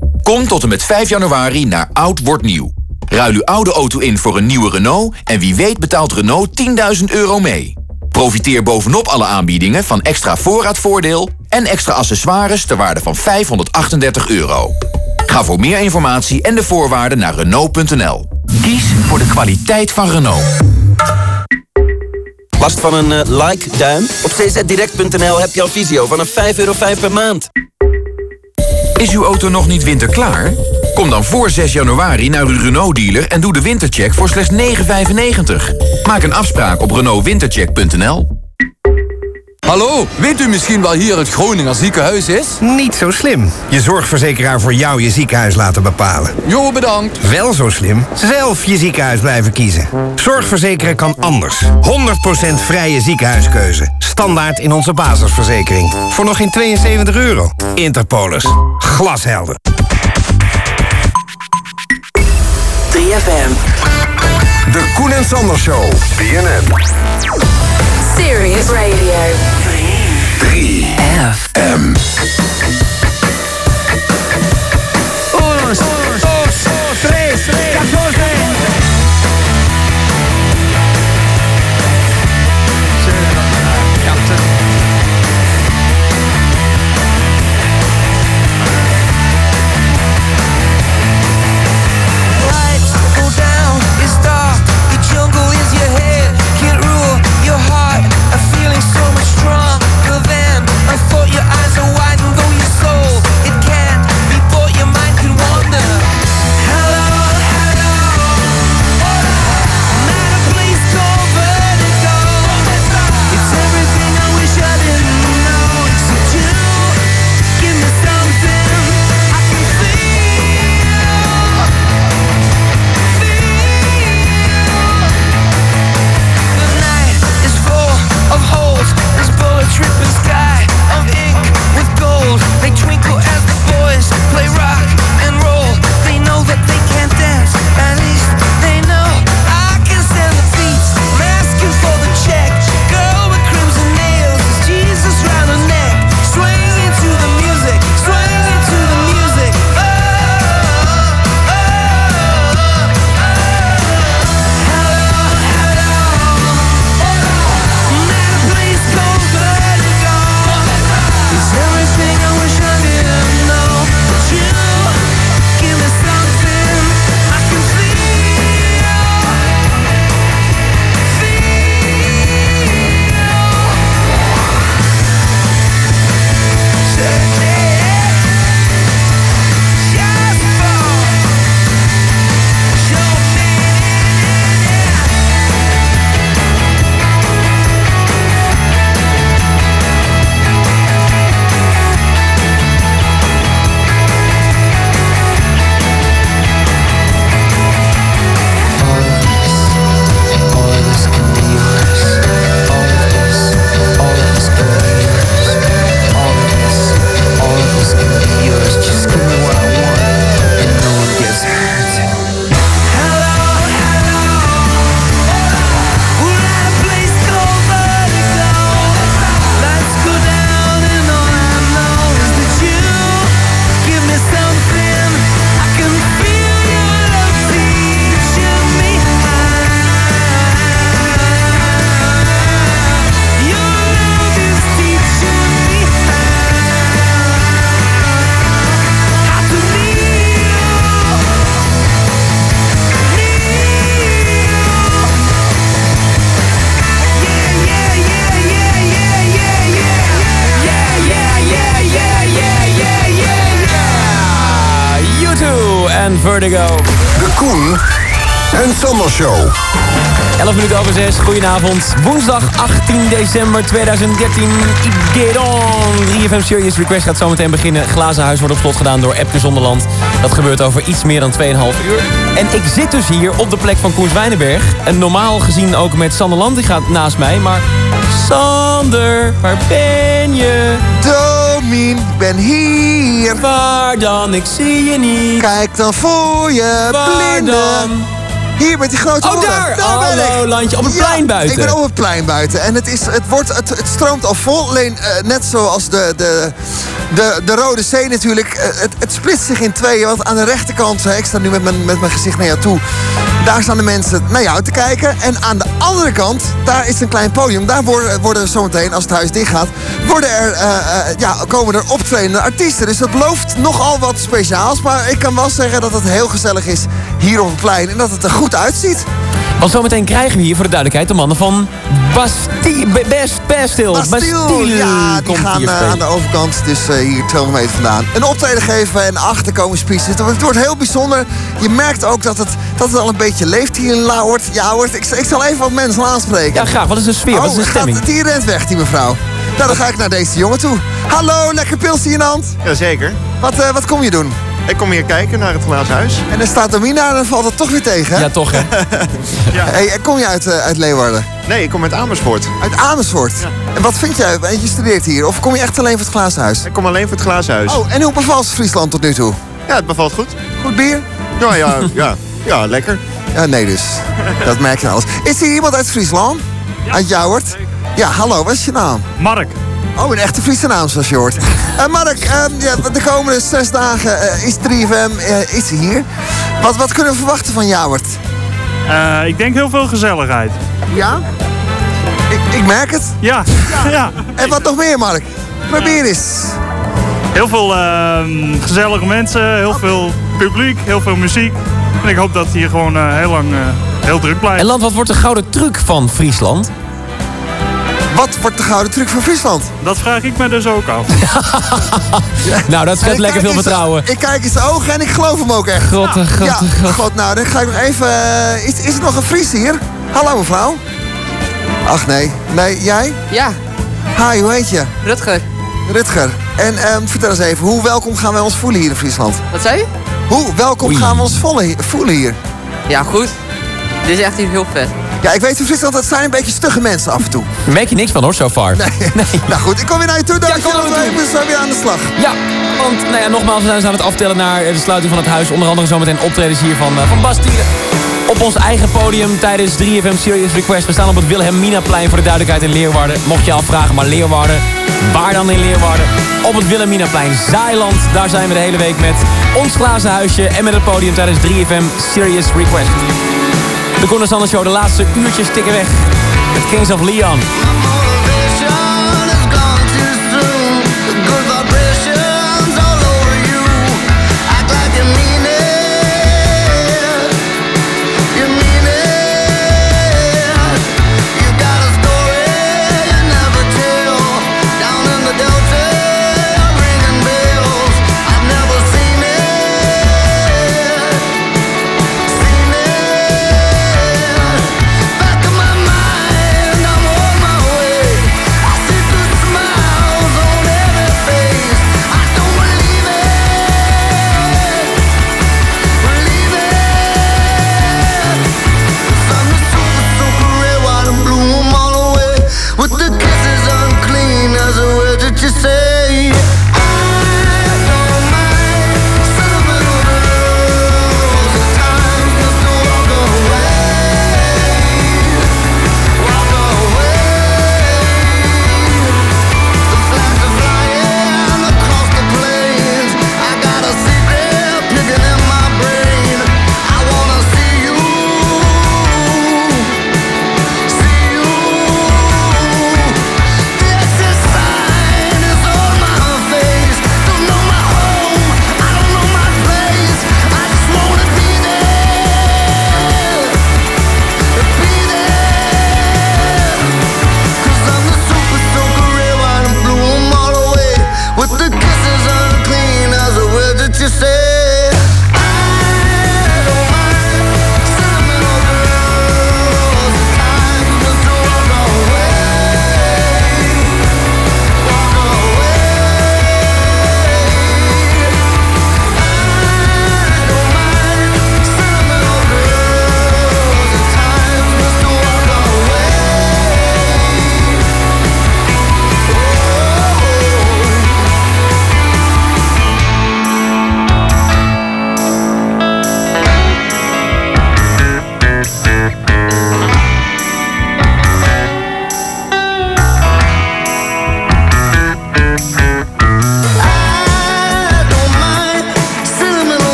Kom tot en met 5 januari naar Oud Wordt Nieuw. Ruil uw oude auto in voor een nieuwe Renault... en wie weet betaalt Renault 10.000 euro mee. Profiteer bovenop alle aanbiedingen van extra voorraadvoordeel... en extra accessoires ter waarde van 538 euro. Ga voor meer informatie en de voorwaarden naar Renault.nl. Kies voor de kwaliteit van Renault. Last van een eh, like-duim? Op czdirect.nl heb je al visio vanaf 5,5 euro per maand. Is uw auto nog niet winterklaar? Kom dan voor 6 januari naar uw Renault-dealer en doe de wintercheck voor slechts 9,95. Maak een afspraak op renaultwintercheck.nl. Hallo, weet u misschien wel hier het Groninger ziekenhuis is? Niet zo slim. Je zorgverzekeraar voor jou je ziekenhuis laten bepalen. Jo, bedankt. Wel zo slim. Zelf je ziekenhuis blijven kiezen. Zorgverzekeren kan anders. 100% vrije ziekenhuiskeuze. Standaard in onze basisverzekering. Voor nog geen 72 euro. Interpolis. Glashelder. 3FM. De Koen en Sander Show. BNN. Serious Radio. 3FM. Goedenavond. Woensdag 18 december 2013. Get on! 3FM Serious Request gaat zometeen beginnen. Glazen huis wordt op slot gedaan door Epke Zonderland. Dat gebeurt over iets meer dan 2,5 uur. En ik zit dus hier op de plek van Koens Wijnenberg. En normaal gezien ook met Sander Land, die gaat naast mij. Maar Sander, waar ben je? Domien, ik ben hier. Waar dan? Ik zie je niet. Kijk dan voor je, Waar blinde. dan? Hier met die grote Oh, daar! Hallo, ik. landje. Op het Ja, plein buiten. Ik ben op het plein buiten. En het, is, het, wordt, het, het stroomt al vol. Alleen eh, net zoals de, de, de, de Rode Zee natuurlijk. eh, het, het splitst zich in tweeën. Want aan de rechterkant, ik sta nu met mijn, met mijn gezicht naar jou toe. Daar staan de mensen naar jou te kijken. En aan de andere kant, daar is een klein podium. Daar worden, worden zometeen, als het huis dicht gaat... Worden er, eh, ja, komen er optredende artiesten. Dus dat belooft nogal wat speciaals. Maar ik kan wel zeggen dat het heel gezellig is hier op het plein. En dat het er goed uitziet. Want zometeen krijgen we hier voor de duidelijkheid de mannen van Bastille. Be- Best, Bastille. Bastille, ja, die gaan eh, aan de overkant, dus eh, hier 200 meter vandaan. Een optreden geven en achter komen speeches. Het wordt- het wordt heel bijzonder. Je merkt ook dat het, dat het al een beetje leeft hier in Lauwert. Ja, ik, ik zal even wat mensen aanspreken. Ja, graag. Wat is de sfeer? Wat is de oh, stemming? Gaat, die rent weg, die mevrouw. Nou, dan ga ik naar deze jongen toe. Hallo, lekker pilsje in de hand. Jazeker. Wat, eh, wat kom je doen? Ik kom hier kijken naar het glazen huis. En er staat Domina en dan valt het toch weer tegen, hè? Ja, toch, hè? Ja. Hey, kom je uit, eh, uit Leeuwarden? Nee, ik kom uit Amersfoort. Uit Amersfoort? En wat vind jij? Je studeert hier. Of kom je echt alleen voor het glazen huis? Ik kom alleen voor het glazen huis. Oh, en hoe bevalt Friesland tot nu toe? Ja, het bevalt goed. Goed bier? Ja, ja, ja. Ja, lekker. Ja, nee dus. Dat merk je alles. Is hier iemand uit Friesland? Uit Jouwert? Ja, hallo, wat is je naam? Mark. Oh, een echte Friese naam zoals je hoort. Eh Mark, ja, de komende zes dagen eh, is 3FM eh, is hier. Wat, wat kunnen we verwachten van Jouwert? Eh, ik denk heel veel gezelligheid. Ja? Ik, ik merk het. Ja. ja. En wat nog meer, Mark? Probeer eens. Heel veel ehm, gezellige mensen, heel veel publiek, heel veel muziek. En ik hoop dat het hier gewoon eh, heel lang eh, heel druk blijft. En land, wat wordt de gouden truc van Friesland? Wat wordt de gouden truc van Friesland? Dat vraag ik me dus ook af. Nou, dat schept lekker veel vertrouwen. Ik kijk in zijn ogen en ik geloof hem ook echt. God, eh, god, ja, eh, god. nou, dan ga ik nog even... eh, is, is er nog een Fries hier? Hallo, mevrouw. Ach, nee. Nee, jij? Ja, Hi, hoe heet je? Rutger. Rutger. En ehm, vertel eens even, hoe welkom gaan wij ons voelen hier in Friesland? Wat zei je? Hoe welkom gaan we ons voelen hier- voelen hier? Ja, goed. Dit is echt hier heel vet. Ja, ik weet in Friesland, dat zijn een beetje stugge mensen af en toe. Merk je niks van hoor, so far. Nee. nou goed, ik kom weer naar je toe. Dankjewel. Ja, we zijn weer aan de slag. Ja, want nou ja, nogmaals, we zijn dus aan het aftellen naar de sluiting van het huis. Onder andere zometeen optredens hier van, eh, van Bastille. Op ons eigen podium tijdens 3FM Serious Request. We staan op het Wilhelminaplein voor de duidelijkheid in Leeuwarden. Mocht je afvragen, maar Leeuwarden, waar dan in Leeuwarden? Op het Wilhelminaplein, Zaailand. Daar zijn we de hele week met ons glazen huisje en met het podium tijdens 3FM Serious Request. De Sanders Show, de laatste uurtjes tikken weg. Met Kings of Leon.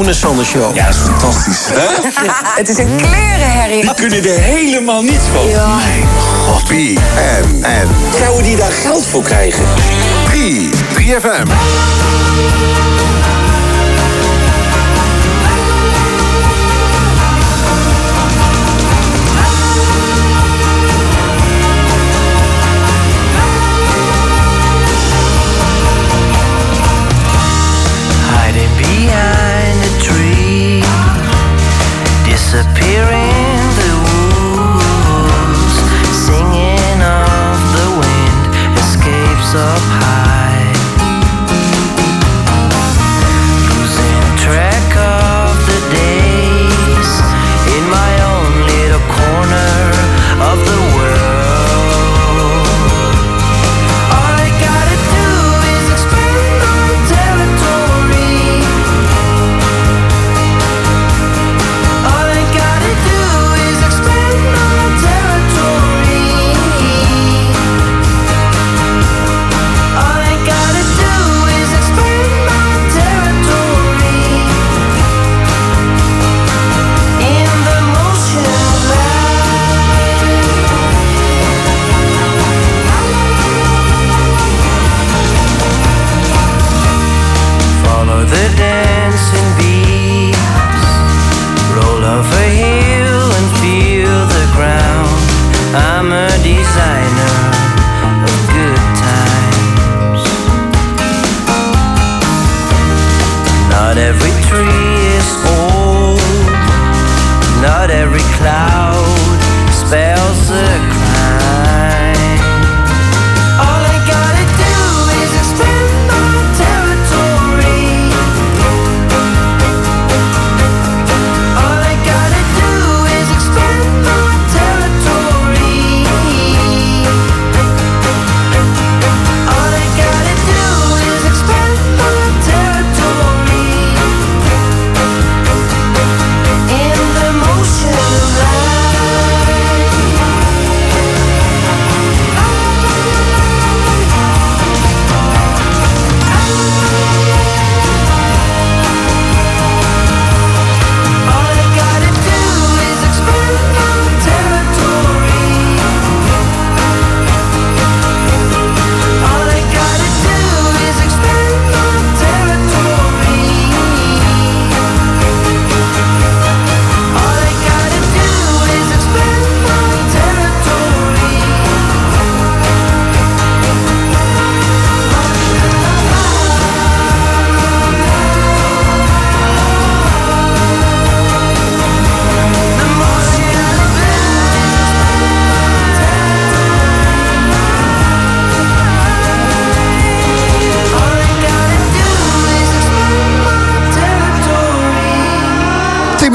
Koen en Sander Show? Ja, dat is fantastisch. Het is een klerenherrie. Die kunnen er helemaal niets van. Mijn god. Wie en en Zouden die daar geld voor krijgen?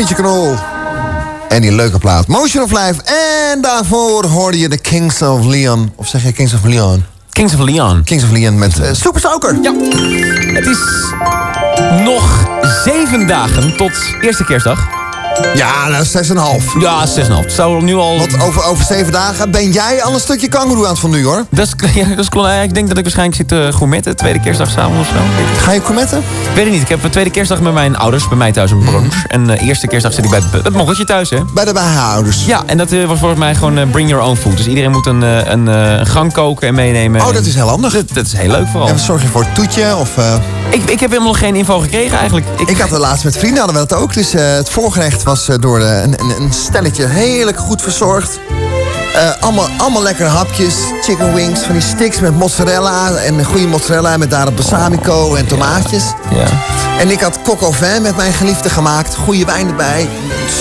Timmetje Knol. En die leuke plaat. Motion of Life. En daarvoor hoorde je de Kings of Leon. Of zeg je Kings of Leon? Kings of Leon. Kings of Leon met eh, Super Soaker. Ja. Het is nog zeven dagen tot eerste kerstdag. Ja, nou 6,5. Ja, 6,5. Het zou nu al... Want over, over zeven dagen ben jij al een stukje kangeroe aan het van nu hoor. Dat is, ja, dat is. Ik denk dat ik waarschijnlijk zit uh, gourmetten. Tweede kerstdag samen of zo. Ga je gourmetten? Weet ik niet. Ik heb de tweede kerstdag met mijn ouders. Bij mij thuis een brunch. En uh, eerste kerstdag zit ik bij het, moggetje thuis, hè? Bij de bijouders. Ja, en dat uh, was volgens mij gewoon bring your own food. Dus iedereen moet een, een, een gang koken en meenemen. Oh, dat is heel handig. Dat, dat is heel leuk vooral. En zorg je voor het toetje? Of, ik, ik heb helemaal nog geen info gekregen eigenlijk. Ik, ik had het laatst met vrienden hadden we dat ook. Dus het voorgerecht was door de, een, een, stelletje heerlijk goed verzorgd. Uh, allemaal, allemaal lekkere hapjes. Chicken wings, van die sticks met mozzarella. En een goede mozzarella met daarop balsamico en tomaatjes. En ik had vin met mijn geliefde gemaakt. Goede wijn erbij.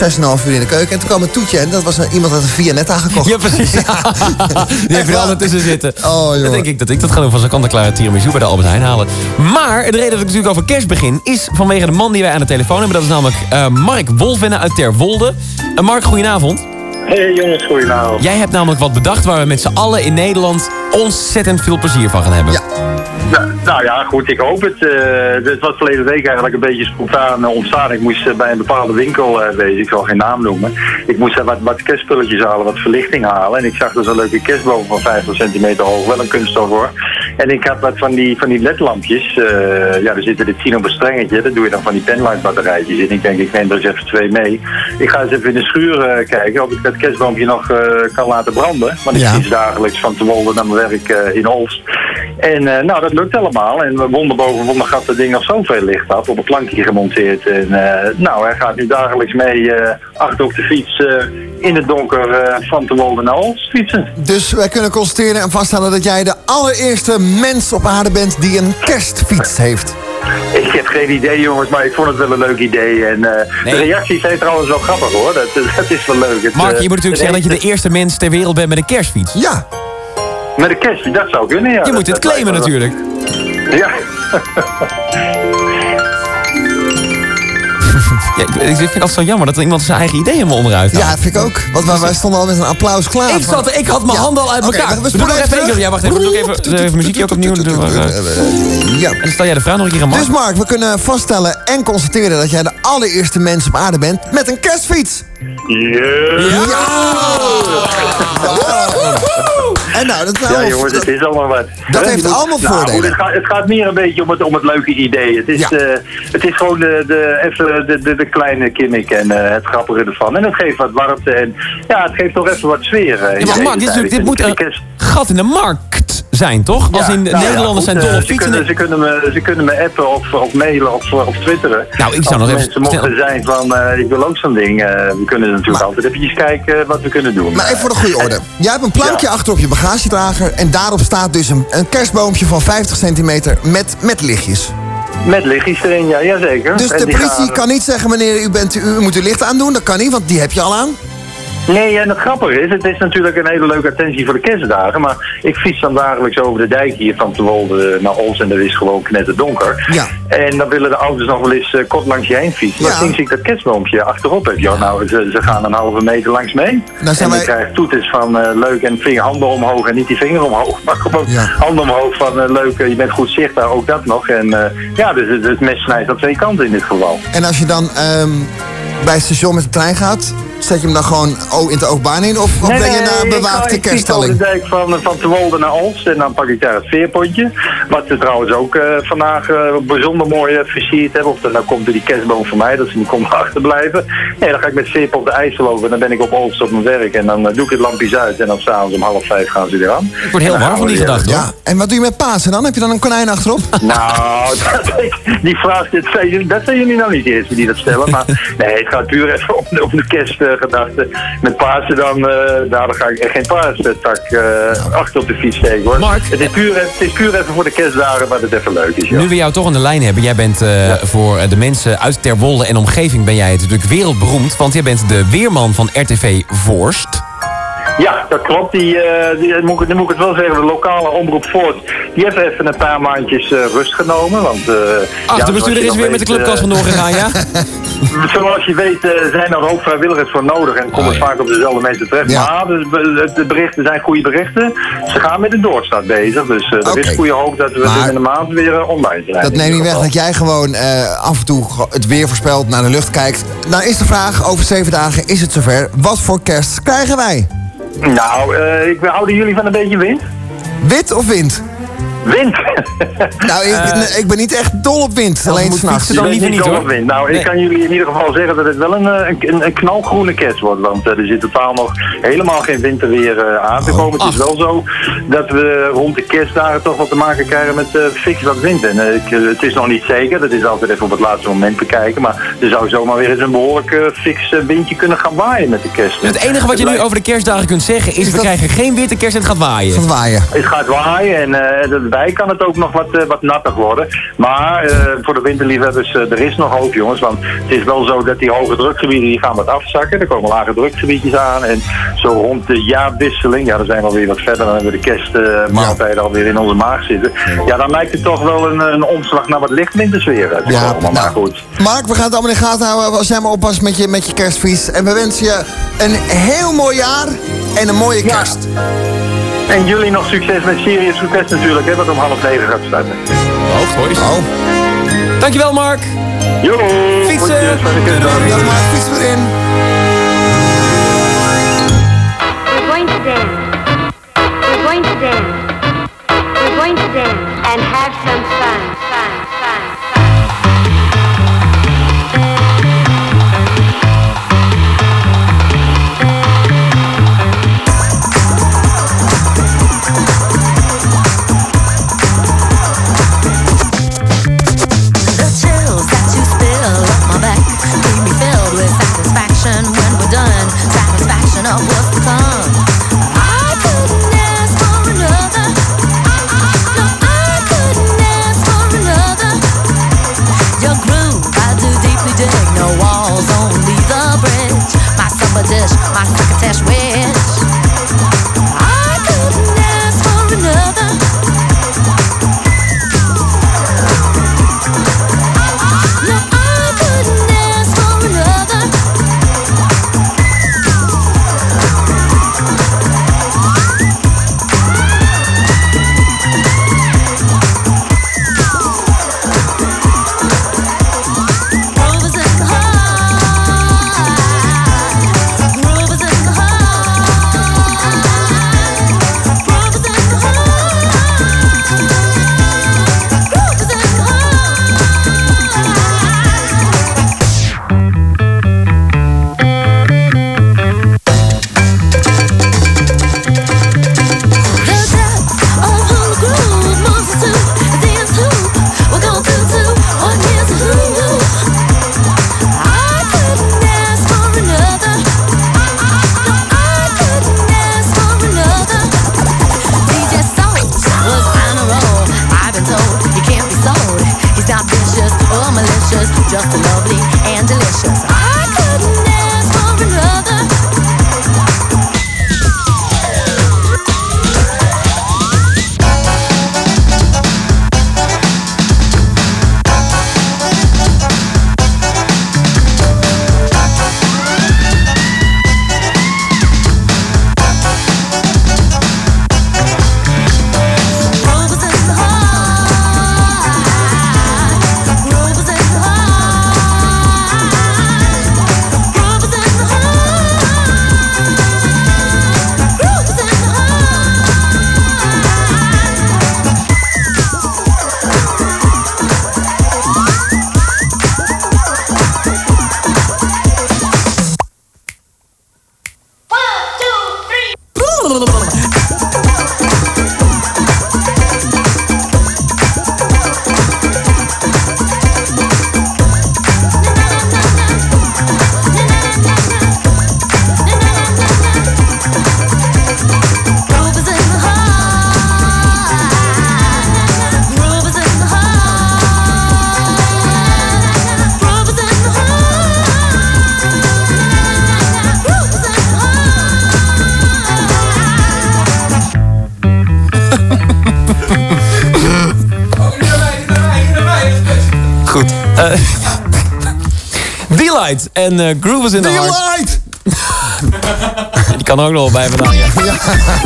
6,5 uur in de keuken. En toen kwam een toetje. En dat was een, iemand uit de Vianetta gekocht. Ja, precies. Ja. Die heeft er altijd tussen zitten. Oh, joh. Dan denk ik dat ik dat ga doen van zo'n kant-en-klare tiramisu bij de Albert Heijn halen. Maar de reden dat ik natuurlijk over kerst begin... is vanwege de man die wij aan de telefoon hebben. Dat is namelijk uh, Mark Wolvenne uit Terwolde. Uh, Mark, goedenavond. Hey jongens, goedenavond. Jij hebt namelijk wat bedacht waar we met z'n allen in Nederland ontzettend veel plezier van gaan hebben. Ja. Nou, nou ja, goed, ik hoop het. Uh, het was verleden week eigenlijk een beetje spontaan uh, ontstaan. Ik moest uh, bij een bepaalde winkel wezen, ik zal geen naam noemen. Ik moest wat, wat kerstspulletjes halen, wat verlichting halen. En ik zag dus een leuke kerstboom van 50 centimeter hoog, wel een kunststof hoor. En ik had wat van die, van die ledlampjes. eh, ja, er zitten de tien op een strengetje. Daar doe je dan van die penlight batterijtjes in. Ik denk, ik neem er eens even twee mee. Ik ga eens even in de schuur eh, kijken of ik dat kerstboompje nog eh, kan laten branden. Want ik fiets dagelijks van te Wolde naar mijn werk in Olst. En nou, dat lukt allemaal. En wonder boven wonder gaat dat ding nog zoveel licht had. Op een plankje gemonteerd. En nou, hij gaat nu dagelijks mee achter op de fiets in het donker eh, van te Wolde naar Olst fietsen. Dus wij kunnen constateren en vaststellen dat jij de allereerste mens op aarde bent die een kerstfiets heeft. Ik heb geen idee jongens, maar ik vond het wel een leuk idee. En eh, de reacties zijn trouwens wel grappig hoor. Dat, dat is wel leuk. Het, Mark, eh, je moet natuurlijk zeggen dat je de eerste mens ter wereld bent met een kerstfiets. Ja. Met een kerstfiets, dat zou kunnen ja. Je moet het dat claimen natuurlijk. Ja. Ja, ik, ik vind het altijd zo jammer dat er iemand zijn eigen idee helemaal onderuit haalt. Ja, vind ik ook. Want wij, wij stonden al met een applaus klaar. Ik, zat, ik had mijn Ja. handen al uit elkaar. we doen nog even even één keer. Ja, wacht even. Doe ik even, even muziekje ook opnieuw. Ja. En dan stel jij de vraag nog een keer aan Mark. Dus Mark, we kunnen vaststellen en constateren dat jij de allereerste mens op aarde bent met een kerstfiets. En nou, dat is Ja nou- jongens, het is allemaal wat. Dat heeft allemaal nou, voordelen. goed, het, gaat, het gaat meer een beetje om het, om het leuke idee. Het is, Ja. eh, het is gewoon de, de, even de, de, de kleine gimmick en eh, het grappige ervan. En het geeft wat warmte en ja, het geeft toch even wat sfeer. eh, Ja, maar deze Mark, dit, is dit moet een kerst- gat in de markt zijn, toch? Als Ja, in nou ja, Nederlanders goed, zijn eh, dol op ze fietsen. kunnen, ze, kunnen me, ze kunnen me appen of, of mailen of, of twitteren. Nou, ik zou Als nog even mensen mochten zijn van, eh, ik wil ook zo'n ding. eh, we kunnen natuurlijk altijd even kijken eh, wat we kunnen doen. Maar even voor de goede orde. Jij hebt een plankje achter op je bagagedrager... en daarop staat dus een, een kerstboompje van 50 centimeter met, met lichtjes. Met lichtjes erin, ja, jazeker. Dus En de politie gaan- kan niet zeggen... meneer, u, bent, u moet uw licht aandoen. Dat kan niet, want die heb je al aan. Nee, en het grappige is, het is natuurlijk een hele leuke attentie voor de kerstdagen. Maar ik fiets dan dagelijks over de dijk hier van Tewolde naar Ols en dat is gewoon knetterdonker. Ja. En dan willen de auto's nog wel eens eh, kort langs je heen fietsen. Maar Ja. sinds ik dat kerstboompje achterop heb, ja, nou, ze, ze gaan een halve meter langs mee. Dan zijn en wij- ik krijg toeters van eh, leuk en vinger, handen omhoog en niet die vinger omhoog. Maar gewoon handen omhoog van eh, leuk, je bent goed zichtbaar, ook dat nog. En ja, dus het, het mes snijdt aan twee kanten in dit geval. En als je dan ehm, bij het station met de trein gaat... zet je hem dan gewoon oh, in de openbaan in... of, of ben je naar ik bewaakte ik over kerststalling? de dijk van, van Tewolde naar Olst en dan pak ik daar het veerpontje. Wat ze trouwens ook eh, vandaag eh, bijzonder mooi eh, versierd hebben. Of dan nou komt er die kerstboom voor mij, dat ze niet komen achterblijven. Nee, dan ga ik met veerpont op de IJssel over en dan ben ik op Olst op mijn werk. En dan doe ik het lampjes uit en dan s'avonds om half vijf gaan ze weer aan. Ik word heel warm van die gedachte. Ja, en wat doe je met Pasen dan? Heb je dan een konijn achterop? Nou, dat, die vraag, dat zijn, jullie- dat zijn jullie nou niet de eerste die dat stellen. Maar nee, het gaat puur even om, om de kerstgedachte. Met Pasen dan, eh daar dan ga ik echt geen paastak eh achter op de fiets steken hoor. Het, is puur, het is puur even voor de kerstdagen waar het even leuk is. Ja. Nu we jou toch aan de lijn hebben, jij bent eh, voor de mensen uit Terwolde en omgeving ben jij natuurlijk wereldberoemd, want jij bent de weerman van RTV Voorst. Ja, dat klopt. Die, eh, die, moet, ik- nu moet ik het wel zeggen, de lokale omroep Voort, die heeft even een paar maandjes eh, rust genomen. Want, eh, Ach, ja, de bestuurder is weer met de clubkast vandoor gegaan, ja? Zoals je weet zijn er ook vrijwilligers voor nodig en komen vaak op dezelfde mensen terecht. Maar de, de- de berichten zijn goede berichten. Ze gaan met een doorstart bezig, dus er is goede hoop dat we Maar- binnen een maand weer online zijn. Dat in neemt niet weg dat jij gewoon af en toe het weer voorspelt, naar de lucht kijkt. Nou is de vraag, over zeven dagen is het zover. Wat voor kerst krijgen wij? Nou, eh, ik houden jullie van een beetje wind? Wit of wind? Wind! Nou, ik, nee, ik ben niet echt dol op wind. alleen s'nachts. Je bent niet dol op wind. Nou, Nee. ik kan jullie in ieder geval zeggen dat het wel een, eh, een, een knalgroene kerst wordt. Want eh, er zit totaal nog helemaal geen winterweer eh, aan te komen. Het is wel zo dat we rond de kerstdagen toch wat te maken krijgen met eh fix wat wind. En eh, ik, eh, het is nog niet zeker, dat is altijd even op het laatste moment bekijken. Maar er zou zomaar weer eens een behoorlijk eh, fix eh, windje kunnen gaan waaien met de kerst. Het enige wat je nu over de kerstdagen kunt zeggen is, we krijgen geen witte kerst en het gaat waaien. Van waaien. Het gaat waaien en daarbij kan het ook nog wat, eh, wat natter worden. Maar eh, voor de winterliefhebbers, eh, er is nog hoop jongens. Want het is wel zo dat die hoge drukgebieden die gaan wat afzakken. Er komen lage drukgebiedjes aan. En zo rond de jaarwisseling, ja dan zijn we alweer wat verder. Dan hebben we de kerstmaaltijden alweer in onze maag zitten. Ja, dan lijkt het toch wel een, een omslag naar wat lichtwintersfeer uit te Ja, komen. Maar goed. Mark, we gaan het allemaal in de gaten houden jij maar oppast met je, met je kerstvies. En we wensen je een heel mooi jaar en een mooie kerst. En jullie nog succes met Serious Request natuurlijk, hè, wat om half negen gaat starten. Oh. Dankjewel, Mark. Jo, Fietsen. Dag Mark, fiets erin. We're is in! Die kan er ook nog wel bij vandaan. Ja.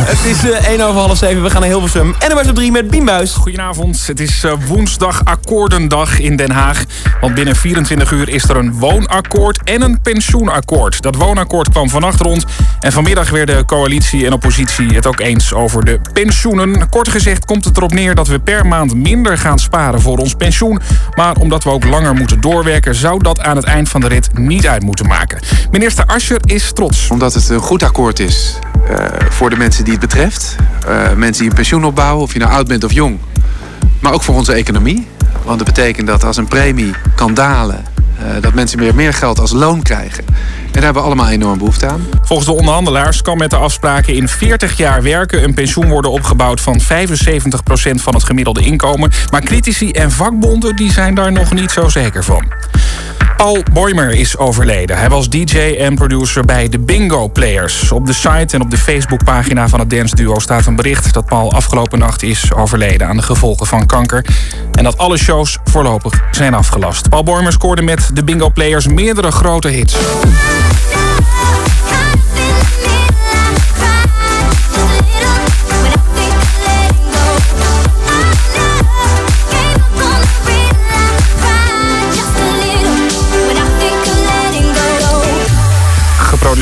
Het is eh 1 over half 7. We gaan naar Hilversum. En er was op 3 met Biembuis. Goedenavond. Het is eh, woensdag akkoordendag in Den Haag. Want binnen 24 uur is er een woonakkoord en een pensioenakkoord. Dat woonakkoord kwam vannacht rond. En vanmiddag werden coalitie en oppositie het ook eens over de pensioenen. Kort gezegd komt het erop neer dat we per maand minder gaan sparen voor ons pensioen. Maar omdat we ook langer moeten doorwerken... zou dat aan het eind van de rit niet uit moeten maken. Minister Ascher is trots. Omdat het een goed akkoord is eh, voor de mensen die het betreft. Eh, mensen die een pensioen opbouwen, of je nou oud bent of jong. Maar ook voor onze economie. Want dat betekent dat als een premie kan dalen, eh, dat mensen meer, meer geld als loon krijgen. En daar hebben we allemaal enorm behoefte aan. Volgens de onderhandelaars kan met de afspraken in 40 jaar werken een pensioen worden opgebouwd van 75% van het gemiddelde inkomen. Maar critici en vakbonden die zijn daar nog niet zo zeker van. Paul Boymer is overleden. Hij was DJ en producer bij de Bingo Players. Op de site en op de Facebookpagina van het dance duo staat een bericht dat Paul afgelopen nacht is overleden aan de gevolgen van kanker. En dat alle shows voorlopig zijn afgelast. Paul Boymer scoorde met de Bingo Players meerdere grote hits.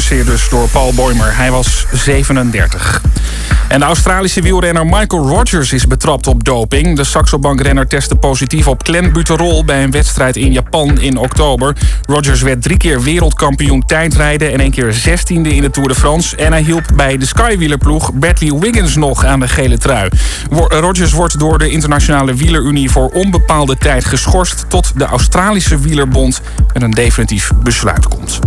Dus door Paul Boymer. Hij was 37. En de Australische wielrenner Michael Rogers is betrapt op doping. De Saxo-bankrenner testte positief op clenbuterol bij een wedstrijd in Japan in oktober. Rogers werd drie keer wereldkampioen tijdrijden en één keer zestiende in de Tour de France. En hij hielp bij de Skywielerploeg Bradley Wiggins nog aan de gele trui. Wo- Rogers wordt door de Internationale Wielerunie voor onbepaalde tijd geschorst tot de Australische Wielerbond met een definitief besluit komt.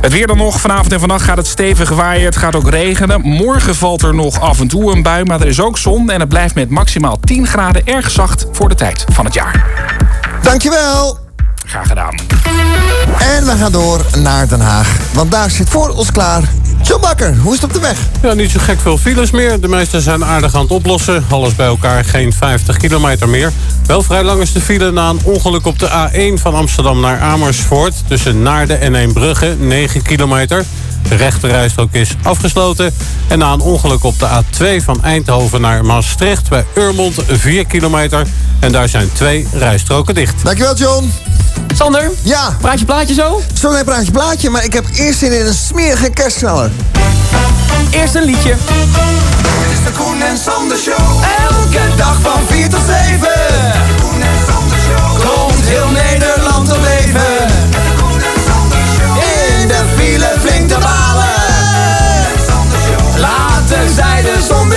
Het weer dan nog. Vanavond en vannacht gaat het stevig waaien. Het gaat ook regenen. Morgen valt er nog af en toe een bui, maar er is ook zon. En het blijft met maximaal 10 graden erg zacht voor de tijd van het jaar. Dankjewel. Graag gedaan. En we gaan door naar Den Haag. Want daar zit voor ons klaar John Bakker. Hoe is het op de weg? Ja, niet zo gek veel files meer. De meeste zijn aardig aan het oplossen. Alles bij elkaar geen 50 kilometer meer. Wel vrij lang is de file na een ongeluk op de A1 van Amsterdam naar Amersfoort. Tussen Naarden en Eembrugge, 9 kilometer. De rechterrijstrook is afgesloten. En na een ongeluk op de A2 van Eindhoven naar Maastricht... bij Urmond, 4 kilometer. En daar zijn twee rijstroken dicht. Dankjewel, John. Sander? Ja. Praatje plaatje zo? Zo nee, praatje plaatje, maar ik heb eerst zin in een smerige kerstknaller. Eerst een liedje. Dit is de Koen en Sander Show. Elke dag van 4 tot 7.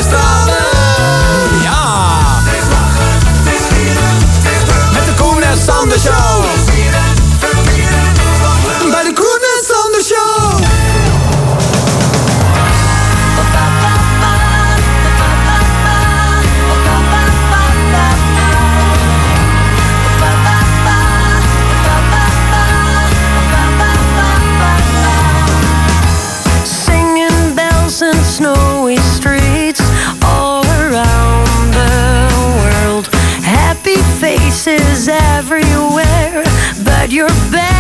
De zon bestralen. Ja. Met de Koen en Sander Show. Faces everywhere, but your bed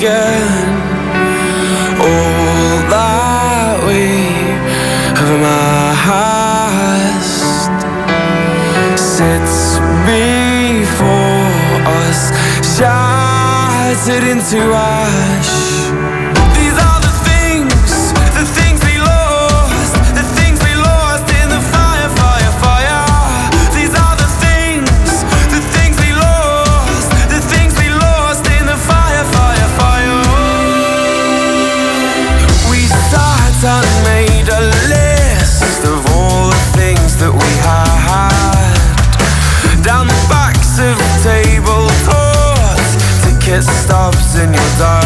again all that we have amassed sits before us, shattered into ash. Ticket stubs in your diaries.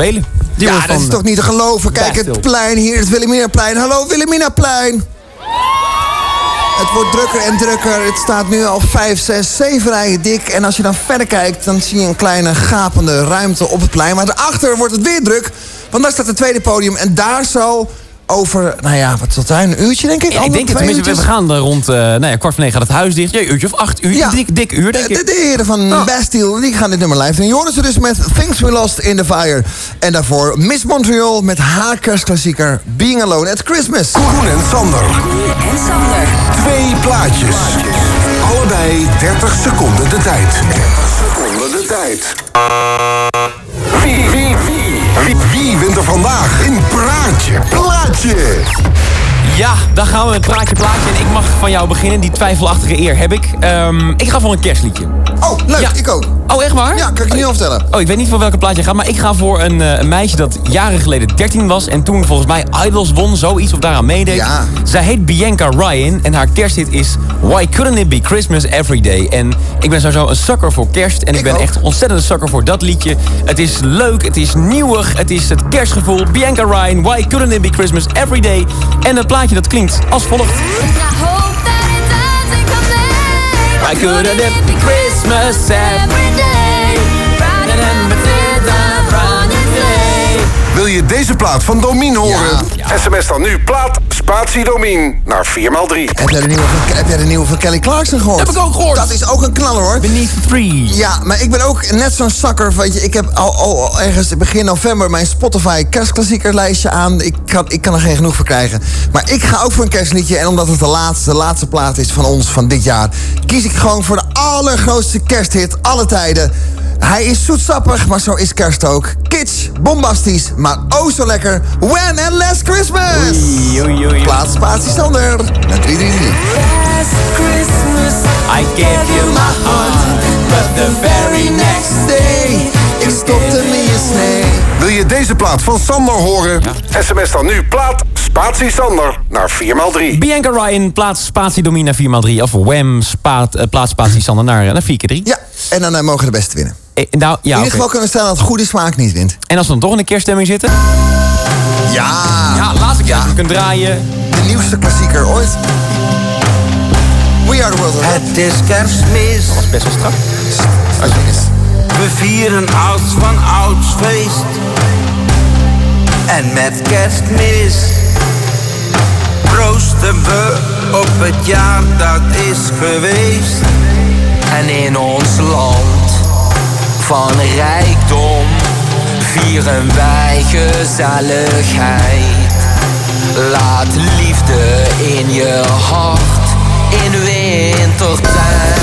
Spelen. Die Ja, dat is toch niet te geloven. Kijk, het plein hier, het Wilhelminaplein. Hallo, Wilhelminaplein. Het wordt drukker en drukker. Het staat nu al 5, 6, 7 rijen dik. En als je dan verder kijkt, dan zie je een kleine gapende ruimte op het plein. Maar daarachter wordt het weer druk. Want daar staat het tweede podium. En daar zal over, nou ja, wat tot daar, een uurtje denk ik? Ja, ik denk het. twee Tenminste, we gaan rond eh, nou ja, kwart van negen gaat het huis dicht. Ja, uurtje of acht uur. Ja. Dik, dik uur, denk De, ik. de heren van Bastille, die gaan dit nummer live doen. Je ze dus met Things We Lost in the Fire. En daarvoor Miss Montreal met haar kerstklassieker Being Alone at Christmas. Koen en Sander. en Sander. Twee plaatjes. Allebei 30 seconden de tijd. 30 seconden de tijd. Wie, wie, wie, wie, wie wint er vandaag in Praatje? Plaatje. Ja, dan gaan we met praatje plaatje. En ik mag van jou beginnen. Die twijfelachtige eer heb ik. Ehm, ik ga voor een kerstliedje. Oh, leuk, ik ook. Oh, echt waar? Ja, kan ik je niet al vertellen. Oh, ik weet niet voor welke plaatje je gaat, maar ik ga voor een, eh, een meisje dat jaren geleden 13 was en toen volgens mij Idols won, zoiets of daaraan meedeed. Ja. Zij heet Bianca Ryan en haar kersthit is Why Couldn't It Be Christmas Every Day? En ik ben sowieso een sucker voor kerst en ik, ben echt ontzettend een sucker voor dat liedje. Het is leuk, het is nieuwig, het is het kerstgevoel. Bianca Ryan, Why Couldn't It Be Christmas Every Day? En het plaatje dat klinkt als volgt. Why couldn't it be Christmas every day? Brighter than Matilda running away. Wil je deze plaat van Domien horen? SMS dan nu plaat spatie Domien naar 4x3. Heb jij, de nieuwe van, heb jij de nieuwe van Kelly Clarkson gehoord? Heb ik ook gehoord. Dat is ook een knaller hoor. Beneath the Tree. Ja, maar ik ben ook net zo'n zakker. Weet je, ik heb al, al, al ergens begin november mijn Spotify kerstklassiekerlijstje aan. Ik kan, ik kan er geen genoeg voor krijgen. Maar ik ga ook voor een kerstliedje. En omdat het de laatste, de laatste plaat is van ons van dit jaar... kies ik gewoon voor de allergrootste kersthit alle tijden. Hij is zoetsappig, maar zo is kerst ook. Kitsch, bombastisch, maar oh zo lekker. When and Last Christmas! Oei, oei, oei. Plaats spatie Sander. Naar 333. I gave you my heart, but the very next day... Ik stopte me je snee. Wil je deze plaat van Sander horen? SMS dan nu plaat spatie Sander naar 4x3. Bianca Ryan, plaats spatie Domina 4x3. Of Wham, spaat, eh, plaats spatie Sander naar, eh, naar 4x3. Ja, en dan eh, mogen de beste winnen. Eh, nou, ja, In ieder geval kunnen we stellen dat goede smaak niet wint. En als we dan toch in de kerststemming zitten? Ja! Ja, laatste keer. We kunnen draaien. De nieuwste klassieker ooit. We are the world. Het is kerstmis. Dat was best wel strak. We vieren ouds van ouds feest. En met kerstmis proosten we op het jaar dat is geweest. En in ons land van rijkdom vieren wij gezelligheid. Laat liefde in je hart in wintertijd.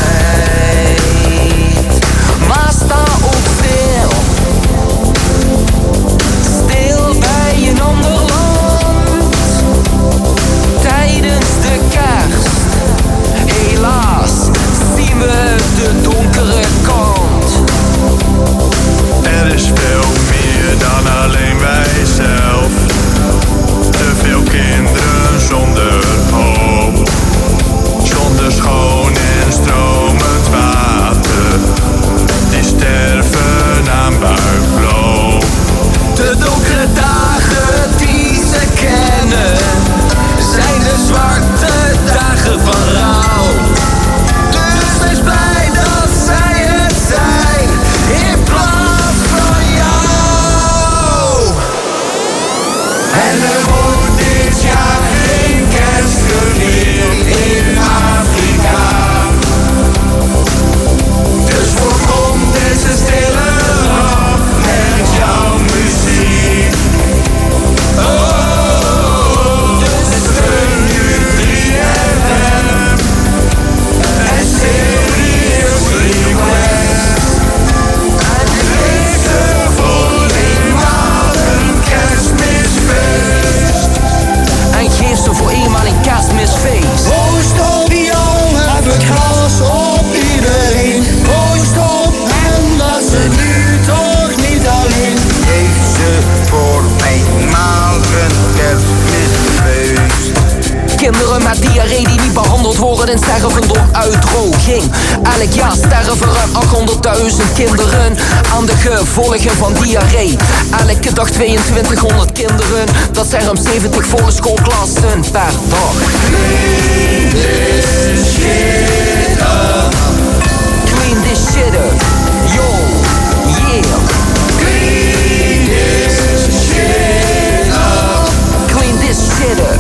De donkere kant. Er is veel meer dan alleen wij zelf. Te veel kinderen zonder hoop. Zonder schoon en stromend water. Die sterven aan buikloop. De donkere dagen die ze kennen zijn de zwarte dagen van. Kinderen met diarree die niet behandeld worden en sterven door uitdroging. Elk jaar sterven ruim 800.000 kinderen aan de gevolgen van diarree. Elke dag 2200 kinderen, dat zijn ruim 70 volle schoolklassen per dag. Clean this shit up. Clean this shit up. Yo, yeah. Clean this shit up. Clean this shit up.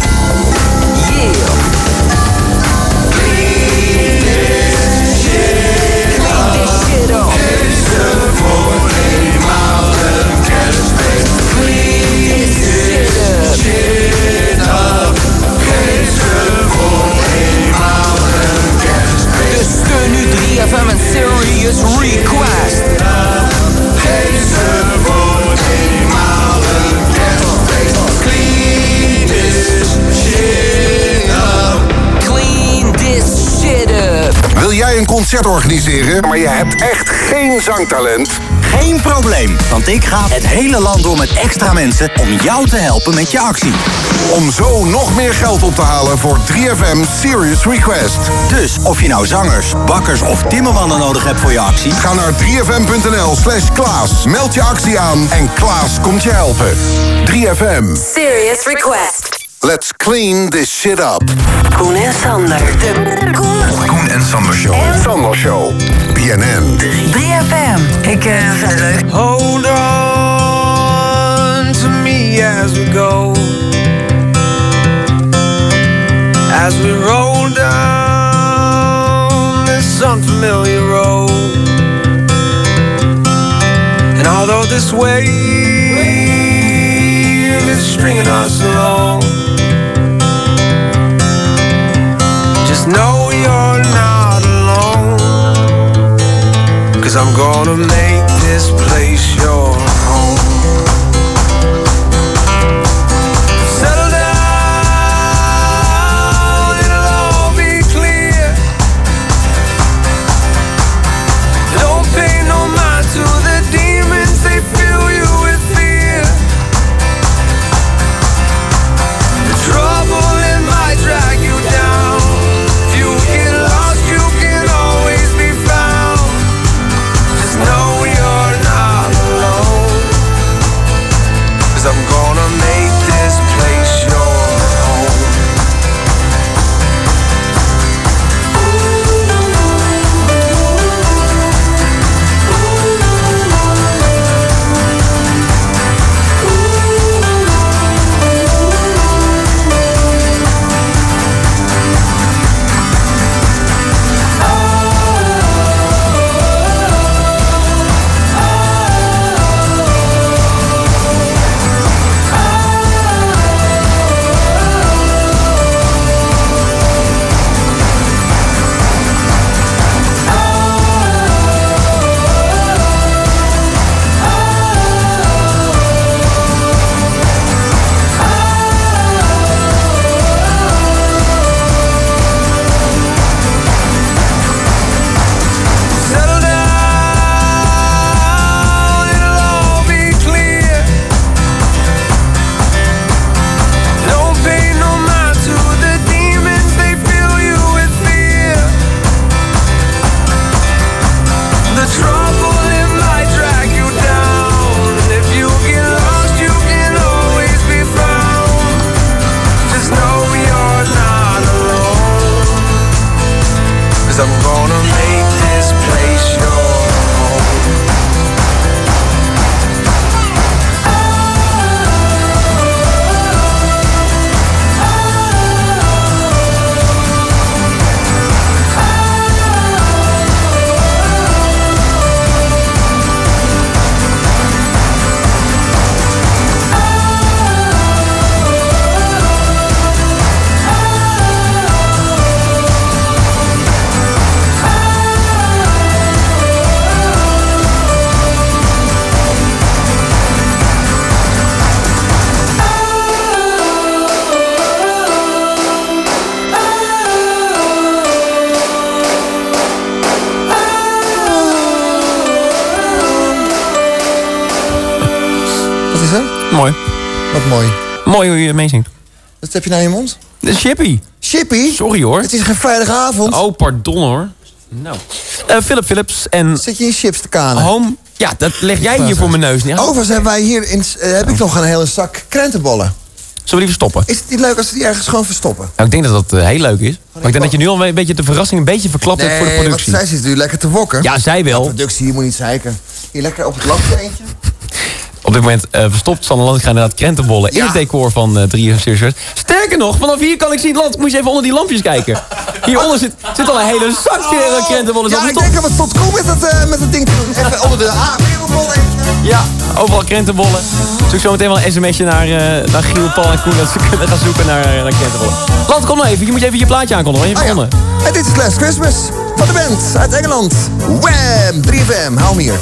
Nu 3FM en Serious Request. Deze Wil jij een concert organiseren, maar je hebt echt geen zangtalent? Geen probleem, want ik ga het hele land door met extra mensen om jou te helpen met je actie. Om zo nog meer geld op te halen voor 3FM Serious Request. Dus of je nou zangers, bakkers of timmermannen nodig hebt voor je actie... Ga naar 3fm.nl slash Klaas. Meld je actie aan en Klaas komt je helpen. 3FM. Serious request. Let's clean this shit up. Koen en Sander. De Koen, Koen en Sander Show. Sander Show. BNN. 3FM. Ik eh, vind het leuk. Hold on to me. as we go. As we roll down this unfamiliar road. And although this wave is stringing us along, I'm gonna make this place your je meezingt. Wat heb je nou in je mond? De Chippy. Chippy? Sorry hoor. Het is geen vrijdagavond. Oh, pardon hoor. Nou. Eh, Philip Philips en... Zit je in chips te kanen? Home. Ja, dat leg jij hier voor mijn neus neer. Overigens hebben wij hier in, eh, heb ik nog een hele zak krentenbollen. Zullen we die verstoppen? Is het niet leuk als we die ergens gewoon verstoppen? Nou, ik denk dat dat eh, heel leuk is. Maar ik denk dat je nu al een beetje de verrassing een beetje verklapt hebt voor de productie. zij zit nu lekker te wokken. Ja, zij wel. De productie, die moet niet zeiken. Hier lekker op het lampje eentje. Op dit moment eh, verstopt Sanne Landga inderdaad krentenbollen in het decor van uh, 3 Sterker nog, vanaf hier kan ik zien het land. Moet je even onder die lampjes kijken. Hieronder zit, zit al een hele zak oh, krentenbollen. Ja, ik denk dat we tot komen met dat, uh, met dat ding. Even onder de A-wereldbol Ja, overal krentenbollen. Ik zo meteen wel een sms'je naar, uh, naar Giel, Paul en Koen... dat ze kunnen gaan zoeken naar, naar krentenbollen. Land, kom nou even. Je moet even je plaatje aankondigen. Je hebt ah, ja. En dit is Last Christmas van de band uit Engeland. Wham! 3FM, hou hem hier.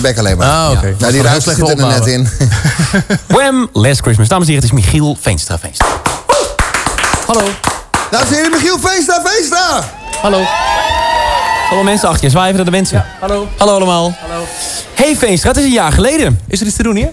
Alleen. playback alleen maar. Ah, oké. Ja. Dat Nou, die is ruis zit er net in. Wham! Last Christmas. Dames en heren, het is Michiel Veenstra. Veenstra. Hallo. Dames en heren, Michiel Veenstra, Veenstra! Hallo. Hallo mensen achter je, zwaaien naar de mensen. Hallo. Hallo allemaal. Hallo. Hey Veenstra, het is een jaar geleden. Is er iets te doen hier?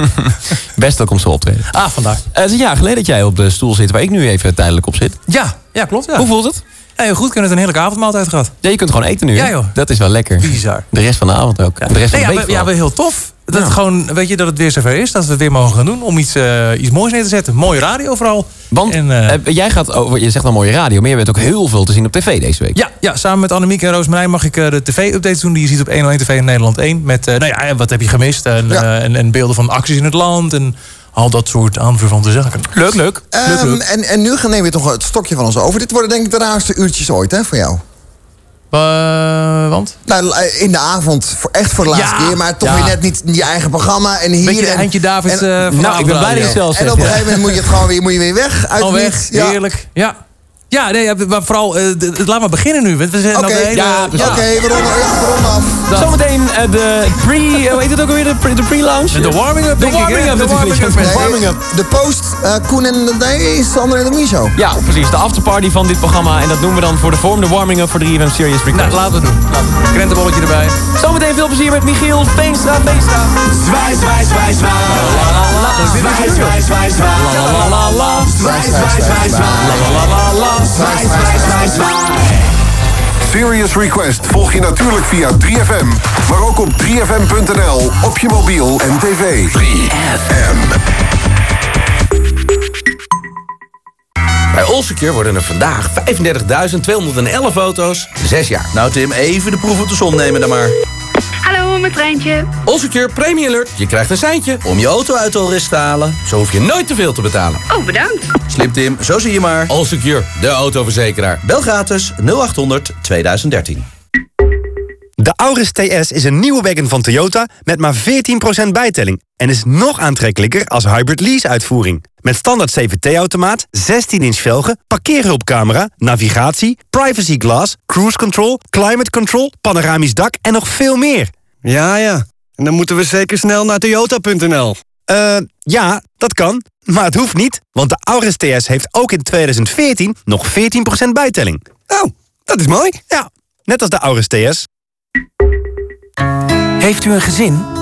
Best ook om zo optreden. Ah, vandaag. het is een jaar geleden dat jij op de stoel zit waar ik nu even tijdelijk op zit. Ja, ja klopt. Ja. Hoe voelt het? Heel goed. Ik heb net een heerlijke avondmaaltijd gehad. Ja, je kunt gewoon eten nu. hè? Ja, joh. Dat is wel lekker. Bizar. De rest van de avond ook. De rest van de ja, week heel tof. Dat, het gewoon, weet je, dat het weer zover is. Dat we het weer mogen gaan doen. Om iets, eh, iets moois neer te zetten. Mooie radio vooral. Want En, eh, jij gaat over, je zegt al mooie radio, maar je bent ook heel veel te zien op tv deze week. Ja, ja, samen met Annemiek en Roosmarijn mag ik eh, de tv-updates doen... die je ziet op 101 TV in Nederland 1. Met, eh, nou ja, en wat heb je gemist? En, eh, en, en beelden van acties in het land. En al dat soort aanverwante zaken. Leuk, leuk. Ehm, En, en nu gaan nemen we toch het stokje van ons over. Dit worden denk ik de raarste uurtjes ooit, hè, voor jou. Eh, want? Nou, in de avond, voor, echt voor de laatste Ja. keer. Maar toch Ja. weer net niet in je eigen programma. En hier Beetje en, Eindje David, en- eh, van Nou, ik ben blij dat je het zelf En op een gegeven moment moet je het gewoon weer, moet je weer weg. Uit het weg. Ja. heerlijk. Ja. Ja, nee, ja, maar vooral, eh, d- laat maar beginnen nu. want We zijn hele- ja, oké, we ronden, ja, we ronden af. Zometeen eh, de pre, hoe heet het ook alweer? De pre- de pre-launch? De warming-up, De warming-up De warming-up. De Nee, warming-up. de post, eh, Koen en de nee, Sander en de Micho. Ja, precies. De afterparty van dit programma. En dat doen we dan voor de vorm de warming-up voor 3FM Serious Request. Nou, laten we het doen. Krentenbolletje erbij. Zometeen veel plezier met Michiel Veenstra. Veenstra. Zwaai, zwaai, zwaai, zwaai. Zwaai, zwaai, zwaai, zwaai. La la la la. Zwaai, zwaai, zwaai, zwaai. La la la. Zwaai, zwaai, zwaai, zwaai. Serious Request volg je natuurlijk via 3FM. Maar ook op 3FM.nl, op je mobiel en tv. 3FM. Bij Allsecure worden er vandaag 35.211 auto's, 6 jaar. Nou Tim, even de proef op de som nemen dan maar. Hallo, met Treintje. Premium Alert. Je krijgt een seintje om je auto uit de alrest te halen. Zo hoef je nooit te veel te betalen. Oh, bedankt. Slim Tim, zo zie je maar. Allsecure, de autoverzekeraar. Bel gratis 0800 2013. De Auris TS is een nieuwe wagon van Toyota met maar 14% bijtelling... en is nog aantrekkelijker als hybrid lease-uitvoering. Met standaard CVT-automaat, 16-inch velgen, parkeerhulpcamera... navigatie, privacy glass, cruise control, climate control... panoramisch dak en nog veel meer. Ja, ja. En dan moeten we zeker snel naar toyota.nl. Eh, ja, dat kan. Maar het hoeft niet, want de Auris TS heeft ook in 2014 nog 14% bijtelling. Oh, dat is mooi. Ja, net als de Auris TS. Heeft u een gezin?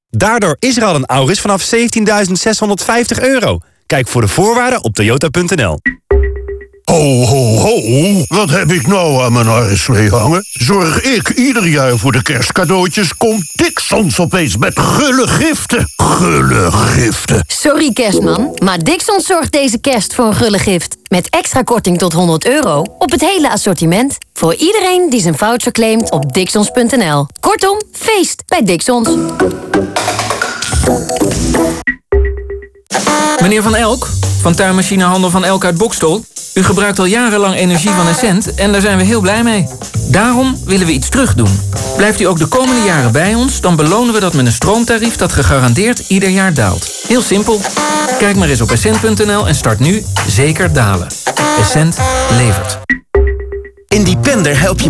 Daardoor is er al een Auris vanaf 17.650 euro. Kijk voor de voorwaarden op toyota.nl. Ho, ho, ho. Wat heb ik nou aan mijn arreslee hangen? Zorg ik ieder jaar voor de kerstcadeautjes... komt Dixons opeens met gulle giften. Gulle giften. Sorry kerstman, maar Dixon zorgt deze kerst voor een gulle gift. Met extra korting tot 100 euro op het hele assortiment. Voor iedereen die zijn voucher claimt op dixons.nl. Kortom, feest bij Dixons. Meneer Van Elk, van tuinmachinehandel Van Elk uit Bokstol. U gebruikt al jarenlang energie van Essent en daar zijn we heel blij mee. Daarom willen we iets terug doen. Blijft u ook de komende jaren bij ons, dan belonen we dat met een stroomtarief dat gegarandeerd ieder jaar daalt. Heel simpel. Kijk maar eens op essent.nl en start nu zeker dalen. Essent levert. Independer help je